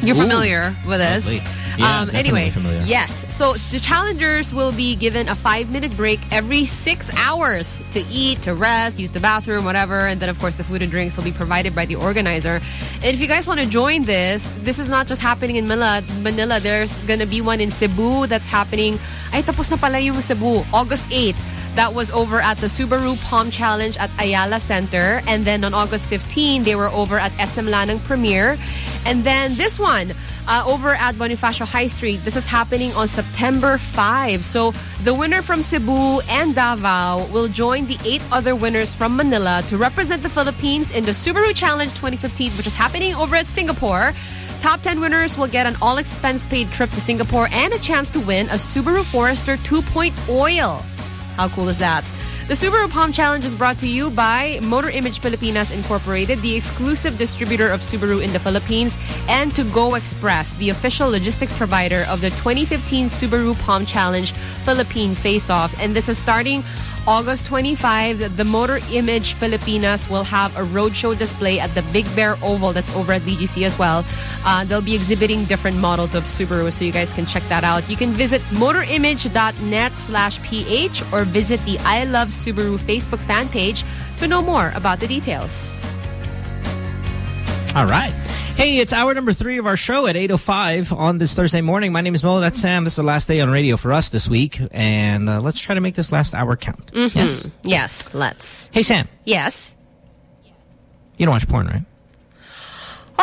You're Ooh. familiar with this. Yeah, um, anyway, familiar. yes. So the challengers will be given a five minute break every six hours to eat, to rest, use the bathroom, whatever. And then, of course, the food and drinks will be provided by the organizer. And if you guys want to join this, this is not just happening in Manila. Manila. There's going to be one in Cebu that's happening. Ay, tapos na pala yung Cebu. August 8th. That was over at the Subaru Palm Challenge at Ayala Center. And then on August 15, they were over at SM Lanang Premier. And then this one, uh, over at Bonifacio High Street. This is happening on September 5. So the winner from Cebu and Davao will join the eight other winners from Manila to represent the Philippines in the Subaru Challenge 2015, which is happening over at Singapore. Top 10 winners will get an all expense paid trip to Singapore and a chance to win a Subaru Forester 2.0 oil. How cool is that? The Subaru Palm Challenge is brought to you by Motor Image Filipinas Incorporated, the exclusive distributor of Subaru in the Philippines, and 2GO Express, the official logistics provider of the 2015 Subaru Palm Challenge Philippine Face Off. And this is starting August 25, the Motor Image Filipinas will have a roadshow display at the Big Bear Oval that's over at BGC as well. Uh, they'll be exhibiting different models of Subaru, so you guys can check that out. You can visit motorimage.net slash ph or visit the I Love Subaru Facebook fan page to know more about the details. All right. Hey, it's hour number three of our show at 8.05 on this Thursday morning. My name is Mo. That's Sam. This is the last day on radio for us this week. And uh, let's try to make this last hour count. Mhm. Yes? Yes, let's. Hey, Sam. Yes. You don't watch porn, right? Uh,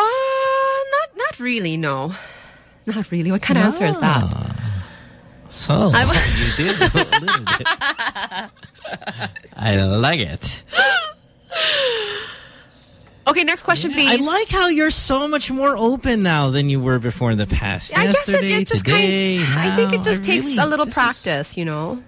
not, not really, no. Not really. What kind of answer is that? So, you did a little bit. I like it. Okay, next question, please. I like how you're so much more open now than you were before in the past. I guess it, it just today, kind of, I think it just takes really- a little this is- practice, you know?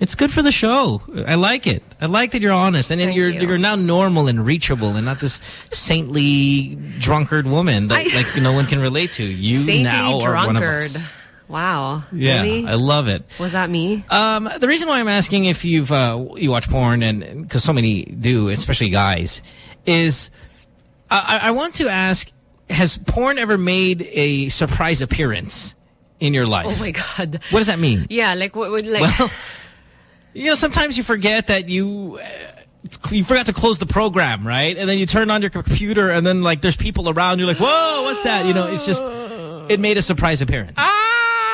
It's good for the show. I like it. I like that you're honest, and Thank you're you. are now normal and reachable, and not this saintly drunkard woman that I- like no one can relate to. You Saintly now are one of drunkard. us. Wow. Yeah, Really? I love it. Was that me? Um, the reason why I'm asking if you've uh, you watch porn, and because so many do, especially guys, is I, I want to ask: Has porn ever made a surprise appearance in your life? Oh my god. What does that mean? Yeah, like what would like Well, you know, sometimes you forget that you uh, you forgot to close the program, right? And then you turn on your computer, and then like there's people around. You're like, "Whoa, what's that?" You know, it's just it made a surprise appearance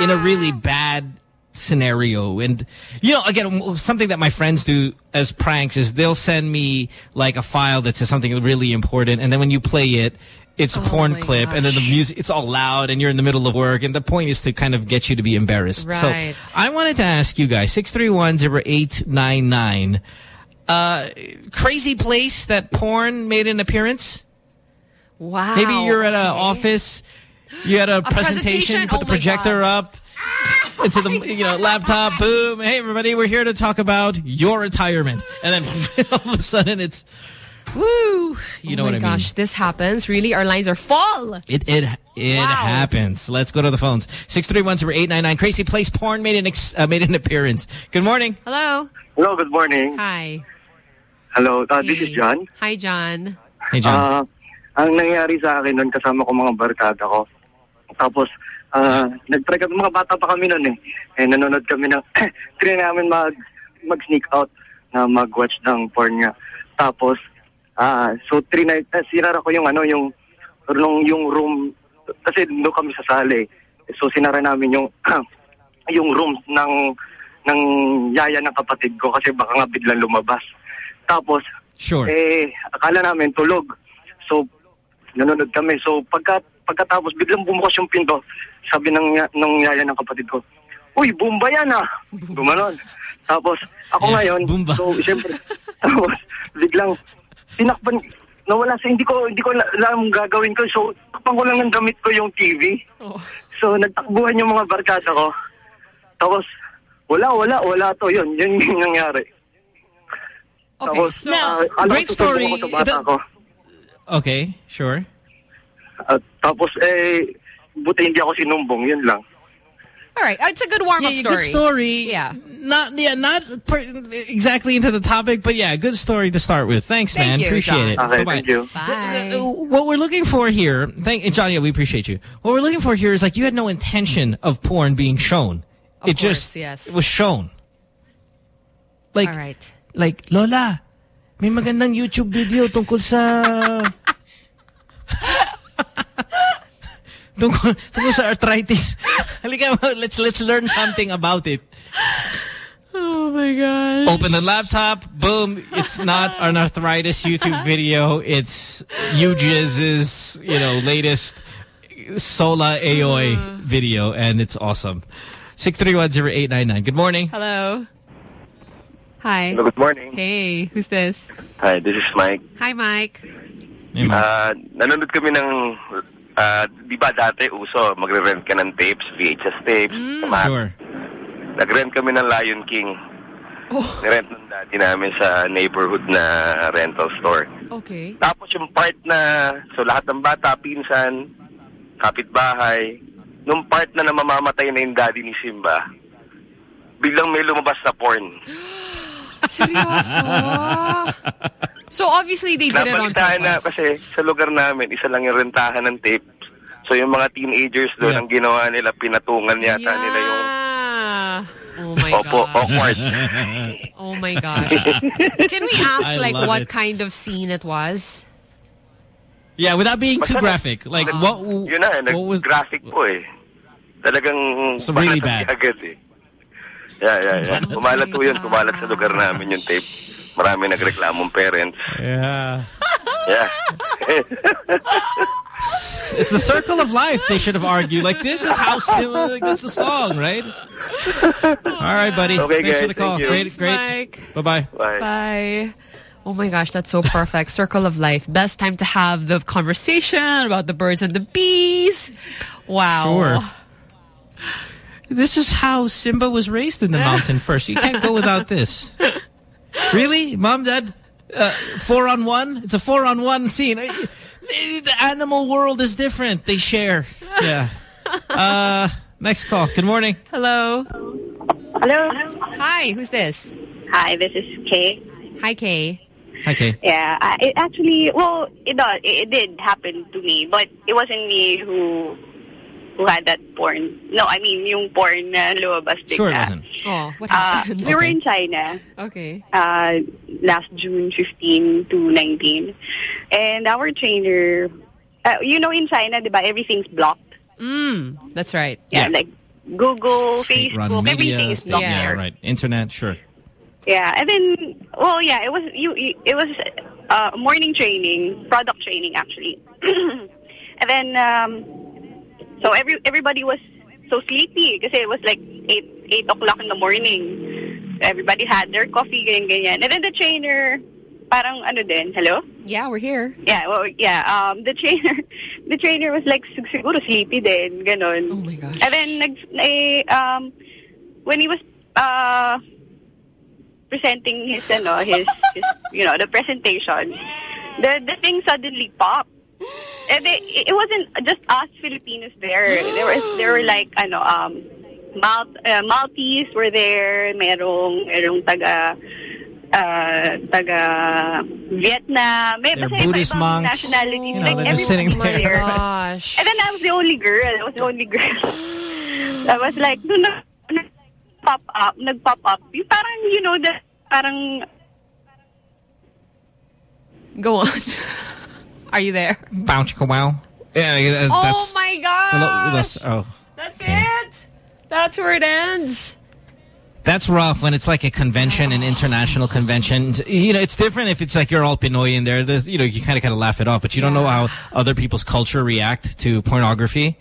in a really bad scenario. And you know, again, something that my friends do as pranks is they'll send me like a file that says something really important, and then when you play it. It's a porn clip, and then the music, it's all loud, and you're in the middle of work, and the point is to kind of get you to be embarrassed. Right. So I wanted to ask you guys, 631-0899, uh, crazy place that porn made an appearance? Wow. Maybe you're at an office, you had a, presentation, presentation? you put Oh the projector up into the you know laptop, boom. Hey everybody, we're here to talk about your retirement. And then all of a sudden it's woo, you know oh what my I gosh, this happens. Really? Our lines are full. It it it happens. Let's go to the phones. 631-0899. Crazy Place Porn made an ex, uh, made an appearance. Good morning. Hello. Hello, good morning. Hi. Hello, uh, this is John. Hi, John. Hey, John. Ah, ang nangyari sa akin noon, kasama ko mga barkada ko. Tapos, ah, nag-try kami, mga bata pa kami noon eh. Eh, nanonood kami ng, try namin mag, mag-sneak out na mag-watch ng porn nga. Tapos, ah, so three night, uh, sinara ko yung ano, yung, yung, yung room, kasi doon kami sa sali. So, sinara namin yung, yung room ng, ng yaya ng kapatid ko kasi baka nga biglang lumabas. Tapos, Sure. eh, akala namin tulog. So, nanonood kami. So, pagka, pagkatapos, biglang bumukas yung pinto. Sabi ng, ng yaya ng kapatid ko, Uy, bumba yan ah! Gumanon. Tapos, ako ngayon, so, siyempre, tapos, biglang, tinakpan, nawala sa, hindi ko, hindi ko la- alam gagawin ko. So, takpan ko lang ng damit ko yung TV. So, nagtakbuhan yung mga barkada ko. Tapos, wala, wala, wala to. Yun, yun yung nangyari. Tapos, Now, ah, alam great story. ko sa bata Ito- ko. Okay, sure. At tapos, eh, buti hindi ako sinumbong, yun lang. All right. It's a good warm-up Yeah, story. good story. Yeah. Not yeah, not per, exactly into the topic, but yeah, good story to start with. Thanks, Thank man. you, appreciate John. it. Okay, Bye-bye. thank you. Bye. What we're looking for here, thank John, yeah, we appreciate you. What we're looking for here is like you had no intention of porn being shown. Of it course, just yes. it was shown. Like All right. like Lola, may magandang YouTube video tungkol sa tungkol, tungkol sa arthritis. Halika, let's let's learn something about it. Oh my god. Open the laptop, boom, it's not an arthritis YouTube video, it's UJiz's, you know, latest Sora Aoi uh. video, and it's awesome. 6310899. Good morning. Hello. Hi. Hello, good morning. Hey, who's this? Hi, this is Mike. Hi, Mike. Ah, nanonood kami ng, ah, di ba dati uso, magre-rent ka ng tapes, VHS tapes. Tama? Sure. Nag-rent kami ng Lion King. Nirent ng daddy namin sa neighborhood na rental store. Okay. Tapos yung part na, so lahat ng bata, pinsan, kapitbahay, nung part na namamamatay na yung daddy ni Simba, biglang may lumabas na porn. Seryoso? so obviously they did it on Nabalitaan na purpose. kasi sa lugar namin, isa lang yung rentahan ng tapes. So yung mga teenagers doon, ang ginawa nila, pinatungan yata nila yung Oh my Opo, god. awkward. Oh my gosh. Can we ask I like love what it. kind of scene it was? Yeah, without being too graphic. Like what Yun na, nag-graphic po eh. Talagang So really balat bad. agad eh. Yeah, yeah, yeah. Kumalat po yun, kumalat sa lugar namin yung tape. Marami nagreklamong parents. Yeah. Yeah. It's the circle of life, they should have argued. Like, this is how, like, that's the song, right? All right, buddy. Okay, Thanks for guys. the call. Thank you. Great, Thanks, great. Mike. Bye-bye. Bye. Oh my gosh, that's so perfect. Circle of life. Best time to have the conversation about the birds and the bees. Wow. Sure. This is how Simba was raised in the mountain first. You can't go without this. Really? Mom, Dad? Uh, four on one? It's a four on one scene. Uh, The animal world is different. They share. Yeah. Uh, next call. Good morning. Hello. Hello. Hi, who's this? Hi, this is Kay. Hi, Kay. Hi, Kay. Yeah, I, it actually, well, it. It, it did happen to me, but it wasn't me who who had that porn. No, I mean yung porn na lumabas bigla. Sure it wasn't. Oh, what Uh, happened? we were in China. Okay. Uh, last June 15 to 19. And our trainer, uh, you know in China, di ba, everything's blocked. Mm, that's right. Yeah, like Google, Run Facebook, media. everything is blocked Yeah, there. right. Internet, sure. Yeah, and then, well, yeah, it was you. you- It was uh, morning training, product training actually, and then um, so every everybody was so sleepy because it was like eight eight o'clock in the morning. Everybody had their coffee, ganyan ganyan, and then the trainer, parang ano din, hello. Yeah, we're here. Yeah, well, yeah. Um, the trainer, the trainer was like sig- siguro sleepy din, ganon. Oh my gosh. And then nag, eh, um, when he was uh presenting his ano his, his you know the presentation, the the thing suddenly popped. And they, it wasn't just us Filipinos there. There was there were like ano um Mal uh, Maltese were there. Merong merong taga uh, taga Vietnam. May They're Buddhist monks. nationalities. You know, like they're just sitting everybody there. Gosh. And then I was the only girl. I was the only girl. I was like, nung nag, pop up, nag-pop up, yung parang, you know, the, parang, Go on. Are you there? Bounce wow. Yeah, yeah, oh that's. my gosh. Hello, that's- oh. That's it. That's where it ends. That's rough when it's like a convention, an international convention. You know, it's different if it's like you're all Pinoy in there. There's, you know, you kind of kind of laugh it off, but you don't know how other people's culture react to pornography.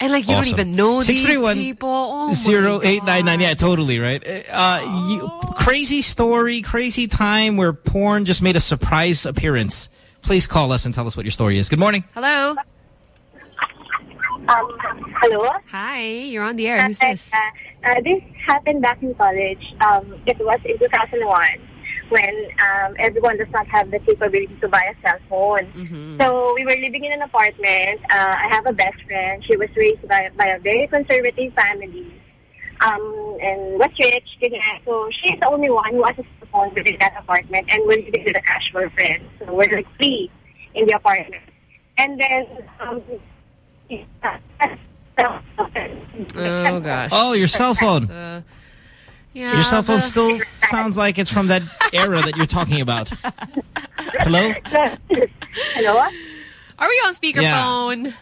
And like you Awesome. don't even know these 631 people. Oh my Zero eight nine nine. Yeah, totally right. Uh, you, crazy story, crazy time where porn just made a surprise appearance. Please call us and tell us what your story is. Good morning. Hello. Um, hello? Hi, you're on the air. Who's Uh, this? Uh, uh, this happened back in college. Um, it was in 2001 when um, everyone does not have the capability to buy a cell phone. So we were living in an apartment. Uh, I have a best friend. She was raised by, by a very conservative family um, and was rich. ganyan. So she's the only one who has a phone within that apartment and we're living with a casual friends. So we're like three in the apartment. And then um, Oh gosh. Oh, your cell phone. Uh, yeah, your cell phone the- still sounds like it's from that era that you're talking about. Hello? Hello? Are we on speakerphone?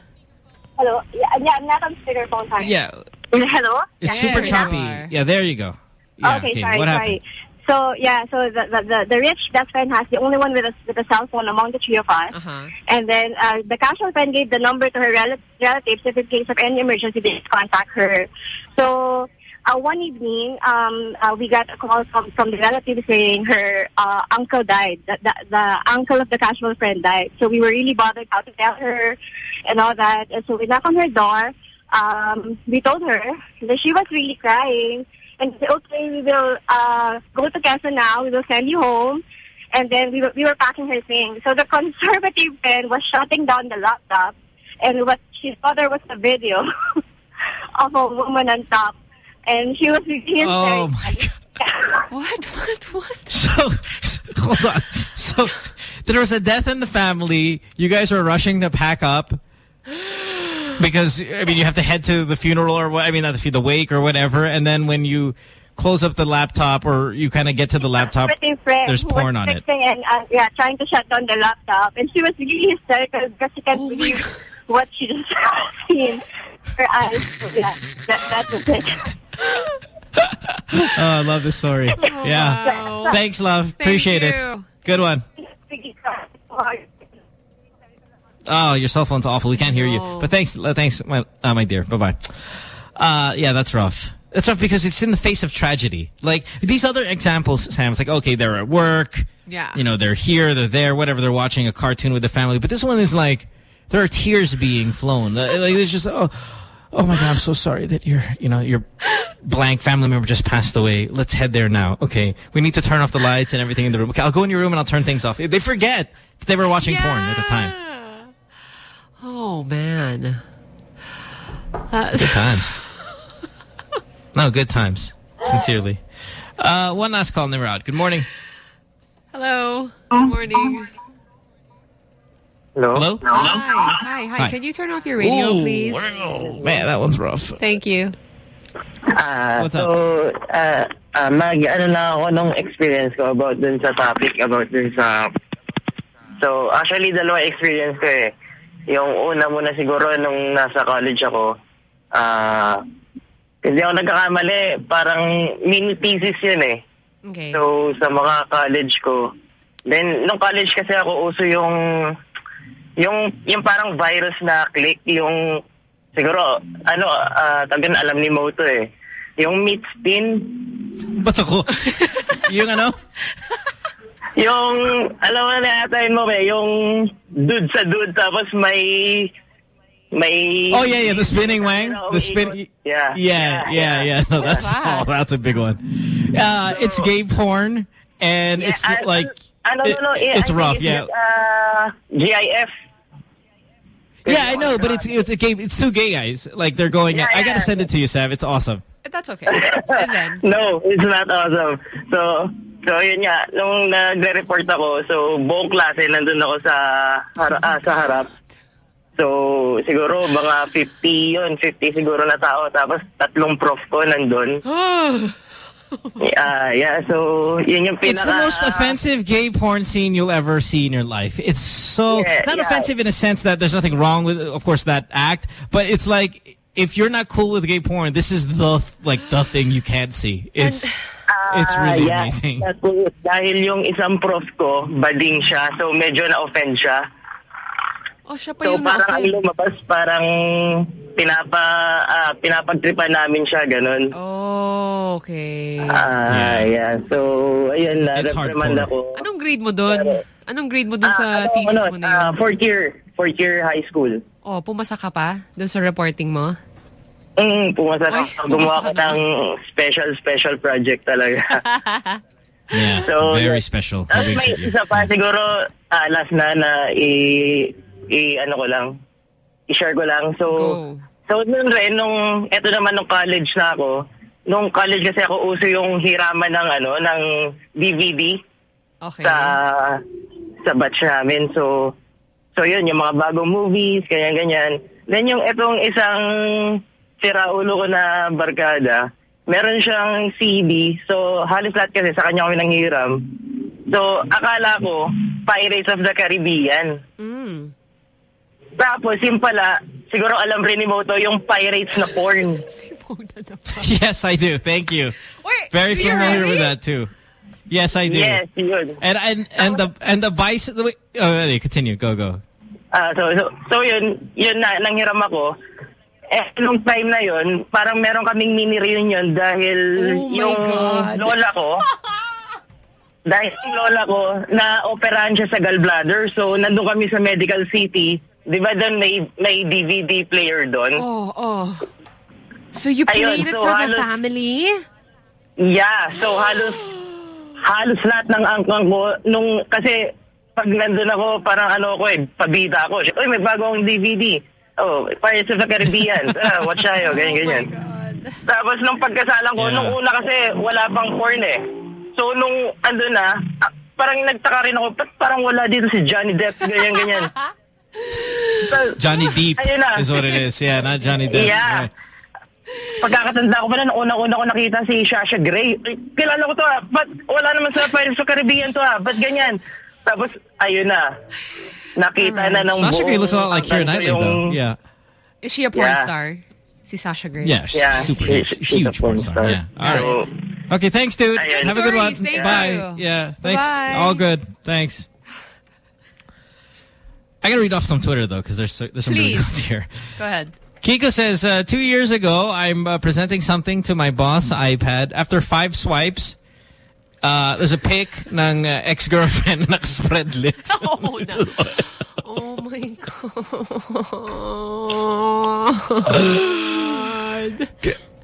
Hello? Yeah, yeah, I'm not on speakerphone. Sorry. Yeah. Hello? It's super choppy. Yeah, there you go. Yeah, okay, sorry, what happened? sorry. So yeah, so the, the the the rich best friend has the only one with a with a cell phone among the three of us, Uh-huh. and then uh, the casual friend gave the number to her rel- relatives if in case of any emergency they contact her. So uh, one evening, um, uh, we got a call from from the relative saying her uh, uncle died. The, the the uncle of the casual friend died. So we were really bothered how to tell her and all that. And so we knocked on her door. Um, we told her that she was really crying. And said, okay, we will uh, go to Quezon now. We will send you home. And then we were, we were packing her things. So the conservative friend was shutting down the laptop. And what she saw there was a video of a woman on top. And she was really Oh, hysterical. What? What? What? So, hold on. So, there was a death in the family. You guys were rushing to pack up because, I mean, you have to head to the funeral or what, I mean, not the, fu- the wake or whatever. And then when you close up the laptop or you kind of get to the laptop, there's porn on it. And, uh, yeah, trying to shut down the laptop. And she was really hysterical because she can't believe what she just seen. Her eyes. So, yeah, that, that was it. Oh, I love this story. yeah. Thanks, love. Appreciate it. Good one. Oh, your cell phone's awful. We can't hear you. But thanks, uh, thanks, my, uh, my dear. Bye-bye. Uh, yeah, that's rough. That's rough because it's in the face of tragedy. Like, these other examples, Sam, it's like, okay, they're at work. Yeah. You know, they're here, they're there, whatever. They're watching a cartoon with the family. But this one is like, there are tears being flown. Uh, Like, it's just, oh, oh my God, I'm so sorry that your, you know, your blank family member just passed away. Let's head there now. Okay. We need to turn off the lights and everything in the room. Okay, I'll go in your room and I'll turn things off. They forget that they were watching porn at the time. Oh man. Uh, Good times. no, good times. Sincerely. Uh, one last call and then we're out. Good morning. Hello. Good morning. Hello? Hello? Hi. Hi. Hi. Hi. Can you turn off your radio, Ooh, please? Man, that one's rough. Thank you. Ah, What's so, ah, ah, mag, ano na ako nung experience ko about dun sa topic, about dun sa... So, actually, dalawa experience ko eh. Yung una muna siguro nung nasa college ako, ah, hindi ako nagkakamali, parang mini thesis yun eh. Okay. So, sa mga college ko. Then, nung college kasi ako, uso yung, yung, yung parang virus na click, yung, siguro, ano, ah tagan alam ni Moto eh. Yung meat spin. Ba't ako? yung ano? Yung, alam mo na yata yun mo eh, yung dude sa dude, tapos may, may... Oh, yeah, yeah. The spinning wang. The spin. Yeah. Yeah, yeah, yeah. No, that's, oh, that's a big one. Uh, it's gay porn and it's like, I don't it- know, it's rough, yeah. uh, GIF. Yeah, I know, but it's it's a gay. It's two gay guys. Like they're going. Yeah, I gotta send it to you, Sam. It's awesome. That's okay. And then. No, it's not awesome. So, So, yun nga, nung nagre-report ako, so buong klase nandun ako sa, hara- ah, sa harap. So, siguro mga 50 yun, 50 siguro na tao. Tapos tatlong prof ko nandun. yeah, yeah, so yun yung pinaka... It's the most offensive gay porn scene you'll ever see in your life. It's so Yeah, not yeah. offensive in a sense that there's nothing wrong with, of course, that act, but it's like if you're not cool with gay porn, this is the like the thing you can't see. It's it's Ah, really yeah. amazing. Dahil yung isang prof ko, bading siya, so medyo na-offend siya. Oh, siya pa So yung parang ang lumabas, parang pinapa, ah, pinapagtripan namin siya, ganun. Oh, okay. Ah, yeah. So, ayun, It's na-reprimand hardcore. ako. Anong grade mo doon? Anong grade mo doon Ah, sa ano, thesis ano, mo na ah, yun? fourth year. Fourth year high school. Oh, pumasa ka pa doon sa reporting mo? Mm, pumasa Ay, ako. Gumawa pumasa ko ka na. ng special, special project talaga. Yeah, So, very special. Tapos big may it? isa pa, siguro, ah, last na na i, i, ano ko lang, i-share ko lang. So, so noon rin, nung, eto naman nung college na ako, nung college kasi ako uso yung hiraman ng, ano, ng DVD Okay. sa, sa batch namin. So, so yun, yung mga bagong movies, ganyan-ganyan. Then yung etong isang siraulo ko na barkada, meron siyang CD. So, halos lahat kasi sa kanya kami nanghiram. So, akala ko, Pirates of the Caribbean. Mm. Tapos, yung pala, siguro alam rin ni Moto, yung Pirates na porn. Yes, I do. Thank you. Very do you familiar really? with that too. Yes, I do. Yes, yun. And and and the and the vice. The way, oh, really, continue. Go go. Ah, so, so, so yun, yun na, nanghiram ako. Eh, nung time na yun, parang meron kaming mini reunion dahil Oh my yung God. lola ko, dahil yung lola ko, na-operahan siya sa gallbladder. So, nandun kami sa Medical City. Di ba doon may, may DVD player doon? Oh, oh. So you Ayun, played it so for the halos- family? Yeah, so halos halos lahat ng angkang ko nung kasi pag nandun ako parang ano ko eh, pabida ako. Uy, may bagong DVD. Oh, Pirates of the Caribbean. ah, watch tayo, ganyan ganyan. Tapos nung pagkasalang ko, nung una kasi wala pang porn eh. So nung andun na, ah, parang nagtaka rin ako, "Ba't parang wala dito si Johnny Depp, ganyan ganyan. So, Johnny Deep Ayun na. is what it is. Yeah, not Johnny Depp. Yeah. Right. Pagkakatanda ko pa na, nung unang-una ko nakita si Sasha Grey. Ay, Kilala ko to ah. Ba't wala naman sa Pirates of Caribbean to ah? Ba't ganyan? Tapos, ayun na. Nakita na ng Sasha Grey looks a lot like Keira angkan ko Knightley, yung- though. Yeah. Is she a porn Yeah. star? Si Sasha Grey? Yeah, she's Yeah, super she's- huge, she's huge porn star. Yeah. All right. So, Okay, thanks, dude. Ayun. Have a good one. Thank Bye. you. Yeah, thanks. Bye. All good. Thanks. I gotta read off some Twitter though, because there's there's some really Please. good here. Go ahead. Kiko says, uh, two years ago, I'm uh, presenting something to my boss iPad. After five swipes, uh, there's a pic ng uh, ex-girlfriend na spread lips. Oh, no. oh my God.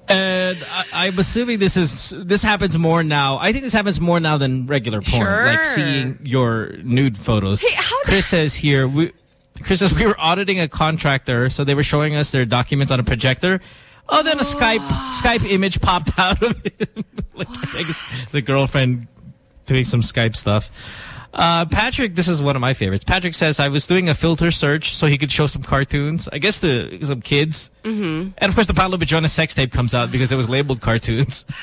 And I, I'm assuming this is this happens more now. I think this happens more now than regular porn, Sure. like seeing your nude photos. Hey, how Chris says here, we, Chris says we were auditing a contractor, so they were showing us their documents on a projector. Oh, then a oh. Skype Skype image popped out of it. like, I guess the girlfriend doing some Skype stuff. Uh, Patrick, this is one of my favorites. Patrick says I was doing a filter search so he could show some cartoons. I guess to some kids. Mm-hmm. And of course, the Paolo Bediones sex tape comes out because it was labeled cartoons.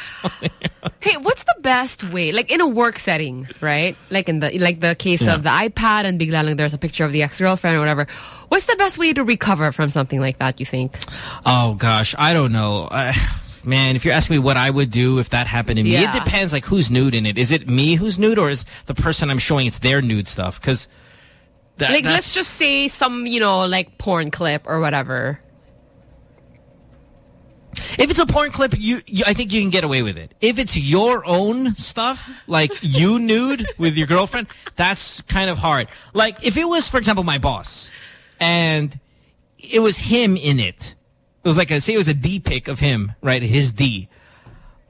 Hey, what's the best way? Like in a work setting, right? Like in the like the case Yeah. of the iPad and bigla lang there's a picture of the ex-girlfriend or whatever. What's the best way to recover from something like that, you think? oh gosh, I don't know. I, man, if you're asking me what I would do if that happened to me, Yeah. it depends. Like who's nude in it? Is it me who's nude, or is the person I'm showing it's their nude stuff? Because like let's just say some, you know, like porn clip or whatever. If it's a porn clip, you, you I think you can get away with it. If it's your own stuff, like you nude with your girlfriend, that's kind of hard. Like if it was, for example, my boss, and it was him in it. It was like a say it was a D pick of him, right? His D.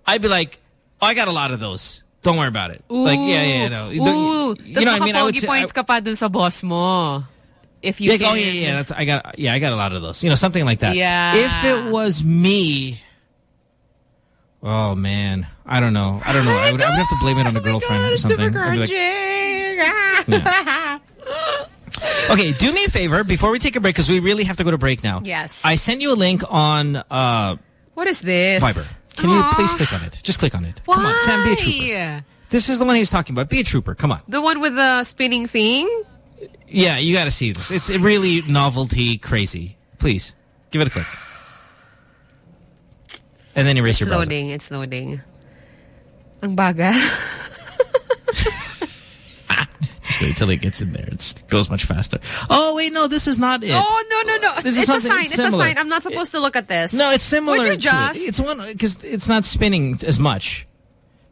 I'd be like, oh, I got a lot of those. Don't worry about it. Like yeah, yeah, no. Ooh, You know what I mean? I would say, points ka pa dun sa boss mo. If you like, can. oh yeah, yeah, that's I got yeah, I got a lot of those. You know, something like that. Yeah. If it was me, Oh man, I don't know. I don't know. I would, I would have to blame it on a oh girlfriend or something. I'd be like, okay, do me a favor before we take a break because we really have to go to break now. Yes. I sent you a link on uh, What is this? Viber. Can you please click on it? Just click on it. Come on, Sam, be a trooper. Why? This is the one he was talking about. Be a trooper. Come on. The one with the spinning thing? Yeah, you got to see this. It's really novelty crazy. Please give it a click, and then erase It's your browser. loading. It's loading. Ang bagal. Just wait till it gets in there. It goes much faster. Oh wait, no, this is not it. Oh, no, no, no. This is it's a sign. It's a sign. I'm not supposed to look at this. No, it's similar. Would you just? it. It's one because it's not spinning as much.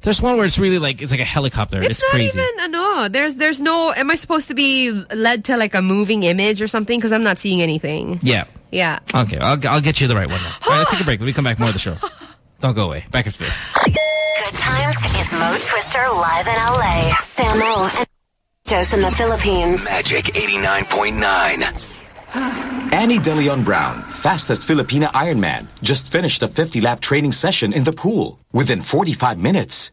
There's one where it's really like it's like a helicopter. It's, It's, not crazy. even, uh, ano, there's, there's no, am I supposed to be led to like a moving image or something? Because I'm not seeing anything. Yeah. Yeah. Okay, I'll I'll get you the right one. Then. All right, let's take a break. When we come back, more of the show. Don't go away. Back after this. Good times is Mo Twister live in LA. Samo and Jos in the Philippines. Magic 89.9. Ani De Leon Brown, fastest Filipina Ironman, just finished a 50-lap training session in the pool. Within 45 minutes,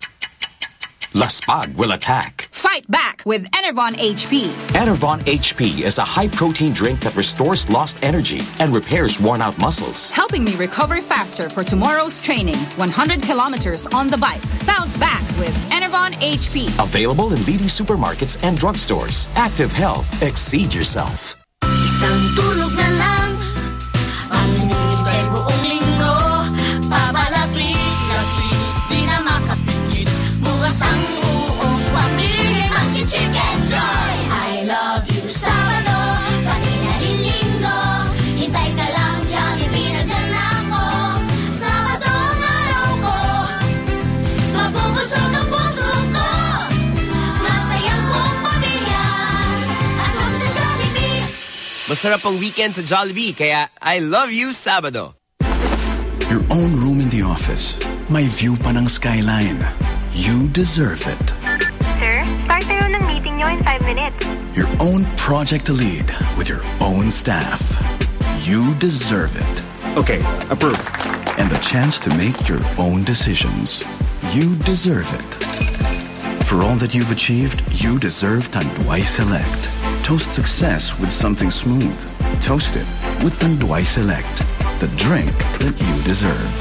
Laspag will attack. Fight back with Enervon HP. Enervon HP is a high-protein drink that restores lost energy and repairs worn-out muscles. Helping me recover faster for tomorrow's training. 100 kilometers on the bike. Bounce back with Enervon HP. Available in leading supermarkets and drugstores. Active Health. Exceed yourself. Masarap ang weekend sa Jollibee, kaya I love you, Sabado. Your own room in the office. May view pa ng skyline. You deserve it. Sir, start tayo ng meeting nyo in 5 minutes. Your own project to lead with your own staff. You deserve it. Okay, approved. And the chance to make your own decisions. You deserve it. For all that you've achieved, you deserve Tanduay Select. Toast success with something smooth. Toast it with Tanduay Select, the drink that you deserve.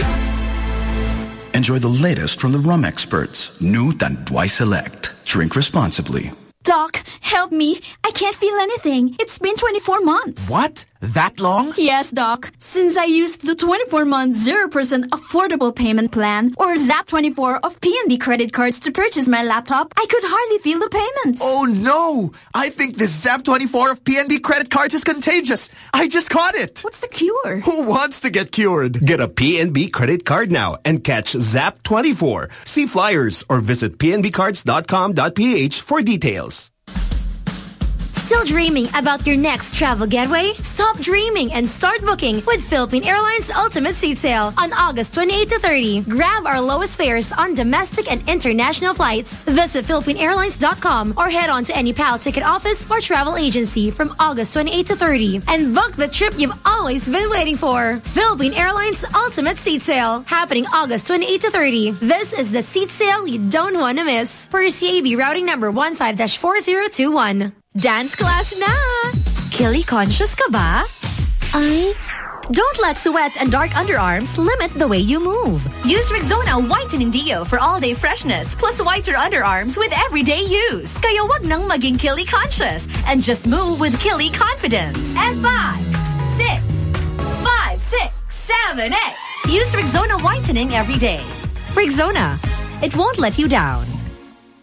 Enjoy the latest from the rum experts. New Tanduay Select. Drink responsibly. Doc, help me. I can't feel anything. It's been 24 months. What? That long? Yes, Doc. Since I used the 24-month 0% affordable payment plan or ZAP24 of PNB credit cards to purchase my laptop, I could hardly feel the payments. Oh no! I think this ZAP24 of PNB credit cards is contagious. I just caught it. What's the cure? Who wants to get cured? Get a PNB credit card now and catch ZAP24. See flyers or visit pnbcards.com.ph for details. Still dreaming about your next travel getaway? Stop dreaming and start booking with Philippine Airlines Ultimate Seat Sale on August 28 to 30. Grab our lowest fares on domestic and international flights. Visit PhilippineAirlines.com or head on to any PAL ticket office or travel agency from August 28 to 30 and book the trip you've always been waiting for. Philippine Airlines Ultimate Seat Sale happening August 28 to 30. This is the seat sale you don't want to miss. Per CAB routing number 15-4021. Dance class na! Kili conscious ka ba? Ay, don't let sweat and dark underarms limit the way you move. Use Rexona Whitening Deo for all-day freshness plus whiter underarms with everyday use. Kaya wag nang maging Kili conscious and just move with Kili confidence. And five, six, five, six, seven, eight. Use Rexona Whitening every day. Rexona, it won't let you down.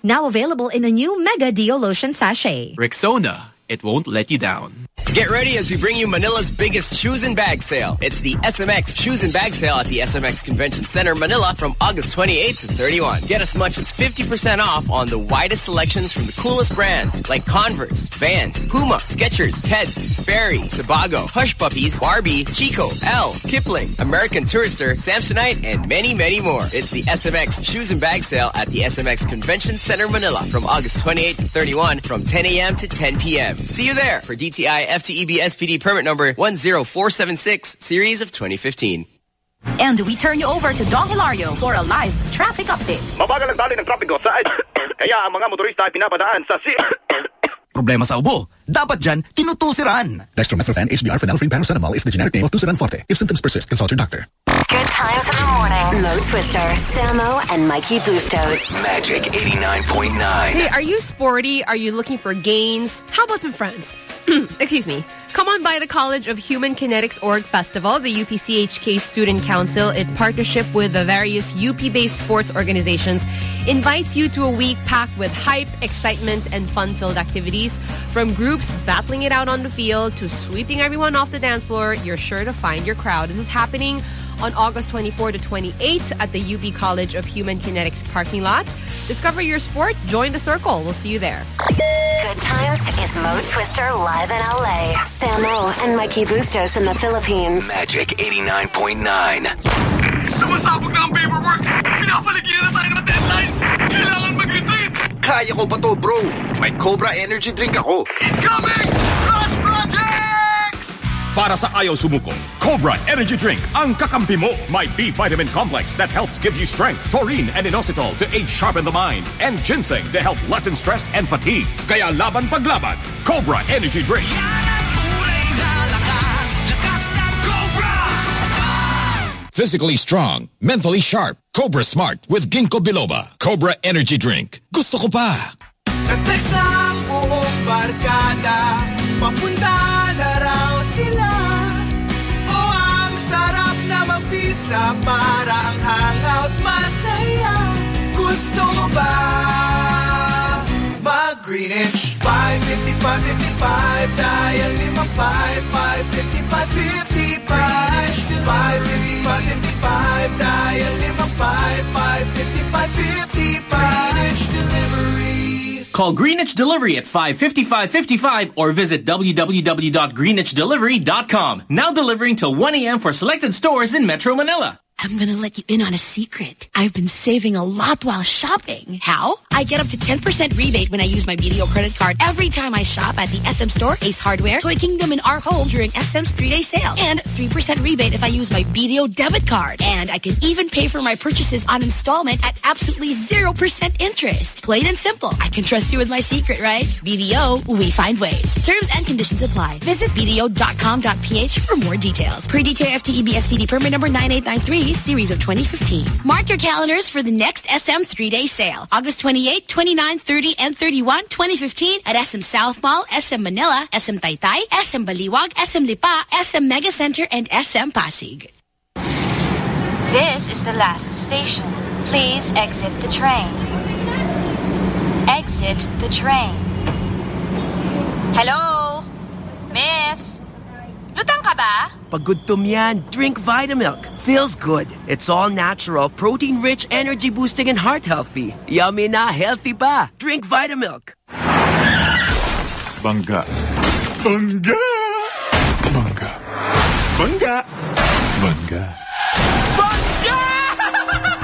Now available in a new Mega Deo Lotion Sachet. Rexona, it won't let you down. Get ready as we bring you Manila's biggest shoes and bag sale. It's the SMX Shoes and Bag Sale at the SMX Convention Center, Manila from August 28 to 31. Get as much as 50% off on the widest selections from the coolest brands like Converse, Vans, Puma, Skechers, Heads, Sperry, Sebago, Hush Puppies, Barbie, Chico, L, Kipling, American Tourister, Samsonite, and many, many more. It's the SMX Shoes and Bag Sale at the SMX Convention Center, Manila from August 28 to 31 from 10 a.m. to 10 p.m. See you there for DTI FTEB SPD permit number 10476 series of 2015. And we turn you over to Dong Hilario for a live traffic update. Mabagal ang dali ng trapiko sa Kaya ang mga motorista ay pinapadaan sa si... Problema sa ubo. Dapat dyan, tinutusiran. Dextromethorphan HBr phenylephrine paracetamol is the generic name of Tusiran Forte. If symptoms persist, consult your doctor. Good times in the morning. Mo Twister, Samo, and Mikey Bustos. Magic 89.9. Hey, are you sporty? Are you looking for gains? How about some friends? Excuse me. Come on by the College of Human Kinetics Org Festival, the UPCHK Student Council, in partnership with the various UP-based sports organizations, invites you to a week packed with hype, excitement, and fun-filled activities. From groups battling it out on the field to sweeping everyone off the dance floor, you're sure to find your crowd. This is happening on August 24 to 28 at the UP College of Human Kinetics parking lot. Discover your sport. Join the circle. We'll see you there. Good times is Mo Twister live in LA. Samo and Mikey Bustos in the Philippines. Magic 89.9. Sumasabog na ang paperwork! Pinapaligiran na tayo ng deadlines! Kailangan mag-retreat! Kaya ko pa to, bro! May Cobra Energy Drink ako! Incoming! Rush Projects! Para sa ayaw sumuko, Cobra Energy Drink ang kakampi mo. May B vitamin complex that helps give you strength, taurine and inositol to aid sharpen the mind, and ginseng to help lessen stress and fatigue. Kaya laban paglaban, Cobra Energy Drink. physically strong, mentally sharp. Cobra Smart with Ginkgo Biloba. Cobra Energy Drink. Gusto ko pa! Nag-text na buong barkada Papunta na raw sila O ang sarap na Para ang hangout masaya Gusto mo ba? Mag-Greenwich 555, Call Greenwich Delivery at 55555 or visit www.greenwichdelivery.com. Now delivering till 1 a.m. for selected stores in Metro Manila. I'm gonna let you in on a secret. I've been saving a lot while shopping. How? I get up to 10% rebate when I use my BDO credit card every time I shop at the SM Store, Ace Hardware, Toy Kingdom, and Our Home during SM's three-day sale. And 3% rebate if I use my BDO debit card. And I can even pay for my purchases on installment at absolutely 0% interest. Plain and simple. I can trust you with my secret, right? BDO, we find ways. Terms and conditions apply. Visit bdo.com.ph for more details. Per DTI FTEB SPD permit number 9893, series of 2015. Mark your calendars for the next SM three-day sale. August 28, 29, 30, and 31, 2015 at SM South Mall, SM Manila, SM Taytay, SM Baliwag, SM Lipa, SM Mega Center, and SM Pasig. This is the last station. Please exit the train. Exit the train. Hello? Miss? Lutang ka ba? Pag gutom yan, drink Vitamilk. Feels good. It's all natural, protein-rich, energy-boosting, and heart-healthy. Yummy na, healthy pa. Drink Vitamilk. Bangga. Bangga. Bangga. Bangga. Bangga.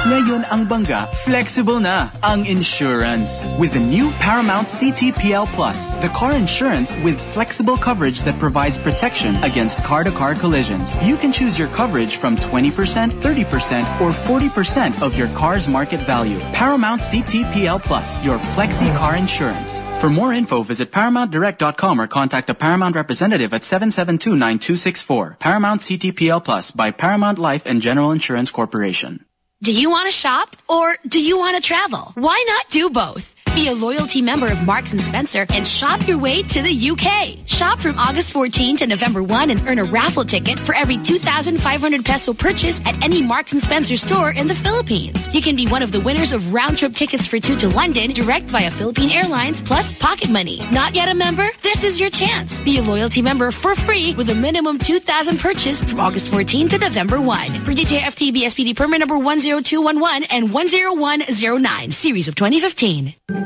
Ngayon ang bangga, flexible na ang insurance. With the new Paramount CTPL Plus, the car insurance with flexible coverage that provides protection against car-to-car collisions. You can choose your coverage from 20%, 30%, or 40% of your car's market value. Paramount CTPL Plus, your flexi car insurance. For more info, visit ParamountDirect.com or contact a Paramount representative at 772-9264. Paramount CTPL Plus by Paramount Life and General Insurance Corporation. Do you want to shop or do you want to travel? Why not do both? Be a loyalty member of Marks & Spencer and shop your way to the UK. Shop from August 14 to November 1 and earn a raffle ticket for every 2,500 peso purchase at any Marks & Spencer store in the Philippines. You can be one of the winners of round-trip tickets for two to London direct via Philippine Airlines plus pocket money. Not yet a member? This is your chance. Be a loyalty member for free with a minimum 2,000 purchase from August 14 to November 1. For DTI FTB SPD permit number 10211 and 10109, series of 2015.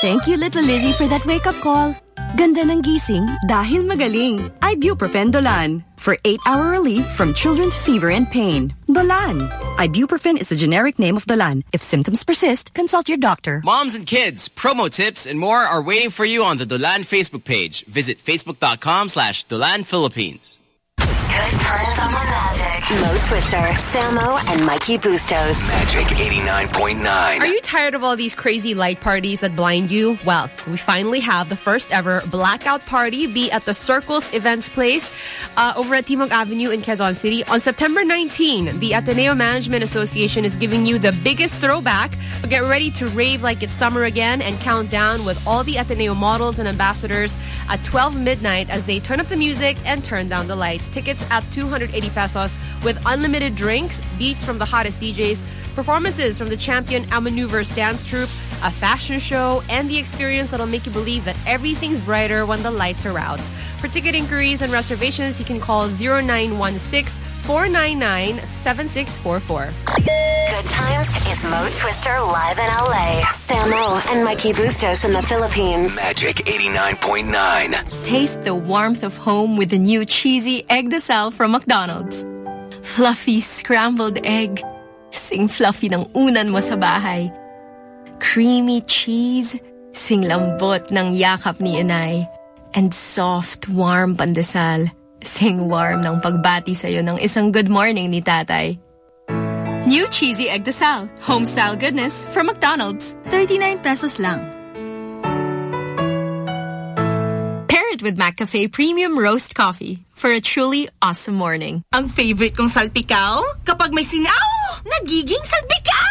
Thank you, little Lizzie, for that wake-up call. Ganda ng gising dahil magaling. Ibuprofen Dolan. For 8-hour relief from children's fever and pain. Dolan. Ibuprofen is the generic name of Dolan. If symptoms persist, consult your doctor. Moms and kids, promo tips, and more are waiting for you on the Dolan Facebook page. Visit facebook.com slash Dolan Philippines. Good times on the Magic. Mo Twister, Samo, and Mikey Bustos. Magic 89.9. Are you tired of all these crazy light parties that blind you? Well, we finally have the first ever blackout party be at the Circles Events Place uh, over at Timog Avenue in Quezon City on September 19. The Ateneo Management Association is giving you the biggest throwback. So get ready to rave like it's summer again and count down with all the Ateneo models and ambassadors at 12 midnight as they turn up the music and turn down the lights. Tickets at 280 pesos with unlimited drinks, beats from the hottest DJs, performances from the champion Outmaneuvers dance troupe, a fashion show, and the experience that'll make you believe that everything's brighter when the lights are out. For ticket inquiries and reservations, you can call 0916 499 7644. Good times is Mo Twister live in LA. Samo and Mikey Bustos in the Philippines. Magic 89.9. Taste the warmth of home with the new cheesy egg desal from McDonald's. Fluffy scrambled egg. Sing fluffy ng unan mo sa bahay. Creamy cheese. Sing lambot ng yakap ni inay. And soft, warm pandesal. Sing warm ng pagbati sa'yo ng isang good morning ni tatay. New cheesy egg desal. Home-style goodness from McDonald's. 39 pesos lang. It with McCafe Premium Roast Coffee for a truly awesome morning. Ang favorite kong salpikaw? Kapag may singaw, nagiging salpikaw!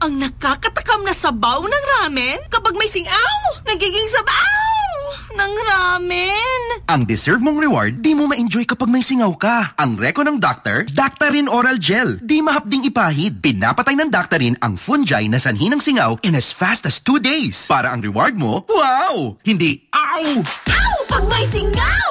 Ang nakakatakam na sabaw ng ramen? Kapag may singaw, nagiging sabaw ng ramen. Ang deserve mong reward, di mo ma-enjoy kapag may singaw ka. Ang reko ng doctor, Daktarin Oral Gel. Di mahapding ipahid. Pinapatay ng Daktarin ang fungi na sanhi ng singaw in as fast as two days. Para ang reward mo, wow! Hindi, ow! Ow! Pag may singaw!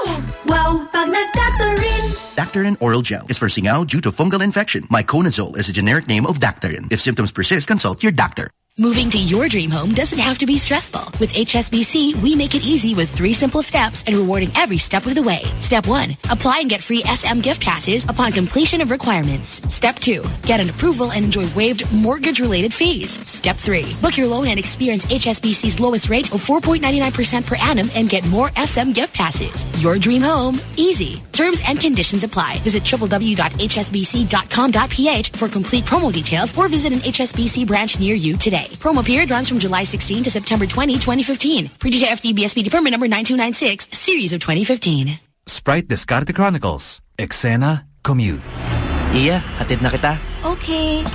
Wow! Pag nagdaktarin! Daktarin Oral Gel is for singaw due to fungal infection. Miconazole is a generic name of Daktarin. If symptoms persist, consult your doctor. Moving to your dream home doesn't have to be stressful. With HSBC, we make it easy with three simple steps and rewarding every step of the way. Step one, apply and get free SM gift passes upon completion of requirements. Step two, get an approval and enjoy waived mortgage-related fees. Step three, book your loan and experience HSBC's lowest rate of 4.99% per annum and get more SM gift passes. Your dream home, easy. Terms and conditions apply. Visit www.hsbc.com.ph for complete promo details or visit an HSBC branch near you today. Promo period runs from July 16 to September 20, 2015. Per DTI FTB SPD permit number 9296, series of 2015. Sprite Diskarte Chronicles. Exena Commute. Iya, hatid na kita. Okay.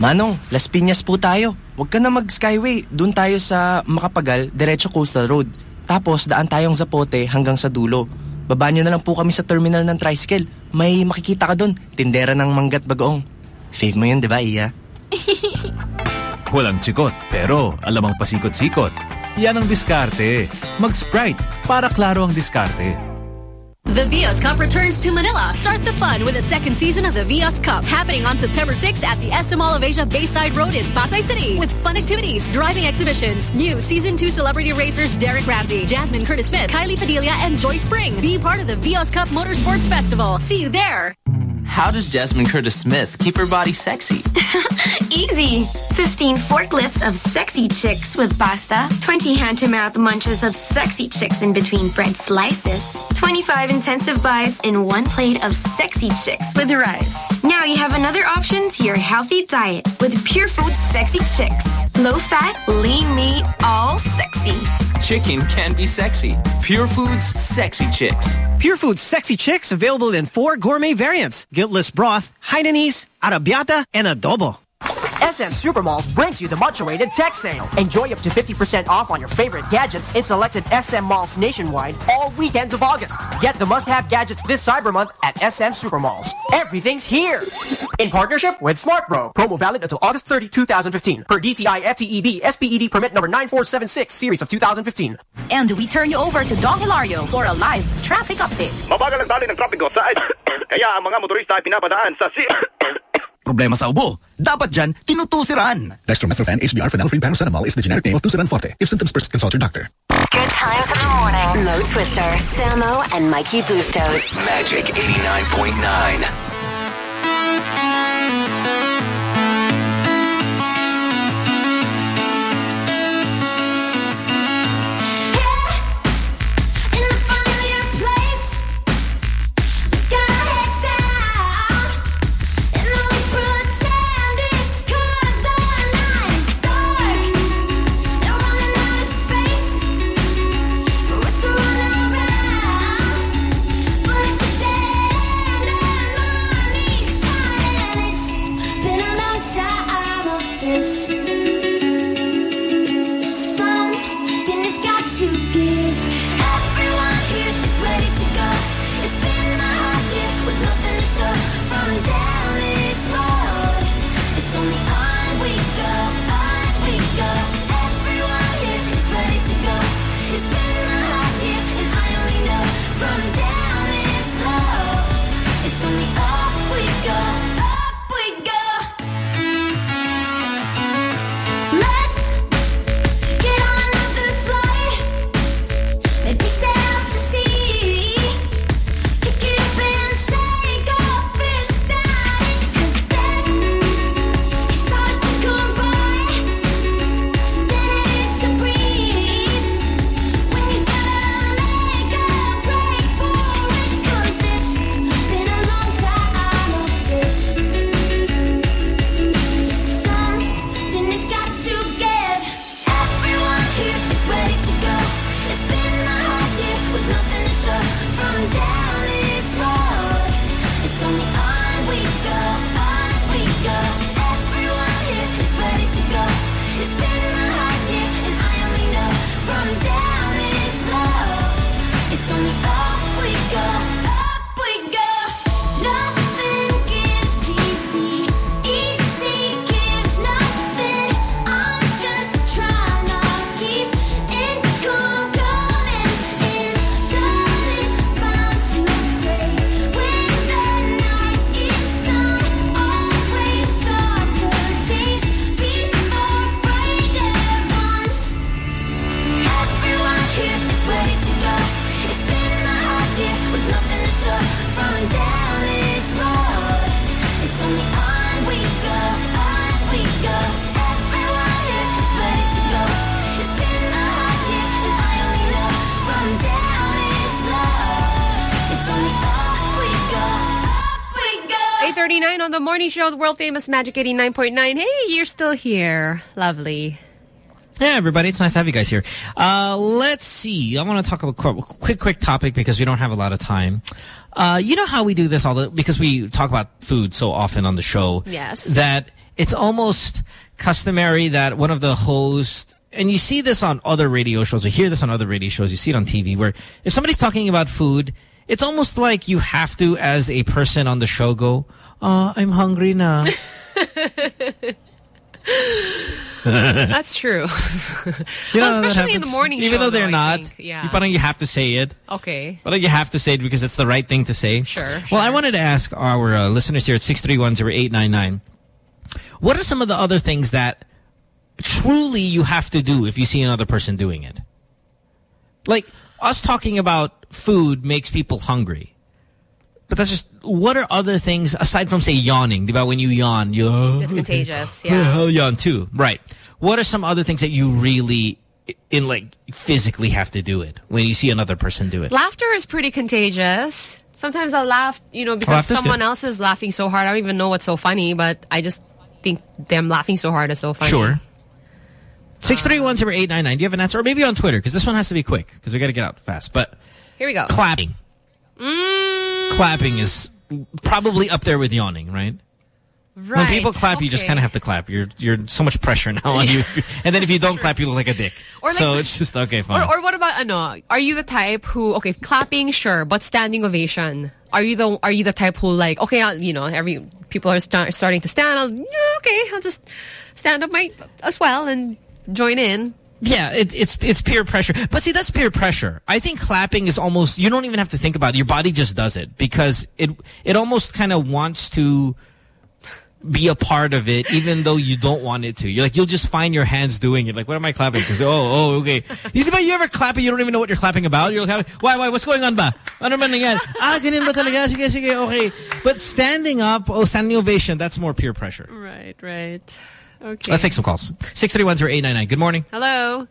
Manong, Las Piñas po tayo. Huwag ka na mag-skyway. Doon tayo sa Macapagal, Diretso Coastal Road. Tapos daan tayong Zapote hanggang sa dulo. Baba nyo na lang po kami sa terminal ng tricycle. May makikita ka doon. Tindera ng manggat bagoong. Fave mo yun, di ba, Iya? Walang chikot, pero pasikot-sikot. Yan ang diskarte. Mag-Sprite para klaro ang diskarte. The Vios Cup returns to Manila. Start the fun with the second season of the Vios Cup happening on September 6th at the SM Mall of Asia Bayside Road in Pasay City with fun activities, driving exhibitions, new season 2 celebrity racers Derek Ramsay, Jasmine Curtis Smith, Kylie Padilla, and Joy Spring. Be part of the Vios Cup Motorsports Festival. See you there. How does Jasmine Curtis Smith keep her body sexy? Easy. 15 forklifts of sexy chicks with pasta, 20 hand-to-mouth munches of sexy chicks in between bread slices, 25 intensive bites in one plate of sexy chicks with rice. Now you have another option to your healthy diet with Pure Food Sexy Chicks. Low fat, lean meat, all sexy. Chicken can be sexy. Pure Foods Sexy Chicks. Pure Foods Sexy Chicks available in four gourmet variants. Guiltless broth, Hainanese, arrabbiata, and adobo. SM Supermalls brings you the much-awaited tech sale. Enjoy up to 50% off on your favorite gadgets in selected SM malls nationwide all weekends of August. Get the must-have gadgets this Cyber Month at SM Supermalls. Everything's here! In partnership with SmartBro. Promo valid until August 30, 2015. Per DTI FTEB SPED permit number 9476 series of 2015. And we turn you over to Don Hilario for a live traffic update. Mabagal ang dali ng trapiko sa kaya ang mga motorista ay pinapadaan sa si Problema sa ubo? Dapat dyan, tinutusiran. Dextromethorphan HBr phenylephrine paracetamol is the generic name of Tusiran Forte. If symptoms persist, consult your doctor. Good Good times in the morning. Mo Twister, Samo, and Mikey Bustos. Magic 89.9. on the morning show, the world famous Magic 89.9. Hey, you're still here. Lovely. Yeah, everybody, it's nice to have you guys here. Uh, let's see. I want to talk about a quick, quick topic because we don't have a lot of time. Uh, you know how we do this all the because we talk about food so often on the show. Yes. That it's almost customary that one of the hosts and you see this on other radio shows, you hear this on other radio shows, you see it on TV, where if somebody's talking about food, it's almost like you have to, as a person on the show, go, uh, I'm hungry now. That's true. You know, that especially in the morning Even show. though they're I not. think. Yeah. You, parang you have to say it. Okay. But you have to say it because it's the right thing to say. Sure, Well, I wanted to ask our uh, listeners here at 6310899, what are some of the other things that truly you have to do if you see another person doing it? Like, us talking about food makes people hungry. But that's just, what are other things, aside from, say, yawning? About when you yawn, you It's contagious. yeah. Yeah. I'll yawn too. Right. What are some other things that you really, in like, physically have to do it when you see another person do it? Laughter is pretty contagious. Sometimes I'll laugh, you know, because someone good. else is laughing so hard. I don't even know what's so funny, but I just think them laughing so hard is so funny. Sure. 631-0899. Do you have an answer? Or maybe on Twitter, because this one has to be quick, because we got to get out fast. But Here we go. clapping. Mm, Clapping is probably up there with yawning, right? right. When people clap, you just kind of have to clap. You're you're so much pressure now on you. and then if you don't clap, you look like a dick. Or like so it's just, okay, fine. Or, or what about ano? Are you the type who okay, clapping sure, but standing ovation? Are you the are you the type who like okay, I'll, you know, every people are start, starting to stand. I'll, okay, I'll just stand up my as well and join in. Yeah, it, it's it's peer pressure. But see, that's peer pressure. I think clapping is almost you don't even have to think about it. Your body just does it because it it almost kind of wants to be a part of it, even though you don't want it to. You're like, you'll just find your hands doing it. Like, what am I clapping? Because, oh, oh, okay. You, you ever clap and you don't even know what you're clapping about? You're like, why, why, what's going on ba? Ah, okay. But standing up, oh, standing ovation, that's more peer pressure. Right, right. Okay. Let's take some calls. 631-0899. Good morning. Hello.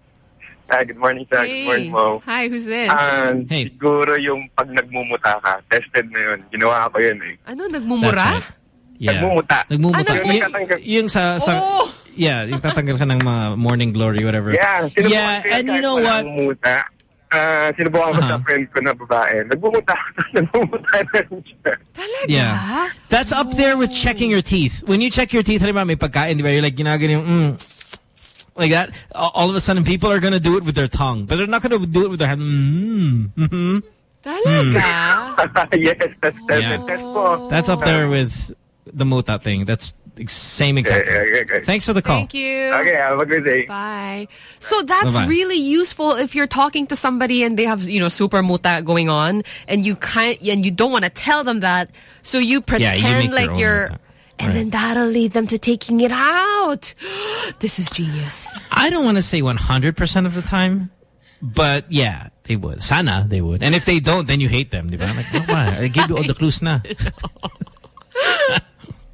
Hi, good morning, sir. Hey. Good morning, Mo. Hi, who's this? Um, Siguro yung pag nagmumuta ka, tested na yun. Ginawa ko yun eh. ano, nagmumura? Yeah. Nagmumuta. Nagmumuta. Yung Yung, nagtatanggal- yung sa, sa Oh! yeah, yung tatanggal ka ng mga morning glory, whatever. Yeah, yeah, and you know what? akong Muta. Ah, sinubukan ko Uh-huh. friend ko na babae. Nagbumuta ako, nagmumuta na rin siya. Yeah. That's up there with checking your teeth. When you check your teeth, halimbawa may pagkain, di ba? You're like, ginagano yung, mm, like that. All all of a sudden, people are going to do it with their tongue, but they're not going to do it with their hand. Mm, mm-hmm. Talaga? yes, that's, that's, Yeah. that's po. That's up there with the muta thing. That's ex- same exact Yeah, yeah, thing. yeah, yeah. Thanks for the call. Thank you. Okay, have a good day. Bye. So that's Bye-bye. really useful if you're talking to somebody and they have, you know, super muta going on and you can't, and you don't want to tell them that. So you Yeah, pretend you make your like you're, muta. and then that'll lead them to taking it out. this is genius. I don't want to say 100% of the time, but yeah, they would. Sana they would. And if they don't, then you hate them. Di ba? Like, oh, why? I gave you all the clues na.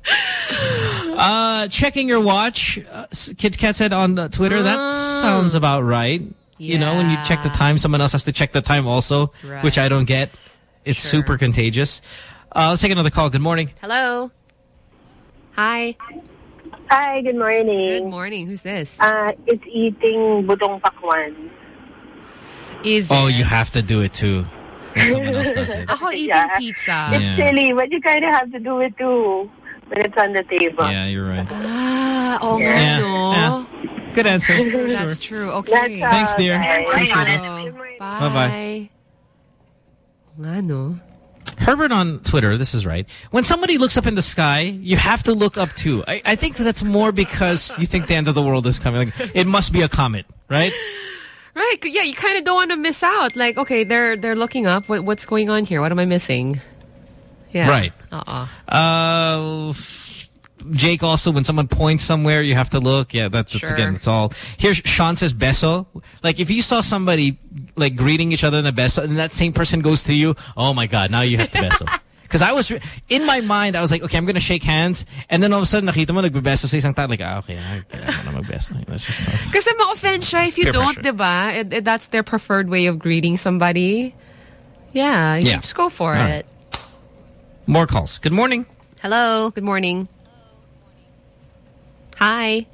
uh, checking your watch, uh, Kit Kat said on uh, Twitter, that sounds about right. You know, when you check the time, someone else has to check the time also, which I don't get. It's super contagious. Uh, let's take another call. Good morning. Hello. Hi. Hi, good morning. Good morning. Who's this? Uh, it's eating butong pakwan. Is Oh, you have to do it too. When someone else does it. Ako eating Yeah. pizza. It's Yeah. silly, but you kind of have to do it too when it's on the table. Yeah, you're right. Ah, oh, Yeah. no. Good answer. That's true. Okay. That's, Thanks, dear. okay. Appreciate it. Bye. Bye-bye. Ano? Herbert on Twitter, this is right. When somebody looks up in the sky, you have to look up too. I, I think that's more because you think the end of the world is coming. Like, it must be a comet, right? Right. Yeah, you kind of don't want to miss out. Like, okay, they're they're looking up. What, what's going on here? What am I missing? Yeah. Right. Uh-uh. Uh, Jake also, when someone points somewhere, you have to look. Yeah, that's, that's Sure. again, it's all. Here, Sean says beso. Like, if you saw somebody, like, greeting each other in a beso, and that same person goes to you, oh my God, now you have to beso. Because I was, in my mind, I was like, okay, I'm going to shake hands. And then all of a sudden, nakita mo, nagbebeso sa isang tao. Like, ah, okay, kailangan na magbeso. That's just, uh, Kasi ma-offend siya if you don't, pressure. diba? It, it, that's their preferred way of greeting somebody. Yeah, you Yeah. just go for it. More calls. Good morning. Hello. Good morning. Hi.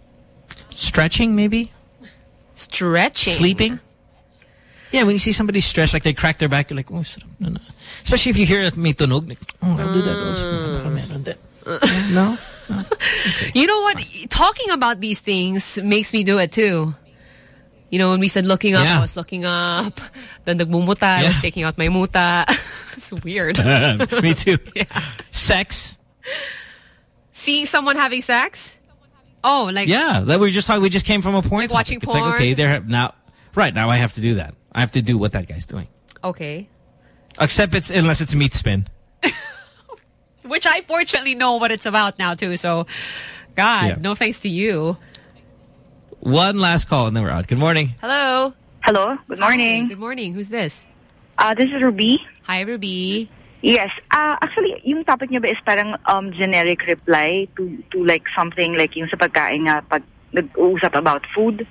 Stretching, maybe? Stretching. Sleeping? Yeah, when you see somebody stretch, like they crack their back, you're like, oh, na na. Especially if you hear it may tunog, like, oh, I'll do that also. Uh. Meron din. No? You know what? Talking about these things makes me do it too. You know, when we said looking up, Yeah. I was looking up. Then the nagmumuta, I was taking out my muta. it's weird. Me too. Sex? Seeing someone having sex? Oh, like yeah, that we just. We just came from a porn. Like topic. watching It's like porn? okay, there now. Right now, I have to do that. I have to do what that guy's doing. okay. Except it's unless it's meat spin. Which I fortunately know what it's about now too. So, God, Yeah. no thanks to you. One last call and then we're out. Good morning. Hello. Hello. Good morning. Hi, good morning. Who's this? Uh, this is Ruby. Hi, Ruby. Yes. Uh, actually, yung topic niyo ba is parang um, generic reply to to like something like yung sa pagkain nga pag nag-uusap about food.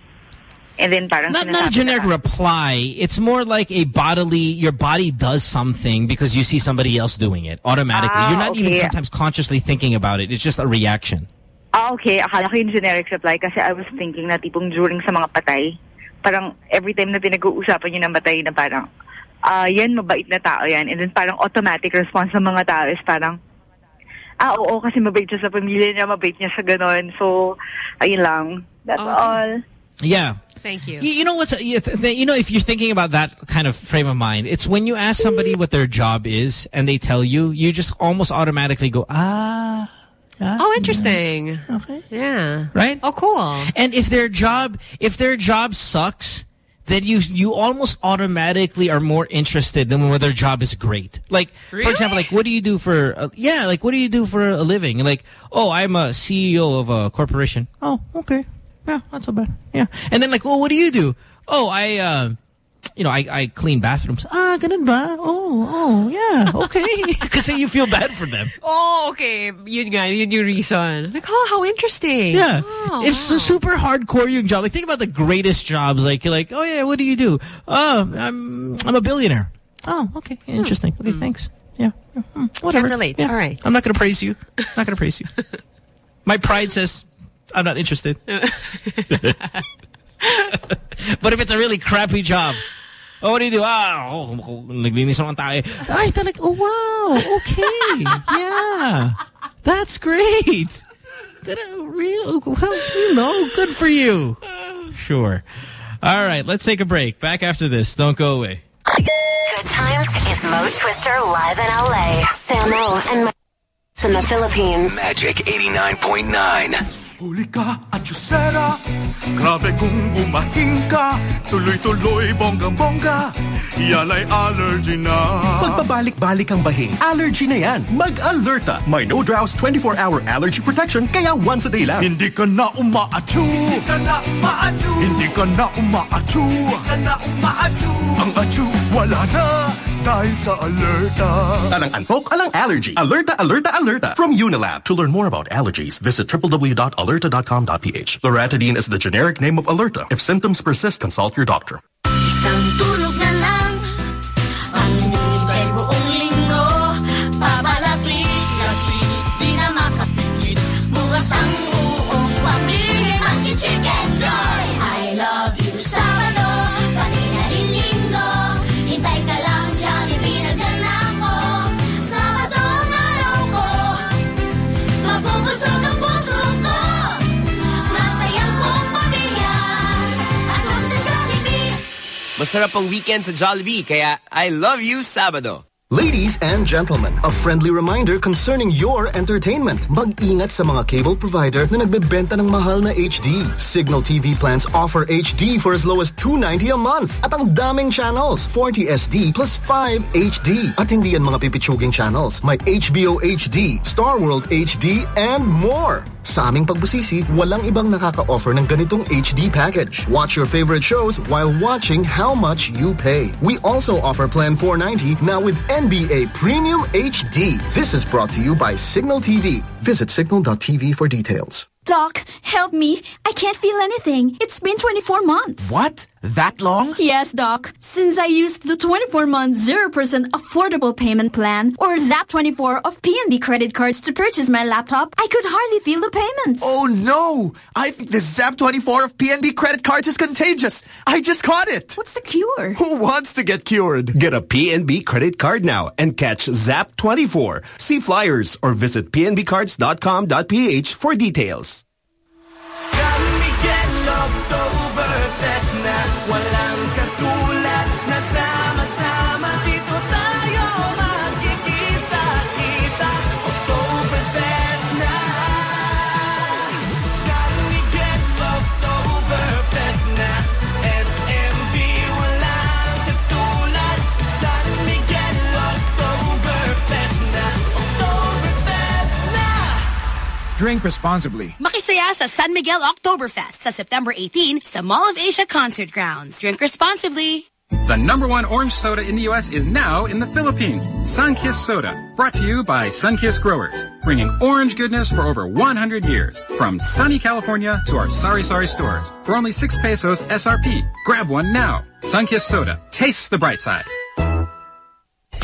And then parang Not, not a generic na- reply. It's more like a bodily, your body does something because you see somebody else doing it automatically. Ah, You're not even sometimes consciously thinking about it. It's just a reaction. Ah, okay. Akala ko yung generic reply kasi I was thinking na tipong during sa mga patay, parang every time na pinag-uusapan yun ng patay na parang, ah, yan, mabait na tao yan. And then parang automatic response ng mga tao is parang, ah, oo, kasi mabait siya sa pamilya niya, mabait niya sa ganon. So, ayun lang. That's all. Yeah. Thank you. You, you know what's you, th you know if you're thinking about that kind of frame of mind, it's when you ask somebody what their job is and they tell you, you just almost automatically go ah. Oh, interesting. Okay. Yeah. Right? Oh, cool. And if their job if their job sucks, then you you almost automatically are more interested than when their job is great. Like, for example, like what do you do for? Uh, yeah, like what do you do for a living? Like, oh, I'm a CEO of a corporation. Oh, okay, yeah, not so bad. Yeah, and then like, well, what do you do? Oh, I. Uh, you know, I, I clean bathrooms. Ah, ganun ba? Oh, oh, yeah, okay. Because you feel bad for them. Oh, okay. Yun nga, yun yung reason. Like, oh, how interesting. Yeah. Oh, it's so super hardcore yung job. Like think about the greatest jobs. Like you're like, oh yeah, what do you do? Oh, I'm I'm a billionaire. Oh, okay. Interesting. Okay, thanks. Yeah. yeah, hmm, Whatever. Can't relate. Yeah. All right. I'm not gonna praise you. Not gonna praise you. My pride says I'm not interested. but if it's a really crappy job, oh, what do you do? Ah, oh, naglinis ng tayo. Ay, talag, oh wow, okay. yeah. That's great. Good, real, well, you know, good for you. Sure. All right, let's take a break. Back after this. Don't go away. Good times is Mo Twister live in LA. Samo and Mike in the Philippines. Magic 89.9. Huli ka at Yusera Grabe kung bumahing ka Tuloy-tuloy bonggang-bongga Yan ay allergy na Pagpabalik-balik ang bahing, allergy na yan. Mag-alerta. May no drowse 24-hour allergy protection kaya once a day lang. Hindi ka na umaatsu Hindi ka na umaatsu Hindi ka na umaatsu Hindi ka na umaatsu Ang atsu wala na dahil sa Allerta Alang antok, alang allergy. Allerta, alerta, alerta. From Unilab. To learn more about allergies, visit www.allerta.com.ph. Loratadine is the generic name of Allerta. If symptoms persist, consult your doctor. Masarap ang weekend sa Jollibee, kaya I love you Sabado. Ladies and gentlemen, a friendly reminder concerning your entertainment. Mag-ingat sa mga cable provider na nagbebenta ng mahal na HD. Cignal TV plans offer HD for as low as 290 a month. At ang daming channels, 40 SD plus 5 HD. At hindi yan mga pipitsuging channels. May HBO HD, Star World HD, and more. Sa aming pagbusisi, walang ibang nakaka-offer ng ganitong HD package. Watch your favorite shows while watching how much you pay. We also offer Plan 490 now with NBA Premium HD. This is brought to you by Cignal TV. Visit cignal.tv for details. Doc, help me. I can't feel anything. It's been 24 months. What? That long? Yes, Doc. Since I used the 24-month 0% affordable payment plan or ZAP24 of PNB credit cards to purchase my laptop, I could hardly feel the payments. Oh no! I think the Zap24 of PNB credit cards is contagious. I just caught it. What's the cure? Who wants to get cured? Get a PNB credit card now and catch Zap24. See flyers or visit pnbcards.com.ph for details. San Miguel Oktoberfest na walang katulad Drink responsibly. Makisaya sa San Miguel Oktoberfest sa September 18 sa Mall of Asia Concert Grounds. Drink responsibly. The number one orange soda in the U.S. is now in the Philippines. Sunkist Soda, brought to you by Sunkist Growers, bringing orange goodness for over 100 years. From sunny California to our Sari Sari stores for only 6 pesos SRP. Grab one now. Sunkist Soda, taste the bright side.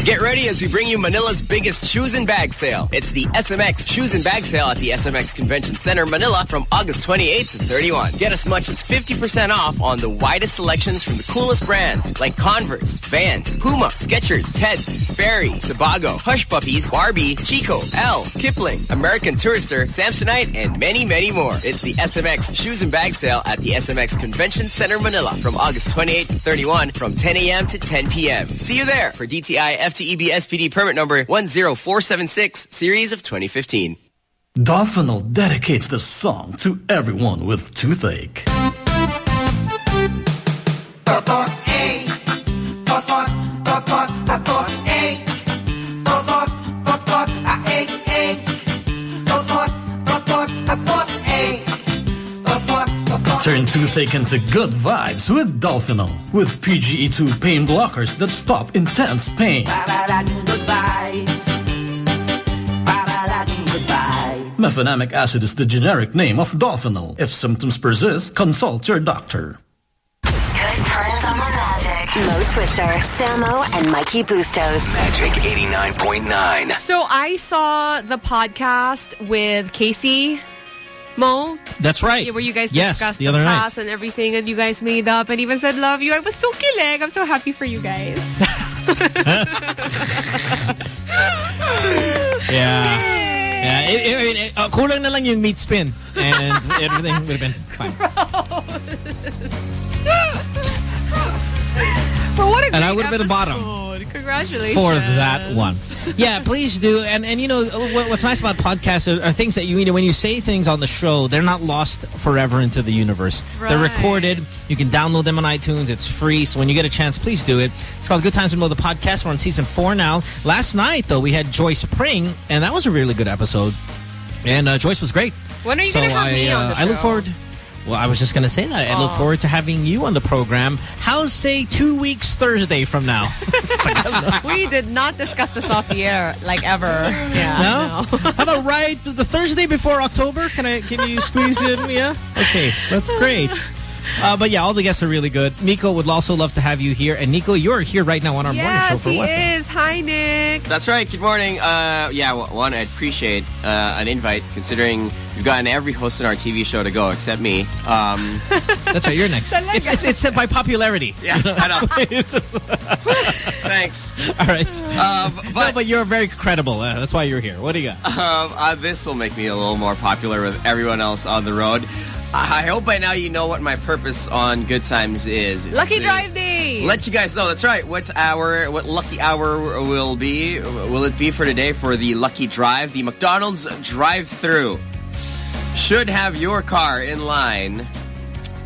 Get ready as we bring you Manila's biggest shoes and bag sale. It's the SMX Shoes and Bag Sale at the SMX Convention Center, Manila from August 28 to 31. Get as much as 50% off on the widest selections from the coolest brands like Converse, Vans, Puma, Skechers, Teds, Sperry, Sebago, Hush Puppies, Barbie, Chico, L, Kipling, American Tourister, Samsonite, and many, many more. It's the SMX Shoes and Bag Sale at the SMX Convention Center, Manila from August 28 to 31 from 10 a.m. to 10 p.m. See you there for DTI FTEB SPD permit number 10476 series of 2015. Dolfenal dedicates the song to everyone with toothache. Turn toothache into good vibes with Dolfenal. With PGE2 pain blockers that stop intense pain. Mefenamic acid is the generic name of Dolfenal. If symptoms persist, consult your doctor. Good times on the Magic. Mo Twister, Samo, and Mikey Bustos. Magic 89.9. So I saw the podcast with Casey Mo. That's right. Where you guys Yes, discussed the the, other night. and everything, and you guys made up and even said love you. I was so kilig. I'm so happy for you guys. Yeah. Yeah, it, it, it, uh, kulang na lang yung meat spin and everything would have been fine. For what a And I would have been the bottom. Congratulations. for that one. Yeah, please do. And and you know what, what's nice about podcasts are, are things that you, you know when you say things on the show, they're not lost forever into the universe. They're recorded. You can download them on iTunes. It's free. So when you get a chance, please do it. It's called Good Times with Mo, the podcast. We're on season four now. Last night though, we had Joyce Pring, and that was a really good episode. And uh, Joyce was great. When are you so gonna have I, me on uh, the I look show? forward. Well, I was just going to say that. I look forward to having you on the program. How's, say, two weeks Thursday from now? we did not discuss this off the air, like ever. Yeah. No? How about right the Thursday before October? Can I? Can you squeeze in? Yeah. Okay, that's great. Uh, but yeah, all the guests are really good. Nico would also love to have you here. And Nico, you're here right now on our morning show Yes, for he what? is. Hi, Nick. That's right. Good morning. Uh, yeah, w- one, I'd appreciate uh, an invite considering we've gotten every host in our TV show to go except me. Um, That's right. You're next. It's it's it's set by popularity. Yeah, I know. Thanks. all right. Uh, but, but you're very credible. Uh, that's why you're here. What do you got? Um, uh, this will make me a little more popular with everyone else on the road. I hope by now you know what my purpose on Good Times is. Lucky Drive Day. Let you guys know. That's right. What hour? What lucky hour will be? Will it be for today for the Lucky Drive? The McDonald's drive-through should have your car in line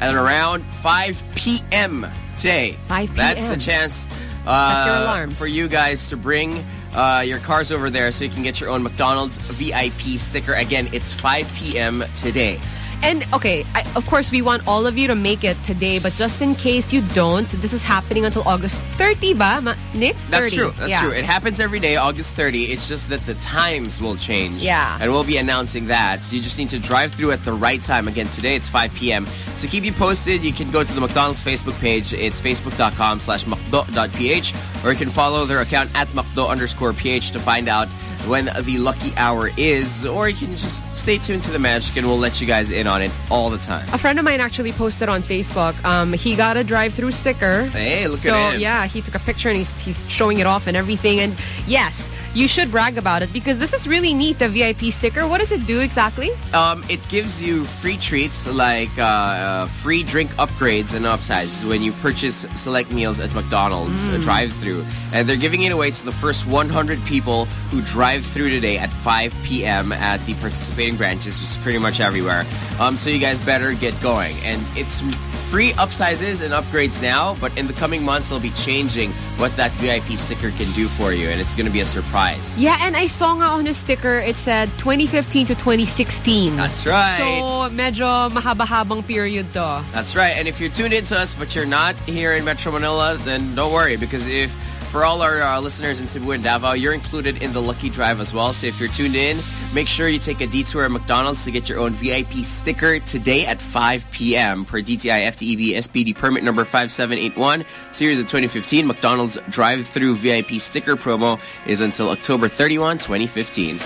at around 5 p.m. today. 5 p.m. That's the chance uh, for you guys to bring uh, your cars over there so you can get your own McDonald's VIP sticker. Again, it's 5 p.m. today. And okay, I, of course, we want all of you to make it today, but just in case you don't, this is happening until August 30, ba, Ma- Nick? That's true. That's yeah. true. It happens every day, August 30. It's just that the times will change. Yeah. And we'll be announcing that. So you just need to drive through at the right time. Again, today it's 5 p.m. To keep you posted, you can go to the McDonald's Facebook page. It's facebook.com slash mcdo.ph or you can follow their account at mcdo underscore ph to find out when the lucky hour is. Or you can just stay tuned to the magic and we'll let you guys in on it all the time. A friend of mine actually posted on Facebook. Um, he got a drive-through sticker. Hey, look so, at him. So, yeah, he took a picture and he's he's showing it off and everything. And yes, you should brag about it because this is really neat. The VIP sticker. What does it do exactly? Um, it gives you free treats like uh, uh, free drink upgrades and upsizes when you purchase select meals at McDonald's Mm. drive-through, and they're giving it away to the first 100 people who drive through today at 5 p.m. at the participating branches, which is pretty much everywhere. Um, so you guys better get going, and it's free upsizes and upgrades now, but in the coming months they'll be changing what that VIP sticker can do for you, and it's going to be a surprise. Yeah, and I saw nga on the sticker, it said 2015 to 2016. That's right. So, medyo mahaba-habang period to. That's right. And if you're tuned into us, but you're not here in Metro Manila, then don't worry because if for all our uh, listeners in Cebu and Davao, you're included in the Lucky Drive as well. So if you're tuned in, make sure you take a detour at McDonald's to get your own VIP sticker today at 5 p.m. per DTI FTEB SPD permit number 5781, series of 2015. McDonald's drive-through VIP sticker promo is until October 31, 2015.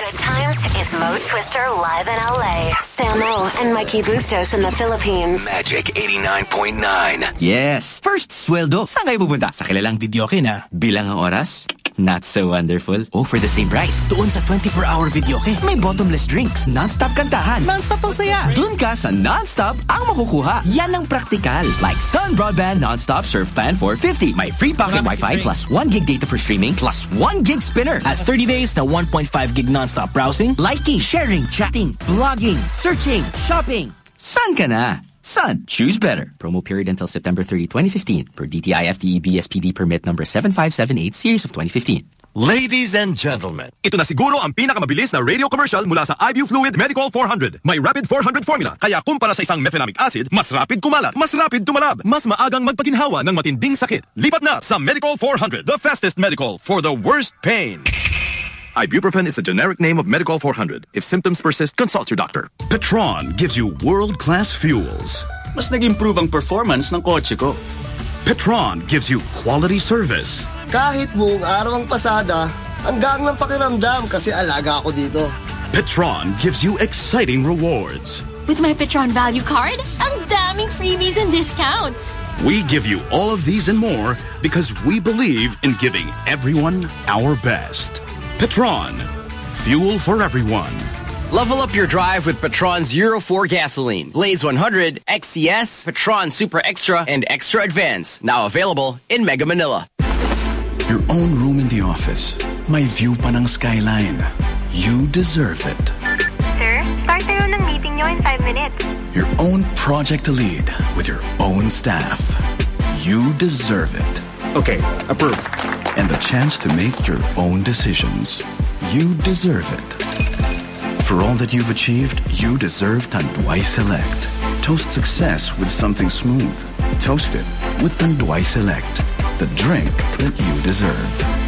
Good times is Mo Twister live in LA. Samo and Mikey Bustos in the Philippines. Magic 89.9. Yes. First sweldo. Saan kayo pupunta? Sa kilalang videoke na. Bilang ang oras? Not so wonderful. Oh, for the same price. Doon sa 24-hour videoke, may bottomless drinks, non-stop kantahan, non-stop ang saya. Doon ka sa non-stop ang makukuha. Yan ang praktikal. Like Sun Broadband Non-Stop Surf Plan 450. May free pocket Wi-Fi plus 1 gig data for streaming plus 1 gig Spinnr. At 30 days na 1.5 gig non-stop browsing, liking, sharing, chatting, blogging, searching, shopping. Sun ka na. Sun, choose better. Promo period until September 30, 2015 per DTI FTE BSPD permit number 7578 series of 2015. Ladies and gentlemen, ito na siguro ang pinakamabilis na radio commercial mula sa IBU Fluid Medicol 400. May Rapid 400 formula, kaya kumpara sa isang mefenamic acid, mas rapid kumalat, mas rapid tumalab, mas maagang magpaginhawa ng matinding sakit. Lipat na sa Medicol 400, the fastest medical for the worst pain. Ibuprofen is the generic name of Medicol 400. If symptoms persist, consult your doctor. Petron gives you world-class fuels. Mas nag-improve ang performance ng kotse ko. Petron gives you quality service. Kahit buong araw ang pasada, hanggang ng pakiramdam kasi alaga ako dito. Petron gives you exciting rewards. With my Petron Value Card, ang daming freebies and discounts. We give you all of these and more because we believe in giving everyone our best. Petron, fuel for everyone. Level up your drive with Petron's Euro 4 gasoline. Blaze 100, XCS, Petron Super Extra, and Extra Advance. Now available in Mega Manila. Your own room in the office. My view panang skyline. You deserve it. Sir, start tayo ng meeting nyo in 5 minutes. Your own project to lead with your own staff. You deserve it. Okay, approved. And the chance to make your own decisions. You deserve it. For all that you've achieved, you deserve Tanduay Select. Toast success with something smooth. Toast it with Tanduay Select, the drink that you deserve.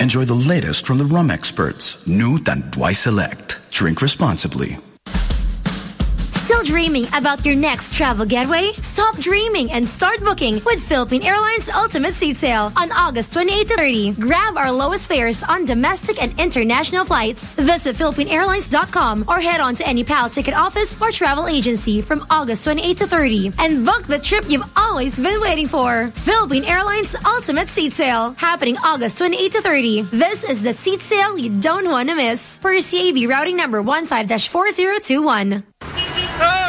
Enjoy the latest from the rum experts. New Tanduay Select. Drink responsibly. Still dreaming about your next travel getaway? Stop dreaming and start booking with Philippine Airlines Ultimate Seat Sale on August 28 to 30. Grab our lowest fares on domestic and international flights. Visit PhilippineAirlines.com or head on to any PAL ticket office or travel agency from August 28 to 30 and book the trip you've always been waiting for. Philippine Airlines Ultimate Seat Sale happening August 28 to 30. This is the seat sale you don't want to miss. Per CAB routing number 15-4021.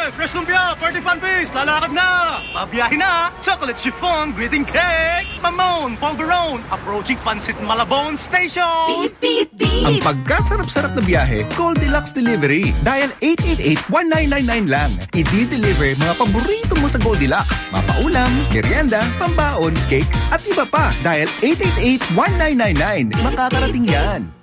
Hey, fresh lumpia, party fan feast, lalakad na! Pabiyahe na! Chocolate chiffon, greeting cake, mamon, polvoron, approaching Pansit Malabon Station! Beep, beep, beep! Ang pagkasarap-sarap na biyahe, Goldilocks Delivery. Dial 888-1999 lang. I-deliver mga paborito mo sa Goldilocks. Mapaulam, merienda, pambaon, cakes, at iba pa. Dial 888-1999. Makakarating yan.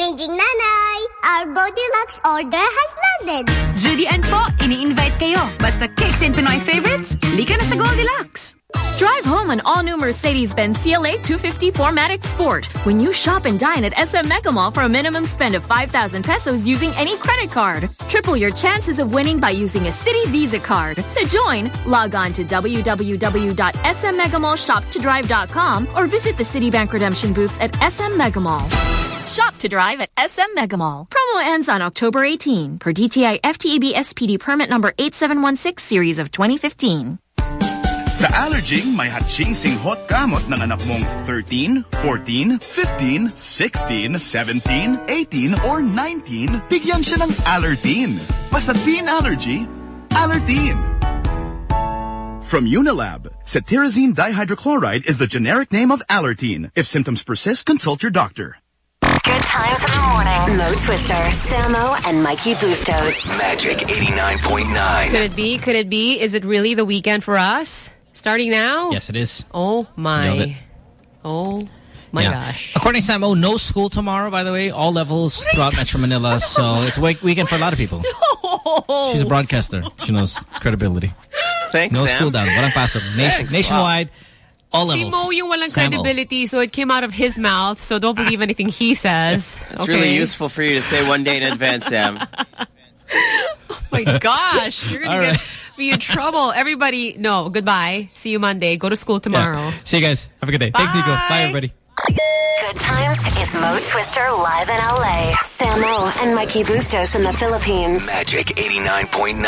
Nanay, our Goldilocks order has landed. Judy and po, ini-invite kayo. Basta cakes and Pinoy favorites, lika na sa Goldilocks. Drive home an all-new Mercedes-Benz CLA 250 4MATIC Sport when you shop and dine at SM Mega Mall for a minimum spend of 5,000 pesos using any credit card. Triple your chances of winning by using a Citi Visa card. To join, log on to www.smmegamallshoptodrive.com or visit the Citibank redemption booths at SM Mega Mall. Shop to drive at SM Megamall. Promo ends on October 18 per DTI FTEB SPD permit number 8716 series of 2015. Sa Allerging, may hatsing hot gamot ng anak mong 13, 14, 15, 16, 17, 18, or 19, bigyan siya ng Allertine. Basta teen allergy, Allertine. From Unilab, cetirizine dihydrochloride is the generic name of Allertine. If symptoms persist, consult your doctor. Good times in the morning. Mo Twister, Samo, and Mikey Bustos. Magic 89.9. Could it be? Could it be? Is it really the weekend for us? Starting now? Yes, it is. Oh my. Oh my Yeah. gosh. According to Samo, no school tomorrow, by the way. All levels throughout Metro Manila. So it's a week- weekend for a lot of people. She's a broadcaster. She knows its credibility. Thanks, No Sam. school down. Walang pasok. Nation, Thanks. nationwide, all Si levels. Mo yung walang Samo. credibility, so it came out of his mouth. So don't believe anything he says. It's okay? really useful for you to say one day in advance, Sam. Oh my gosh, you're gonna All get right. be in trouble. Everybody, no, goodbye. See you Monday. Go to school tomorrow. Yeah. See you guys. Have a good day. Thanks, Nico. Bye, everybody. Good times is Mo Twister live in LA. Sam Samo and Mikey Bustos in the Philippines. Magic 89.9.